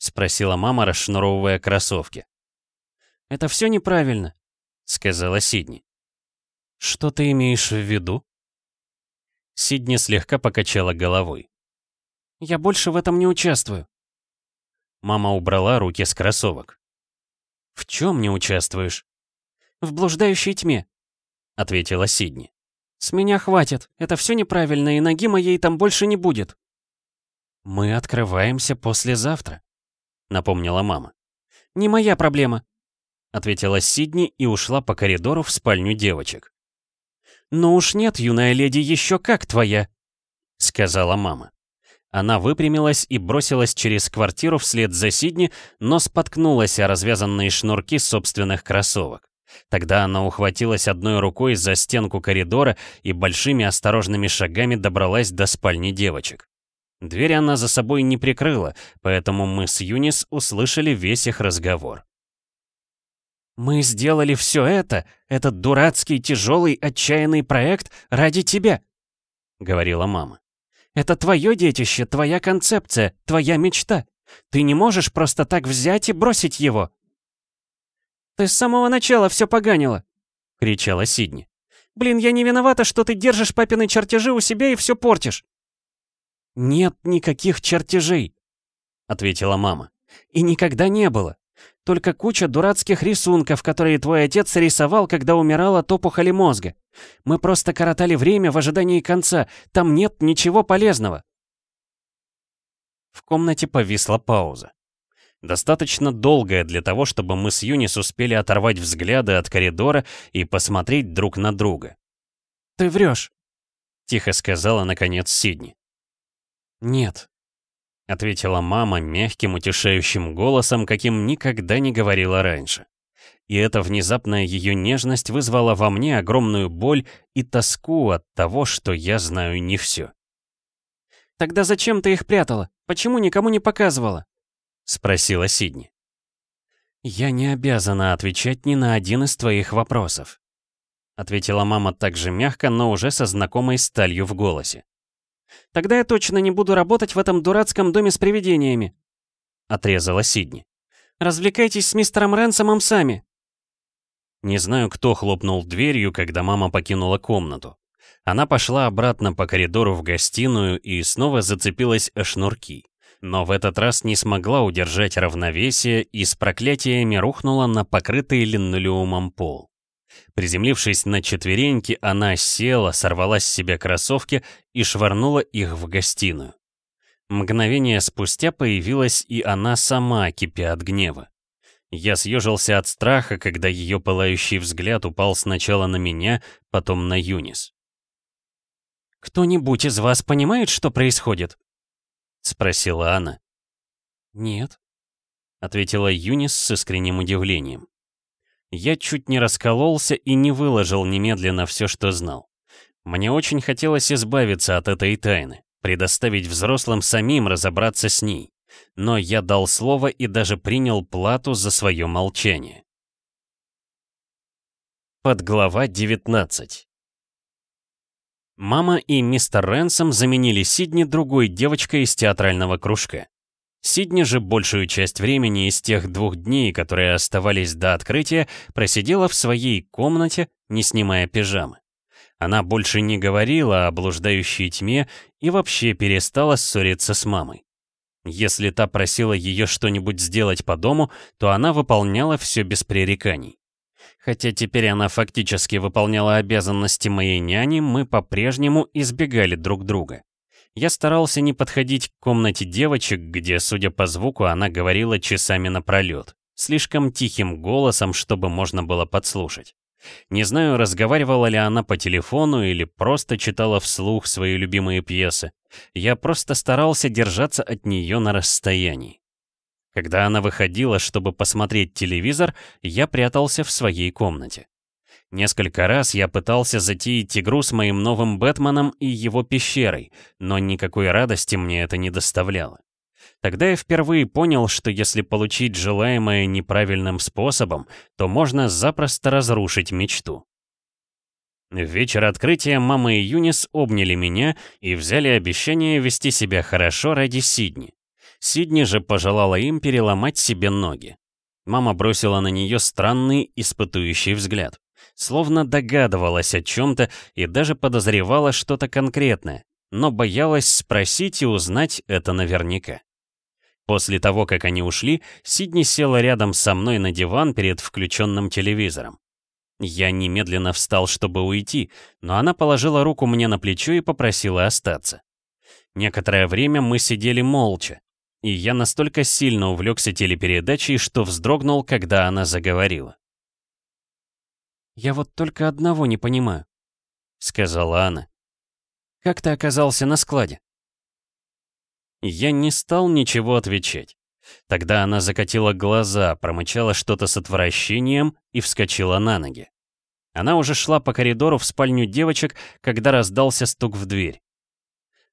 [SPEAKER 1] спросила мама, расшнуровывая кроссовки. «Это все неправильно», — сказала Сидни. «Что ты имеешь в виду?» Сидни слегка покачала головой. «Я больше в этом не участвую». Мама убрала руки с кроссовок. «В чем не участвуешь?» в блуждающей тьме», — ответила Сидни. «С меня хватит, это все неправильно, и ноги моей там больше не будет». «Мы открываемся послезавтра», — напомнила мама. «Не моя проблема», — ответила Сидни и ушла по коридору в спальню девочек. «Ну уж нет, юная леди, еще как твоя», — сказала мама. Она выпрямилась и бросилась через квартиру вслед за Сидни, но споткнулась о развязанные шнурки собственных кроссовок. Тогда она ухватилась одной рукой за стенку коридора и большими осторожными шагами добралась до спальни девочек. Дверь она за собой не прикрыла, поэтому мы с Юнис услышали весь их разговор. «Мы сделали все это, этот дурацкий, тяжелый, отчаянный проект ради тебя», — говорила мама. «Это твое детище, твоя концепция, твоя мечта. Ты не можешь просто так взять и бросить его». «Ты с самого начала все поганила!» — кричала Сидни. «Блин, я не виновата, что ты держишь папины чертежи у себя и все портишь!» «Нет никаких чертежей!» — ответила мама. «И никогда не было. Только куча дурацких рисунков, которые твой отец рисовал, когда умирал от опухоли мозга. Мы просто коротали время в ожидании конца. Там нет ничего полезного». В комнате повисла пауза. Достаточно долгая для того, чтобы мы с Юнис успели оторвать взгляды от коридора и посмотреть друг на друга. «Ты врешь», — тихо сказала, наконец, Сидни. «Нет», — ответила мама мягким, утешающим голосом, каким никогда не говорила раньше. И эта внезапная ее нежность вызвала во мне огромную боль и тоску от того, что я знаю не все. «Тогда зачем ты их прятала? Почему никому не показывала?» — спросила Сидни. «Я не обязана отвечать ни на один из твоих вопросов», — ответила мама так же мягко, но уже со знакомой сталью в голосе. «Тогда я точно не буду работать в этом дурацком доме с привидениями», — отрезала Сидни. «Развлекайтесь с мистером Рэнсомом сами». Не знаю, кто хлопнул дверью, когда мама покинула комнату. Она пошла обратно по коридору в гостиную и снова зацепилась о шнурки но в этот раз не смогла удержать равновесие и с проклятиями рухнула на покрытый линолеумом пол. Приземлившись на четвереньки, она села, сорвала с себя кроссовки и швырнула их в гостиную. Мгновение спустя появилась и она сама, кипя от гнева. Я съежился от страха, когда ее пылающий взгляд упал сначала на меня, потом на Юнис. «Кто-нибудь из вас понимает, что происходит?»
[SPEAKER 2] — спросила она.
[SPEAKER 1] «Нет», —
[SPEAKER 2] ответила Юнис с искренним удивлением. Я чуть не раскололся и не выложил немедленно все, что знал. Мне очень хотелось избавиться от этой тайны, предоставить взрослым самим разобраться с ней. Но я дал слово и даже принял плату за свое молчание. Подглава 19 Мама и мистер Рэнсом заменили Сидни другой девочкой из театрального кружка. Сидни же большую часть времени из тех двух дней, которые оставались до открытия, просидела в своей комнате, не снимая пижамы. Она больше не говорила о блуждающей тьме и вообще перестала ссориться с мамой. Если та просила ее что-нибудь сделать по дому, то она выполняла все без пререканий. Хотя теперь она фактически выполняла обязанности моей няни, мы по-прежнему избегали друг друга. Я старался не подходить к комнате девочек, где, судя по звуку, она говорила часами напролет, слишком тихим голосом, чтобы можно было подслушать. Не знаю, разговаривала ли она по телефону или просто читала вслух свои любимые пьесы. Я просто старался держаться от нее на расстоянии. Когда она выходила, чтобы посмотреть телевизор, я прятался в своей комнате. Несколько раз я пытался затеять игру с моим новым Бэтменом и его пещерой, но никакой радости мне это не доставляло. Тогда я впервые понял, что если получить желаемое неправильным способом, то можно запросто разрушить мечту. В вечер открытия мама и Юнис обняли меня и взяли обещание вести себя хорошо ради Сидни. Сидни же пожелала им переломать себе ноги. Мама бросила на нее странный, испытующий взгляд словно догадывалась о чем-то и даже подозревала что-то конкретное, но боялась спросить и узнать это наверняка. После того, как они ушли, Сидни села рядом со мной на диван перед включенным телевизором. Я немедленно встал, чтобы уйти, но она положила руку мне на плечо и попросила остаться. Некоторое время мы сидели молча, и я настолько сильно увлекся телепередачей, что вздрогнул, когда она заговорила.
[SPEAKER 1] «Я вот только одного не понимаю», — сказала она. «Как ты оказался на складе?»
[SPEAKER 2] Я не стал ничего отвечать. Тогда она закатила глаза, промычала что-то с отвращением и вскочила на ноги. Она уже шла по коридору в спальню девочек, когда раздался стук в дверь.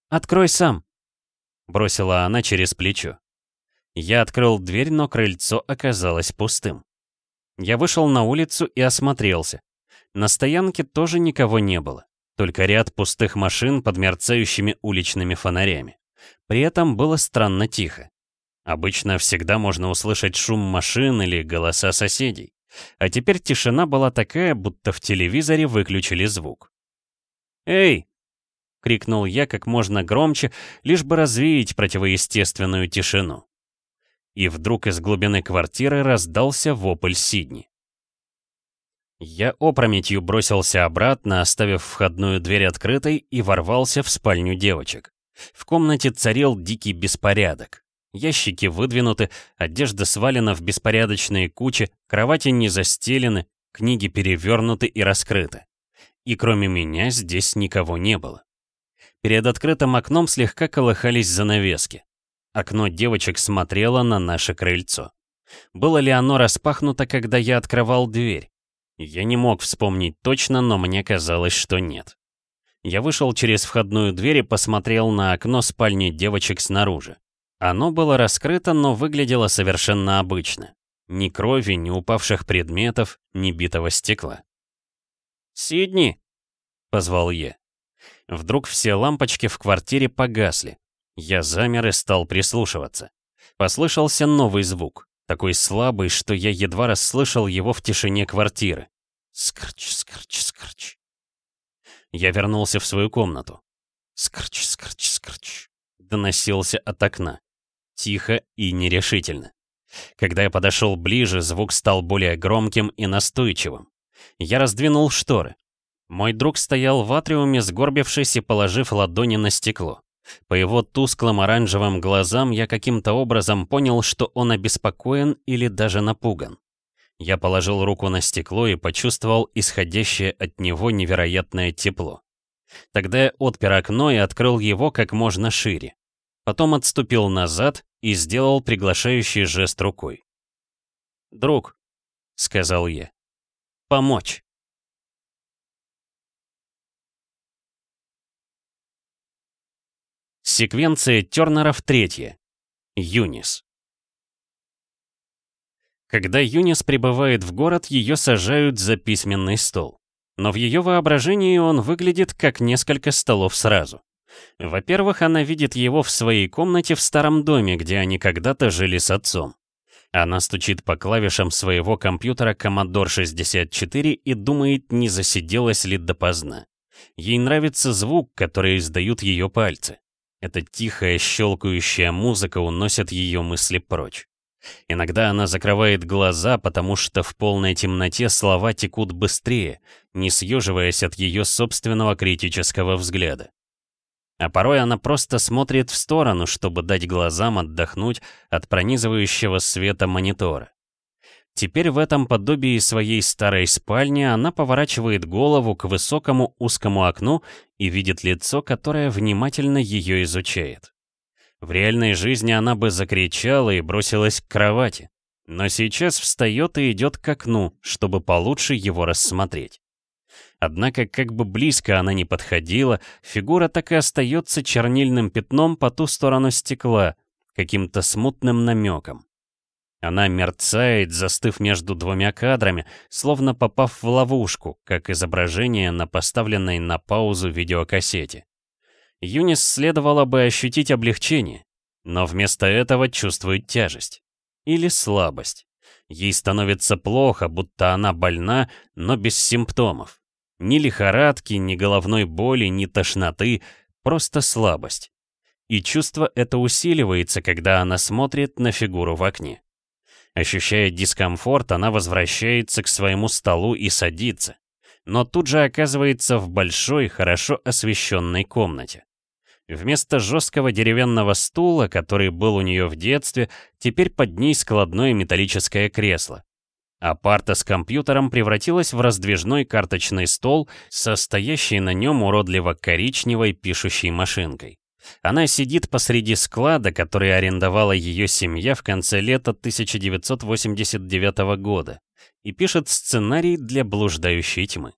[SPEAKER 1] «Открой сам», —
[SPEAKER 2] бросила она через плечо. Я открыл дверь, но крыльцо оказалось пустым. Я вышел на улицу и осмотрелся. На стоянке тоже никого не было, только ряд пустых машин под мерцающими уличными фонарями. При этом было странно тихо. Обычно всегда можно услышать шум машин или голоса соседей. А теперь тишина была такая, будто в телевизоре выключили звук. «Эй!» — крикнул я как можно громче, лишь бы развеять противоестественную тишину и вдруг из глубины квартиры раздался вопль Сидни. Я опрометью бросился обратно, оставив входную дверь открытой и ворвался в спальню девочек. В комнате царил дикий беспорядок. Ящики выдвинуты, одежда свалена в беспорядочные кучи, кровати не застелены, книги перевернуты и раскрыты. И кроме меня здесь никого не было. Перед открытым окном слегка колыхались занавески. Окно девочек смотрело на наше крыльцо. Было ли оно распахнуто, когда я открывал дверь? Я не мог вспомнить точно, но мне казалось, что нет. Я вышел через входную дверь и посмотрел на окно спальни девочек снаружи. Оно было раскрыто, но выглядело совершенно обычно. Ни крови, ни упавших предметов, ни битого стекла. «Сидни!» — позвал я. Вдруг все лампочки в квартире погасли. Я замер и стал прислушиваться. Послышался новый звук, такой слабый, что я едва расслышал его в тишине квартиры. Скрч, скрч, скрч. Я вернулся в свою комнату. Скрч, скрч, скрч. Доносился от окна. Тихо и нерешительно. Когда я подошел ближе, звук стал более громким и настойчивым. Я раздвинул шторы. Мой друг стоял в атриуме, сгорбившись и положив ладони на стекло. По его тусклым оранжевым глазам я каким-то образом понял, что он обеспокоен или даже напуган. Я положил руку на стекло и почувствовал исходящее от него невероятное тепло. Тогда я отпер окно и открыл его как можно шире. Потом отступил назад и сделал приглашающий жест рукой. «Друг», — сказал я, — «помочь». Секвенция Тернеров третья. Юнис. Когда Юнис прибывает в город, ее сажают за письменный стол. Но в ее воображении он выглядит как несколько столов сразу. Во-первых, она видит его в своей комнате в старом доме, где они когда-то жили с отцом. Она стучит по клавишам своего компьютера Commodore 64 и думает, не засиделась ли допоздна. Ей нравится звук, который издают ее пальцы. Эта тихая, щелкающая музыка уносит ее мысли прочь. Иногда она закрывает глаза, потому что в полной темноте слова текут быстрее, не съеживаясь от ее собственного критического взгляда. А порой она просто смотрит в сторону, чтобы дать глазам отдохнуть от пронизывающего света монитора. Теперь в этом подобии своей старой спальни она поворачивает голову к высокому узкому окну и видит лицо, которое внимательно ее изучает. В реальной жизни она бы закричала и бросилась к кровати, но сейчас встает и идет к окну, чтобы получше его рассмотреть. Однако, как бы близко она ни подходила, фигура так и остается чернильным пятном по ту сторону стекла, каким-то смутным намеком. Она мерцает, застыв между двумя кадрами, словно попав в ловушку, как изображение на поставленной на паузу видеокассете. Юнис следовало бы ощутить облегчение, но вместо этого чувствует тяжесть. Или слабость. Ей становится плохо, будто она больна, но без симптомов. Ни лихорадки, ни головной боли, ни тошноты, просто слабость. И чувство это усиливается, когда она смотрит на фигуру в окне. Ощущая дискомфорт, она возвращается к своему столу и садится. Но тут же оказывается в большой, хорошо освещенной комнате. Вместо жесткого деревянного стула, который был у нее в детстве, теперь под ней складное металлическое кресло. А парта с компьютером превратилась в раздвижной карточный стол, состоящий на нем уродливо-коричневой пишущей машинкой. Она сидит посреди склада, который арендовала ее семья в конце лета 1989 года, и пишет сценарий для блуждающей тьмы.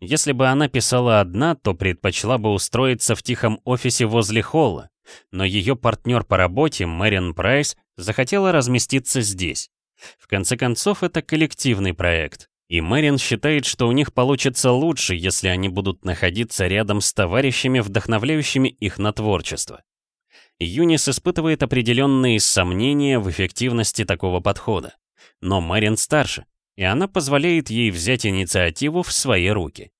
[SPEAKER 2] Если бы она писала одна, то предпочла бы устроиться в тихом офисе возле холла, но ее партнер по работе, Мэрин Прайс, захотела разместиться здесь. В конце концов, это коллективный проект, и Мэрин считает, что у них получится лучше, если они будут находиться рядом с товарищами, вдохновляющими их на творчество. Юнис испытывает определенные сомнения в эффективности такого подхода. Но Мэрин старше, и она позволяет ей взять инициативу в свои руки.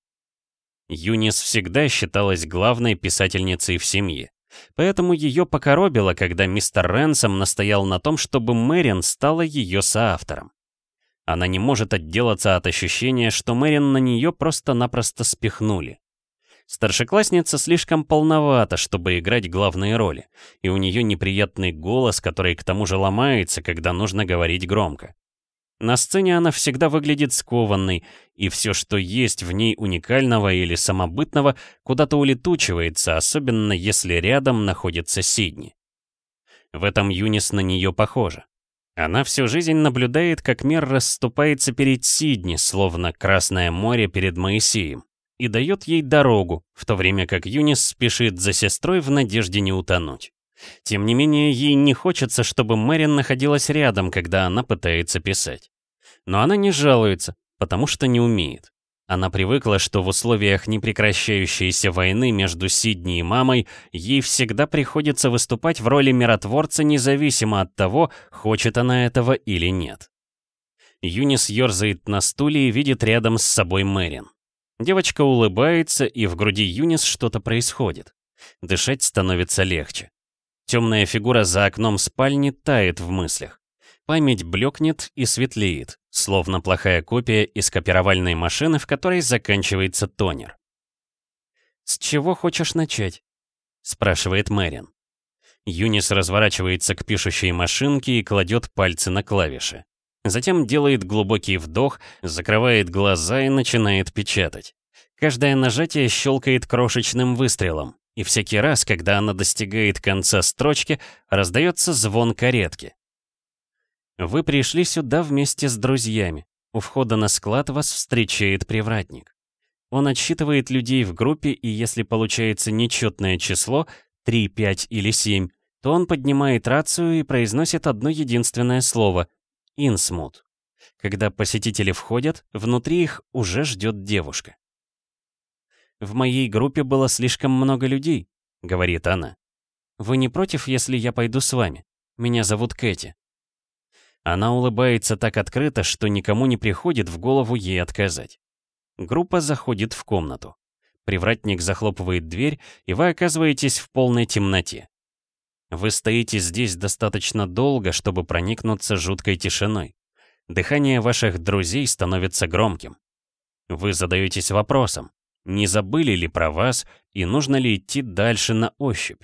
[SPEAKER 2] Юнис всегда считалась главной писательницей в семье. Поэтому ее покоробило, когда мистер Ренсом настоял на том, чтобы Мэрин стала ее соавтором. Она не может отделаться от ощущения, что Мэрин на нее просто-напросто спихнули. Старшеклассница слишком полновата, чтобы играть главные роли, и у нее неприятный голос, который к тому же ломается, когда нужно говорить громко. На сцене она всегда выглядит скованной, и все, что есть в ней уникального или самобытного, куда-то улетучивается, особенно если рядом находится Сидни. В этом Юнис на нее похожа. Она всю жизнь наблюдает, как мир расступается перед Сидни, словно Красное море перед Моисеем, и дает ей дорогу, в то время как Юнис спешит за сестрой в надежде не утонуть. Тем не менее, ей не хочется, чтобы Мэрин находилась рядом, когда она пытается писать. Но она не жалуется, потому что не умеет. Она привыкла, что в условиях непрекращающейся войны между Сидни и мамой ей всегда приходится выступать в роли миротворца независимо от того, хочет она этого или нет. Юнис ерзает на стуле и видит рядом с собой Мэрин. Девочка улыбается, и в груди Юнис что-то происходит. Дышать становится легче. Темная фигура за окном спальни тает в мыслях. Память блекнет и светлеет, словно плохая копия из копировальной машины, в которой заканчивается тонер. «С чего хочешь начать?» — спрашивает Мэрин. Юнис разворачивается к пишущей машинке и кладет пальцы на клавиши. Затем делает глубокий вдох, закрывает глаза и начинает печатать. Каждое нажатие щелкает крошечным выстрелом. И всякий раз, когда она достигает конца строчки, раздается звон каретки. Вы пришли сюда вместе с друзьями. У входа на склад вас встречает привратник. Он отсчитывает людей в группе, и если получается нечетное число, 3, 5 или 7, то он поднимает рацию и произносит одно единственное слово — «инсмут». Когда посетители входят, внутри их уже ждет девушка. «В моей группе было слишком много людей», — говорит она. «Вы не против, если я пойду с вами? Меня зовут Кэти». Она улыбается так открыто, что никому не приходит в голову ей отказать. Группа заходит в комнату. Привратник захлопывает дверь, и вы оказываетесь в полной темноте. Вы стоите здесь достаточно долго, чтобы проникнуться жуткой тишиной. Дыхание ваших друзей становится громким. Вы задаетесь вопросом, не забыли ли про вас и нужно ли идти дальше на ощупь.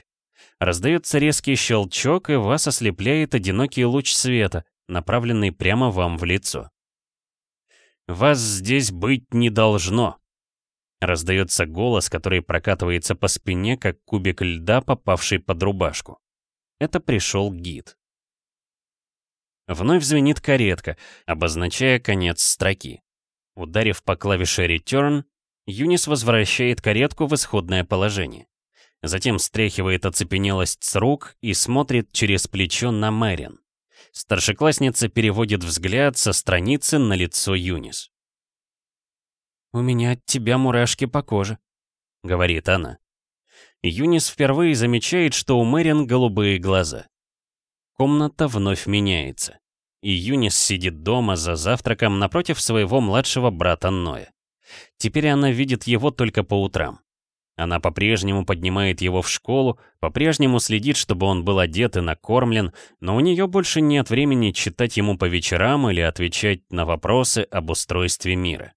[SPEAKER 2] Раздается резкий щелчок, и вас ослепляет одинокий луч света, направленный прямо вам в лицо. «Вас здесь быть не должно!» Раздается голос, который прокатывается по спине, как кубик льда, попавший под рубашку. Это пришел гид. Вновь звенит каретка, обозначая конец строки. Ударив по клавише Return, Юнис возвращает каретку в исходное положение. Затем стряхивает оцепенелость с рук и смотрит через плечо на Мэрин. Старшеклассница переводит взгляд со страницы на лицо Юнис.
[SPEAKER 1] «У меня от тебя мурашки по коже», — говорит она.
[SPEAKER 2] Юнис впервые замечает, что у Мэрин голубые глаза. Комната вновь меняется. И Юнис сидит дома за завтраком напротив своего младшего брата Ноя. Теперь она видит его только по утрам. Она по-прежнему поднимает его в школу, по-прежнему следит, чтобы он был одет и накормлен, но у нее больше нет времени читать ему по вечерам или отвечать на вопросы об устройстве мира.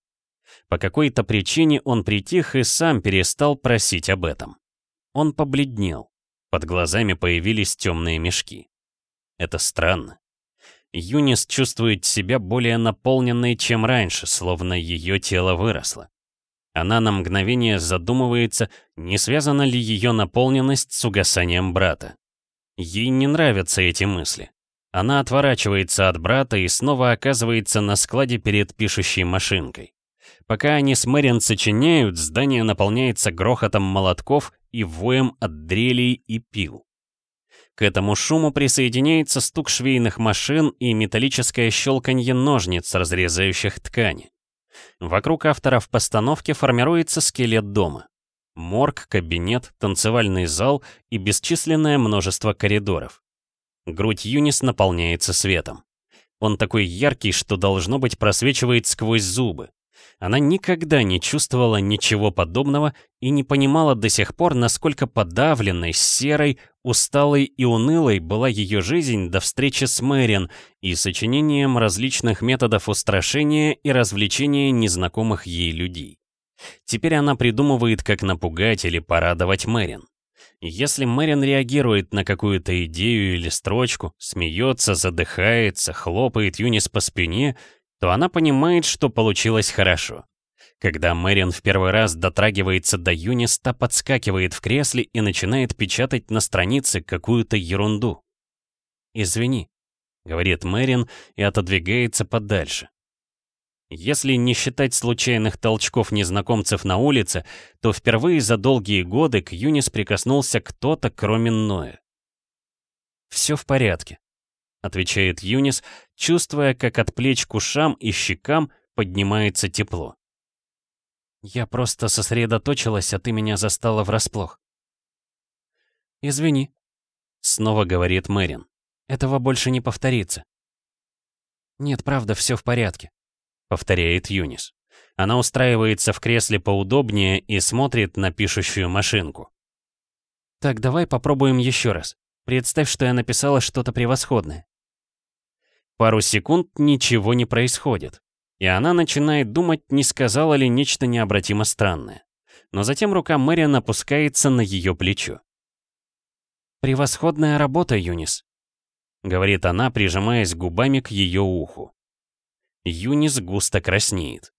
[SPEAKER 2] По какой-то причине он притих и сам перестал просить об этом. Он побледнел. Под глазами появились темные мешки. Это странно. Юнис чувствует себя более наполненной, чем раньше, словно ее тело выросло. Она на мгновение задумывается, не связана ли ее наполненность с угасанием брата. Ей не нравятся эти мысли. Она отворачивается от брата и снова оказывается на складе перед пишущей машинкой. Пока они с Мэрин сочиняют, здание наполняется грохотом молотков и воем от дрелей и пил. К этому шуму присоединяется стук швейных машин и металлическое щелканье ножниц, разрезающих ткани. Вокруг авторов постановки формируется скелет дома. Морг, кабинет, танцевальный зал и бесчисленное множество коридоров. Грудь Юнис наполняется светом. Он такой яркий, что должно быть просвечивает сквозь зубы. Она никогда не чувствовала ничего подобного и не понимала до сих пор, насколько подавленной, серой, усталой и унылой была ее жизнь до встречи с Мэрин и сочинением различных методов устрашения и развлечения незнакомых ей людей. Теперь она придумывает, как напугать или порадовать Мэрин. Если Мэрин реагирует на какую-то идею или строчку, смеется, задыхается, хлопает Юнис по спине — то она понимает, что получилось хорошо. Когда Мэрин в первый раз дотрагивается до Юниста, подскакивает в кресле и начинает печатать на странице какую-то ерунду. «Извини», — говорит Мэрин и отодвигается подальше. Если не считать случайных толчков незнакомцев на улице, то впервые за долгие годы к Юнис прикоснулся кто-то, кроме Ноя. «Все в порядке», — отвечает Юнис, чувствуя, как от плеч к ушам и щекам поднимается тепло. «Я просто сосредоточилась, а ты меня застала врасплох». «Извини», — снова говорит Мэрин. «Этого больше не повторится». «Нет, правда, все в порядке», — повторяет Юнис. Она устраивается в кресле поудобнее и смотрит на пишущую машинку. «Так, давай попробуем еще раз. Представь, что я написала что-то превосходное. Пару секунд ничего не происходит. И она начинает думать, не сказала ли нечто необратимо странное. Но затем рука Мэриан опускается на ее плечо. «Превосходная работа, Юнис», — говорит она, прижимаясь губами к ее уху. Юнис густо краснеет.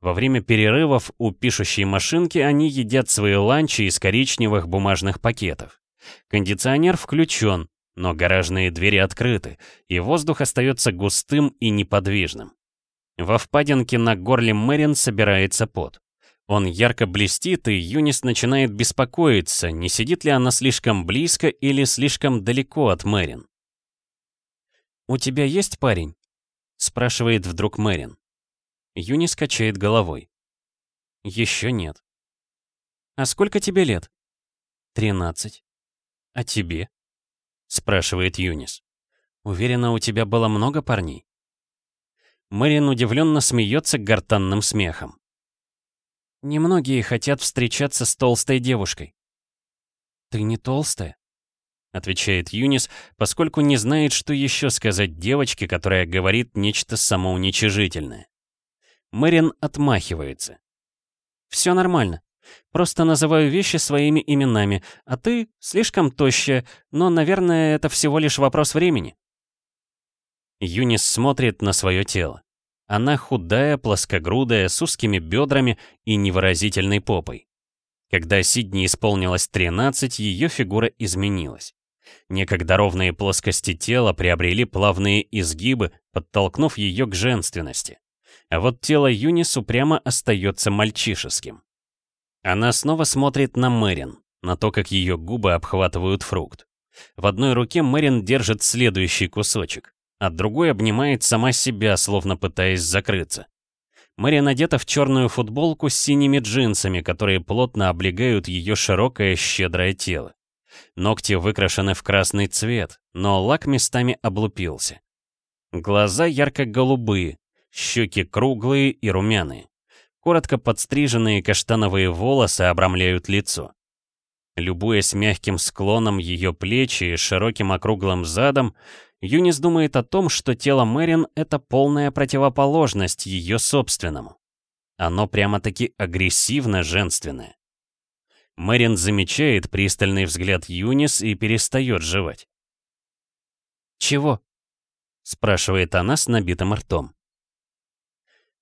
[SPEAKER 2] Во время перерывов у пишущей машинки они едят свои ланчи из коричневых бумажных пакетов. Кондиционер включен, но гаражные двери открыты, и воздух остается густым и неподвижным. Во впадинке на горле Мэрин собирается пот. Он ярко блестит, и Юнис начинает беспокоиться, не сидит ли она слишком близко или слишком далеко от Мэрин. «У тебя есть парень?» — спрашивает вдруг Мэрин. Юнис качает головой. «Еще нет». «А сколько тебе лет?» «Тринадцать». «А тебе?» — спрашивает Юнис. «Уверена, у тебя было много парней?» Мэрин удивленно смеется гортанным смехом. «Немногие хотят встречаться с толстой девушкой». «Ты не толстая?» — отвечает Юнис, поскольку не знает, что еще сказать девочке, которая говорит нечто самоуничижительное. Мэрин отмахивается. «Все нормально. Просто называю вещи своими именами, а ты слишком тощая, но, наверное, это всего лишь вопрос времени». Юнис смотрит на свое тело. Она худая, плоскогрудая, с узкими бедрами и невыразительной попой. Когда Сидни исполнилось 13, ее фигура изменилась. Некогда ровные плоскости тела приобрели плавные изгибы, подтолкнув ее к женственности. А вот тело Юнис упрямо остается мальчишеским. Она снова смотрит на Мэрин, на то, как ее губы обхватывают фрукт. В одной руке Мэрин держит следующий кусочек а другой обнимает сама себя, словно пытаясь закрыться. Мэри надета в черную футболку с синими джинсами, которые плотно облегают ее широкое щедрое тело. Ногти выкрашены в красный цвет, но лак местами облупился. Глаза ярко-голубые, щеки круглые и румяные. Коротко подстриженные каштановые волосы обрамляют лицо. Любуясь мягким склоном ее плечи и широким округлым задом, Юнис думает о том, что тело Мэрин — это полная противоположность ее собственному. Оно прямо-таки агрессивно женственное. Мэрин замечает пристальный взгляд Юнис и перестает жевать. «Чего?» — спрашивает она с набитым ртом.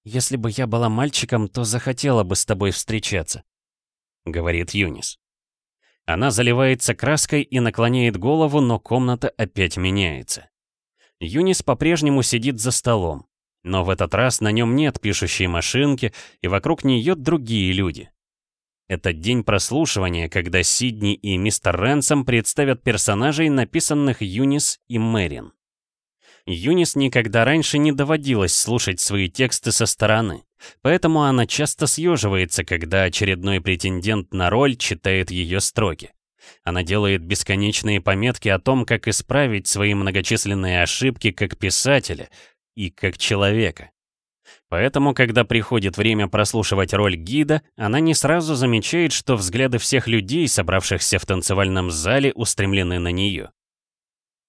[SPEAKER 2] «Если бы я была мальчиком, то захотела бы с тобой встречаться», — говорит Юнис. Она заливается краской и наклоняет голову, но комната опять меняется. Юнис по-прежнему сидит за столом, но в этот раз на нем нет пишущей машинки, и вокруг нее другие люди. Это день прослушивания, когда Сидни и мистер Ренсом представят персонажей, написанных Юнис и Мэрин. Юнис никогда раньше не доводилось слушать свои тексты со стороны, поэтому она часто съеживается, когда очередной претендент на роль читает ее строки. Она делает бесконечные пометки о том, как исправить свои многочисленные ошибки как писателя и как человека. Поэтому, когда приходит время прослушивать роль гида, она не сразу замечает, что взгляды всех людей, собравшихся в танцевальном зале, устремлены на нее.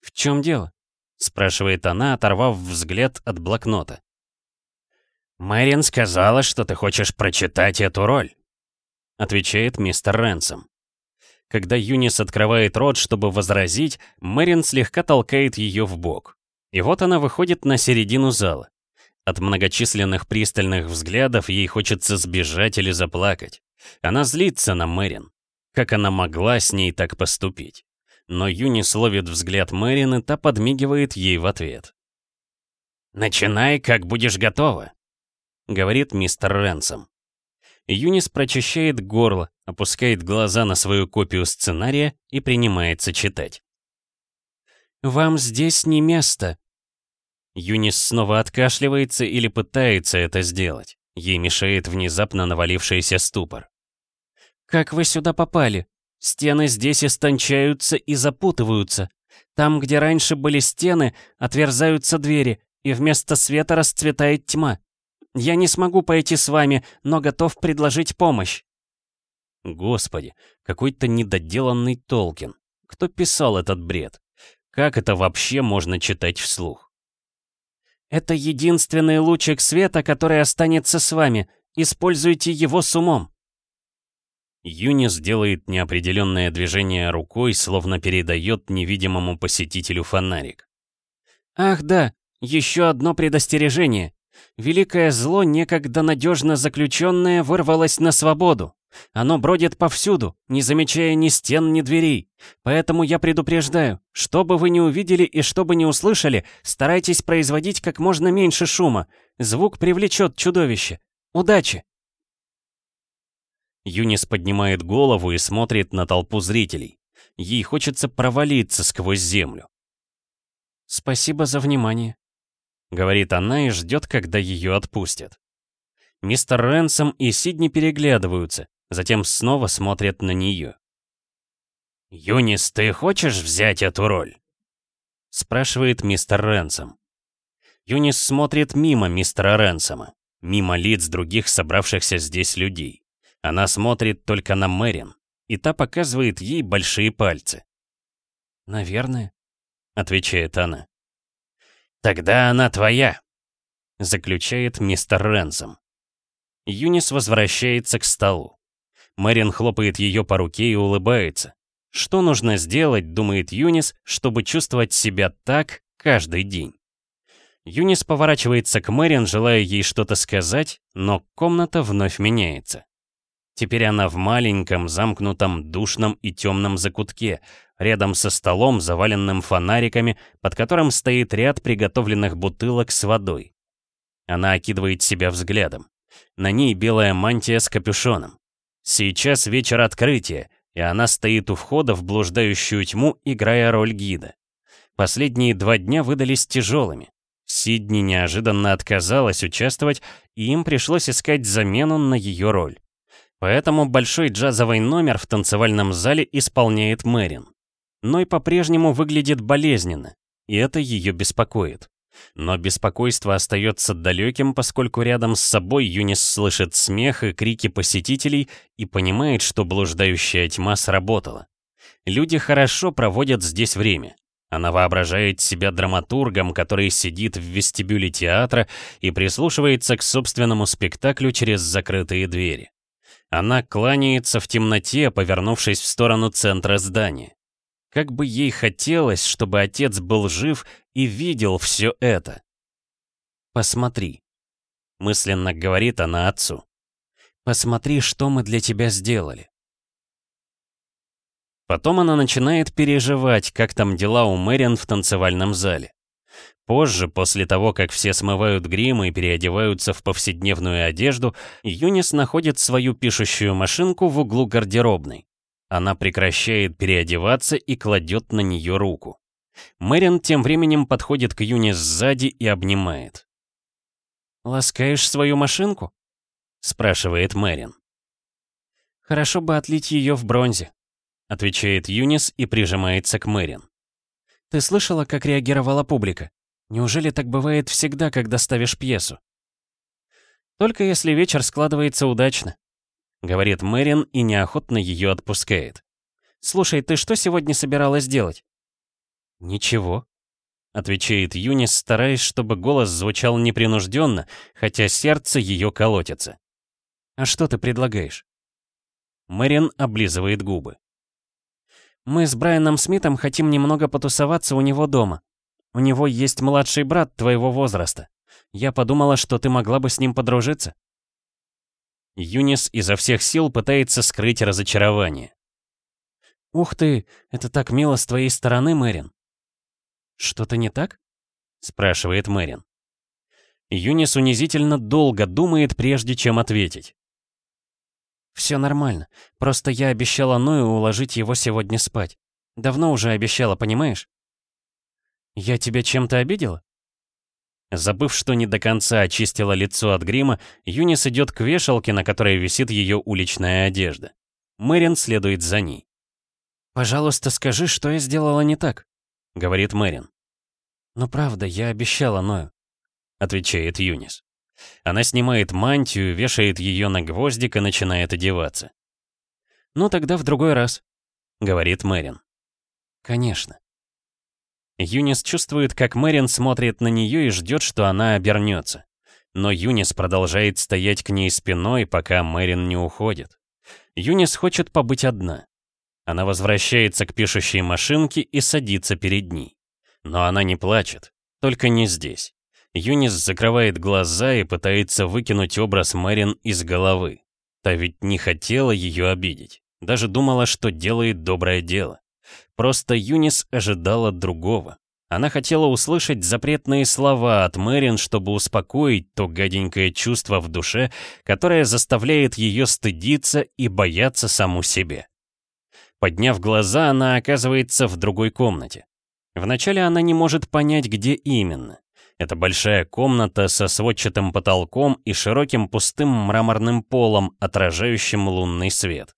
[SPEAKER 2] «В чем дело?» — спрашивает она, оторвав взгляд от блокнота. «Мэрин сказала, что ты хочешь прочитать эту роль», — отвечает мистер Ренсом. Когда Юнис открывает рот, чтобы возразить, Мэрин слегка толкает ее в бок. И вот она выходит на середину зала. От многочисленных пристальных взглядов ей хочется сбежать или заплакать. Она злится на Мэрин. Как она могла с ней так поступить? Но Юнис ловит взгляд Мэрин, и та подмигивает ей в ответ. «Начинай, как будешь готова», — говорит мистер Ренсом. Юнис прочищает горло, опускает глаза на свою копию сценария и принимается читать. «Вам здесь не место». Юнис снова откашливается или пытается это сделать. Ей мешает внезапно навалившийся ступор. «Как вы сюда попали?» Стены здесь истончаются и запутываются. Там, где раньше были стены, отверзаются двери, и вместо света расцветает тьма. Я не смогу пойти с вами, но готов предложить помощь. Господи, какой-то недоделанный Толкин. Кто писал этот бред? Как это вообще можно читать вслух? Это единственный лучик света, который останется с вами. Используйте его с умом. Юнис делает неопределенное движение рукой, словно передает невидимому посетителю фонарик. «Ах да, еще одно предостережение.
[SPEAKER 1] Великое зло, некогда надежно заключенное, вырвалось на свободу. Оно бродит повсюду, не замечая ни стен, ни дверей. Поэтому я предупреждаю, что бы вы ни увидели и что бы ни услышали, старайтесь производить как можно меньше шума. Звук привлечет чудовище. Удачи!
[SPEAKER 2] Юнис поднимает голову и смотрит на толпу зрителей. Ей хочется провалиться сквозь землю.
[SPEAKER 1] «Спасибо за внимание», — говорит она и ждет, когда ее отпустят. Мистер Ренсом и Сидни переглядываются, затем снова смотрят на нее.
[SPEAKER 2] «Юнис, ты хочешь взять эту роль?» — спрашивает мистер Ренсом. Юнис смотрит мимо мистера Ренсома, мимо лиц других собравшихся здесь людей. Она смотрит только на Мэрин, и та показывает ей большие пальцы.
[SPEAKER 1] «Наверное», — отвечает она.
[SPEAKER 2] «Тогда она твоя», — заключает мистер Ренсом.
[SPEAKER 1] Юнис возвращается к столу. Мэрин хлопает ее по руке и улыбается. Что нужно сделать, думает Юнис, чтобы чувствовать себя так каждый день? Юнис поворачивается к Мэрин, желая ей что-то сказать, но комната вновь меняется. Теперь она в маленьком, замкнутом, душном и темном закутке, рядом со столом, заваленным фонариками, под которым стоит ряд приготовленных бутылок с водой. Она окидывает себя взглядом. На ней белая мантия с капюшоном. Сейчас вечер открытия, и она стоит у входа в блуждающую тьму, играя роль гида. Последние два дня выдались тяжелыми. Сидни неожиданно отказалась участвовать, и им пришлось искать замену на ее роль. Поэтому большой джазовый номер в танцевальном зале исполняет Мэрин. Ной по-прежнему выглядит болезненно, и это ее беспокоит. Но беспокойство остается далеким, поскольку рядом с собой Юнис слышит смех и крики посетителей и понимает, что блуждающая тьма сработала. Люди хорошо проводят здесь время. Она воображает себя драматургом, который сидит в вестибюле театра и прислушивается к собственному спектаклю через закрытые двери. Она кланяется в темноте, повернувшись в сторону центра здания. Как бы ей хотелось, чтобы отец был жив и видел все это. «Посмотри», — мысленно говорит она отцу. «Посмотри, что мы для тебя сделали». Потом она начинает переживать, как там дела у Мэрин в танцевальном зале. Позже, после того, как все смывают грим и переодеваются в повседневную одежду, Юнис находит свою пишущую машинку в углу гардеробной. Она прекращает переодеваться и кладет на нее руку. Мэрин тем временем подходит к Юнис сзади и обнимает. «Ласкаешь свою машинку?» — спрашивает Мэрин. «Хорошо бы отлить ее в бронзе», — отвечает Юнис и прижимается к Мэрин. «Ты слышала, как реагировала публика? Неужели так бывает всегда, когда ставишь пьесу? Только если вечер складывается удачно, говорит Мэрин и неохотно ее отпускает. Слушай, ты что сегодня собиралась делать? Ничего, отвечает Юнис, стараясь, чтобы голос звучал непринужденно, хотя сердце ее колотится. А что ты предлагаешь? Мэрин облизывает губы. Мы с Брайаном Смитом хотим немного потусоваться у него дома. У него есть младший брат твоего возраста. Я подумала, что ты могла бы с ним подружиться». Юнис изо всех сил пытается скрыть разочарование. «Ух ты, это так мило с твоей стороны, Мэрин». «Что-то не так?» — спрашивает Мэрин. Юнис унизительно долго думает, прежде чем ответить. «Все нормально. Просто я обещала Ною уложить его сегодня спать. Давно уже обещала, понимаешь?» «Я тебя чем-то обидела?» Забыв, что не до конца очистила лицо от грима, Юнис идет к вешалке, на которой висит ее уличная одежда. Мэрин следует за ней. «Пожалуйста, скажи, что я сделала не так», — говорит Мэрин. «Ну правда, я обещала Ною», — отвечает Юнис. Она снимает мантию, вешает ее на гвоздик и начинает одеваться. «Ну тогда в другой раз», — говорит Мэрин. «Конечно». Юнис чувствует, как Мэрин смотрит на нее и ждет, что она обернется. Но Юнис продолжает стоять к ней спиной, пока Мэрин не уходит. Юнис хочет побыть одна. Она возвращается к пишущей машинке и садится перед ней. Но она не плачет, только не здесь.
[SPEAKER 2] Юнис закрывает глаза и пытается выкинуть образ Мэрин из головы. Та ведь не хотела ее обидеть. Даже думала, что делает доброе дело. Просто Юнис ожидала другого. Она хотела услышать запретные слова от Мэрин, чтобы успокоить то гаденькое чувство в душе, которое заставляет ее стыдиться и бояться саму себе. Подняв глаза, она оказывается в другой комнате. Вначале она не может понять, где именно. Это большая комната со сводчатым потолком и широким пустым мраморным полом, отражающим лунный свет.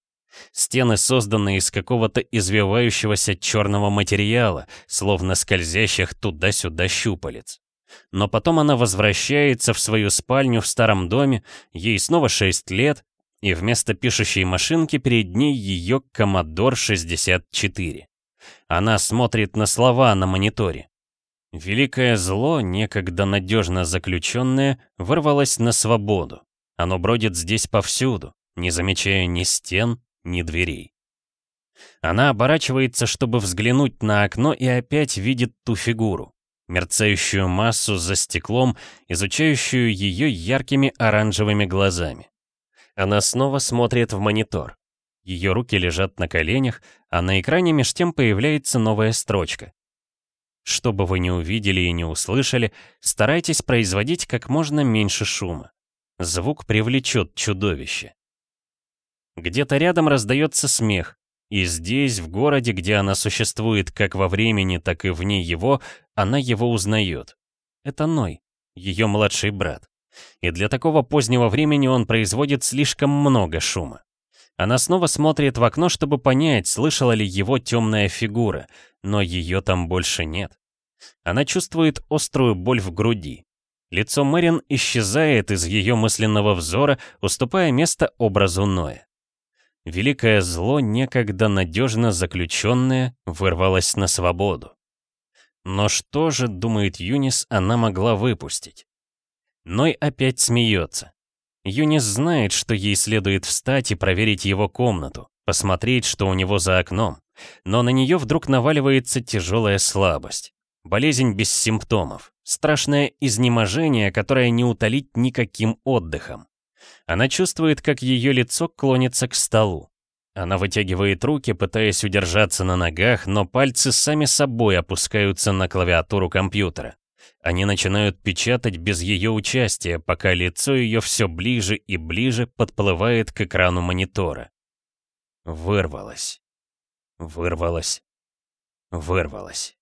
[SPEAKER 2] Стены созданы из какого-то извивающегося черного материала, словно скользящих туда-сюда щупалец. Но потом она возвращается в свою спальню в старом доме, ей снова 6 лет, и вместо пишущей машинки перед ней ее Commodore 64. Она смотрит на слова на мониторе. Великое зло, некогда надежно заключенное, вырвалось на свободу. Оно бродит здесь повсюду, не замечая ни стен, ни дверей. Она оборачивается, чтобы взглянуть на окно и опять видит ту фигуру, мерцающую массу за стеклом, изучающую ее яркими оранжевыми глазами. Она снова смотрит в монитор. Ее руки лежат на коленях, а на экране меж тем появляется новая строчка. Что бы вы ни увидели и не услышали, старайтесь производить как можно меньше шума. Звук привлечет чудовище. Где-то рядом раздается смех, и здесь, в городе, где она существует как во времени, так и вне его, она его узнает. Это Ной, ее младший брат. И для такого позднего времени он производит слишком много шума. Она снова смотрит в окно, чтобы понять, слышала ли его темная фигура, но ее там больше нет. Она чувствует острую боль в груди. Лицо Мэрин исчезает из ее мысленного взора, уступая место образу Ноя. Великое зло, некогда надежно заключенное, вырвалось на свободу. Но что же, думает Юнис, она могла выпустить? Ной опять смеется. Юнис знает, что ей следует встать и проверить его комнату, посмотреть, что у него за окном. Но на нее вдруг наваливается тяжелая слабость. Болезнь без симптомов. Страшное изнеможение, которое не утолить никаким отдыхом. Она чувствует, как ее лицо клонится к столу. Она вытягивает руки, пытаясь удержаться на ногах, но пальцы сами собой опускаются на клавиатуру компьютера. Они начинают печатать без ее участия, пока лицо ее все ближе и ближе подплывает к экрану монитора. Вырвалось. Вырвалось. Вырвалось.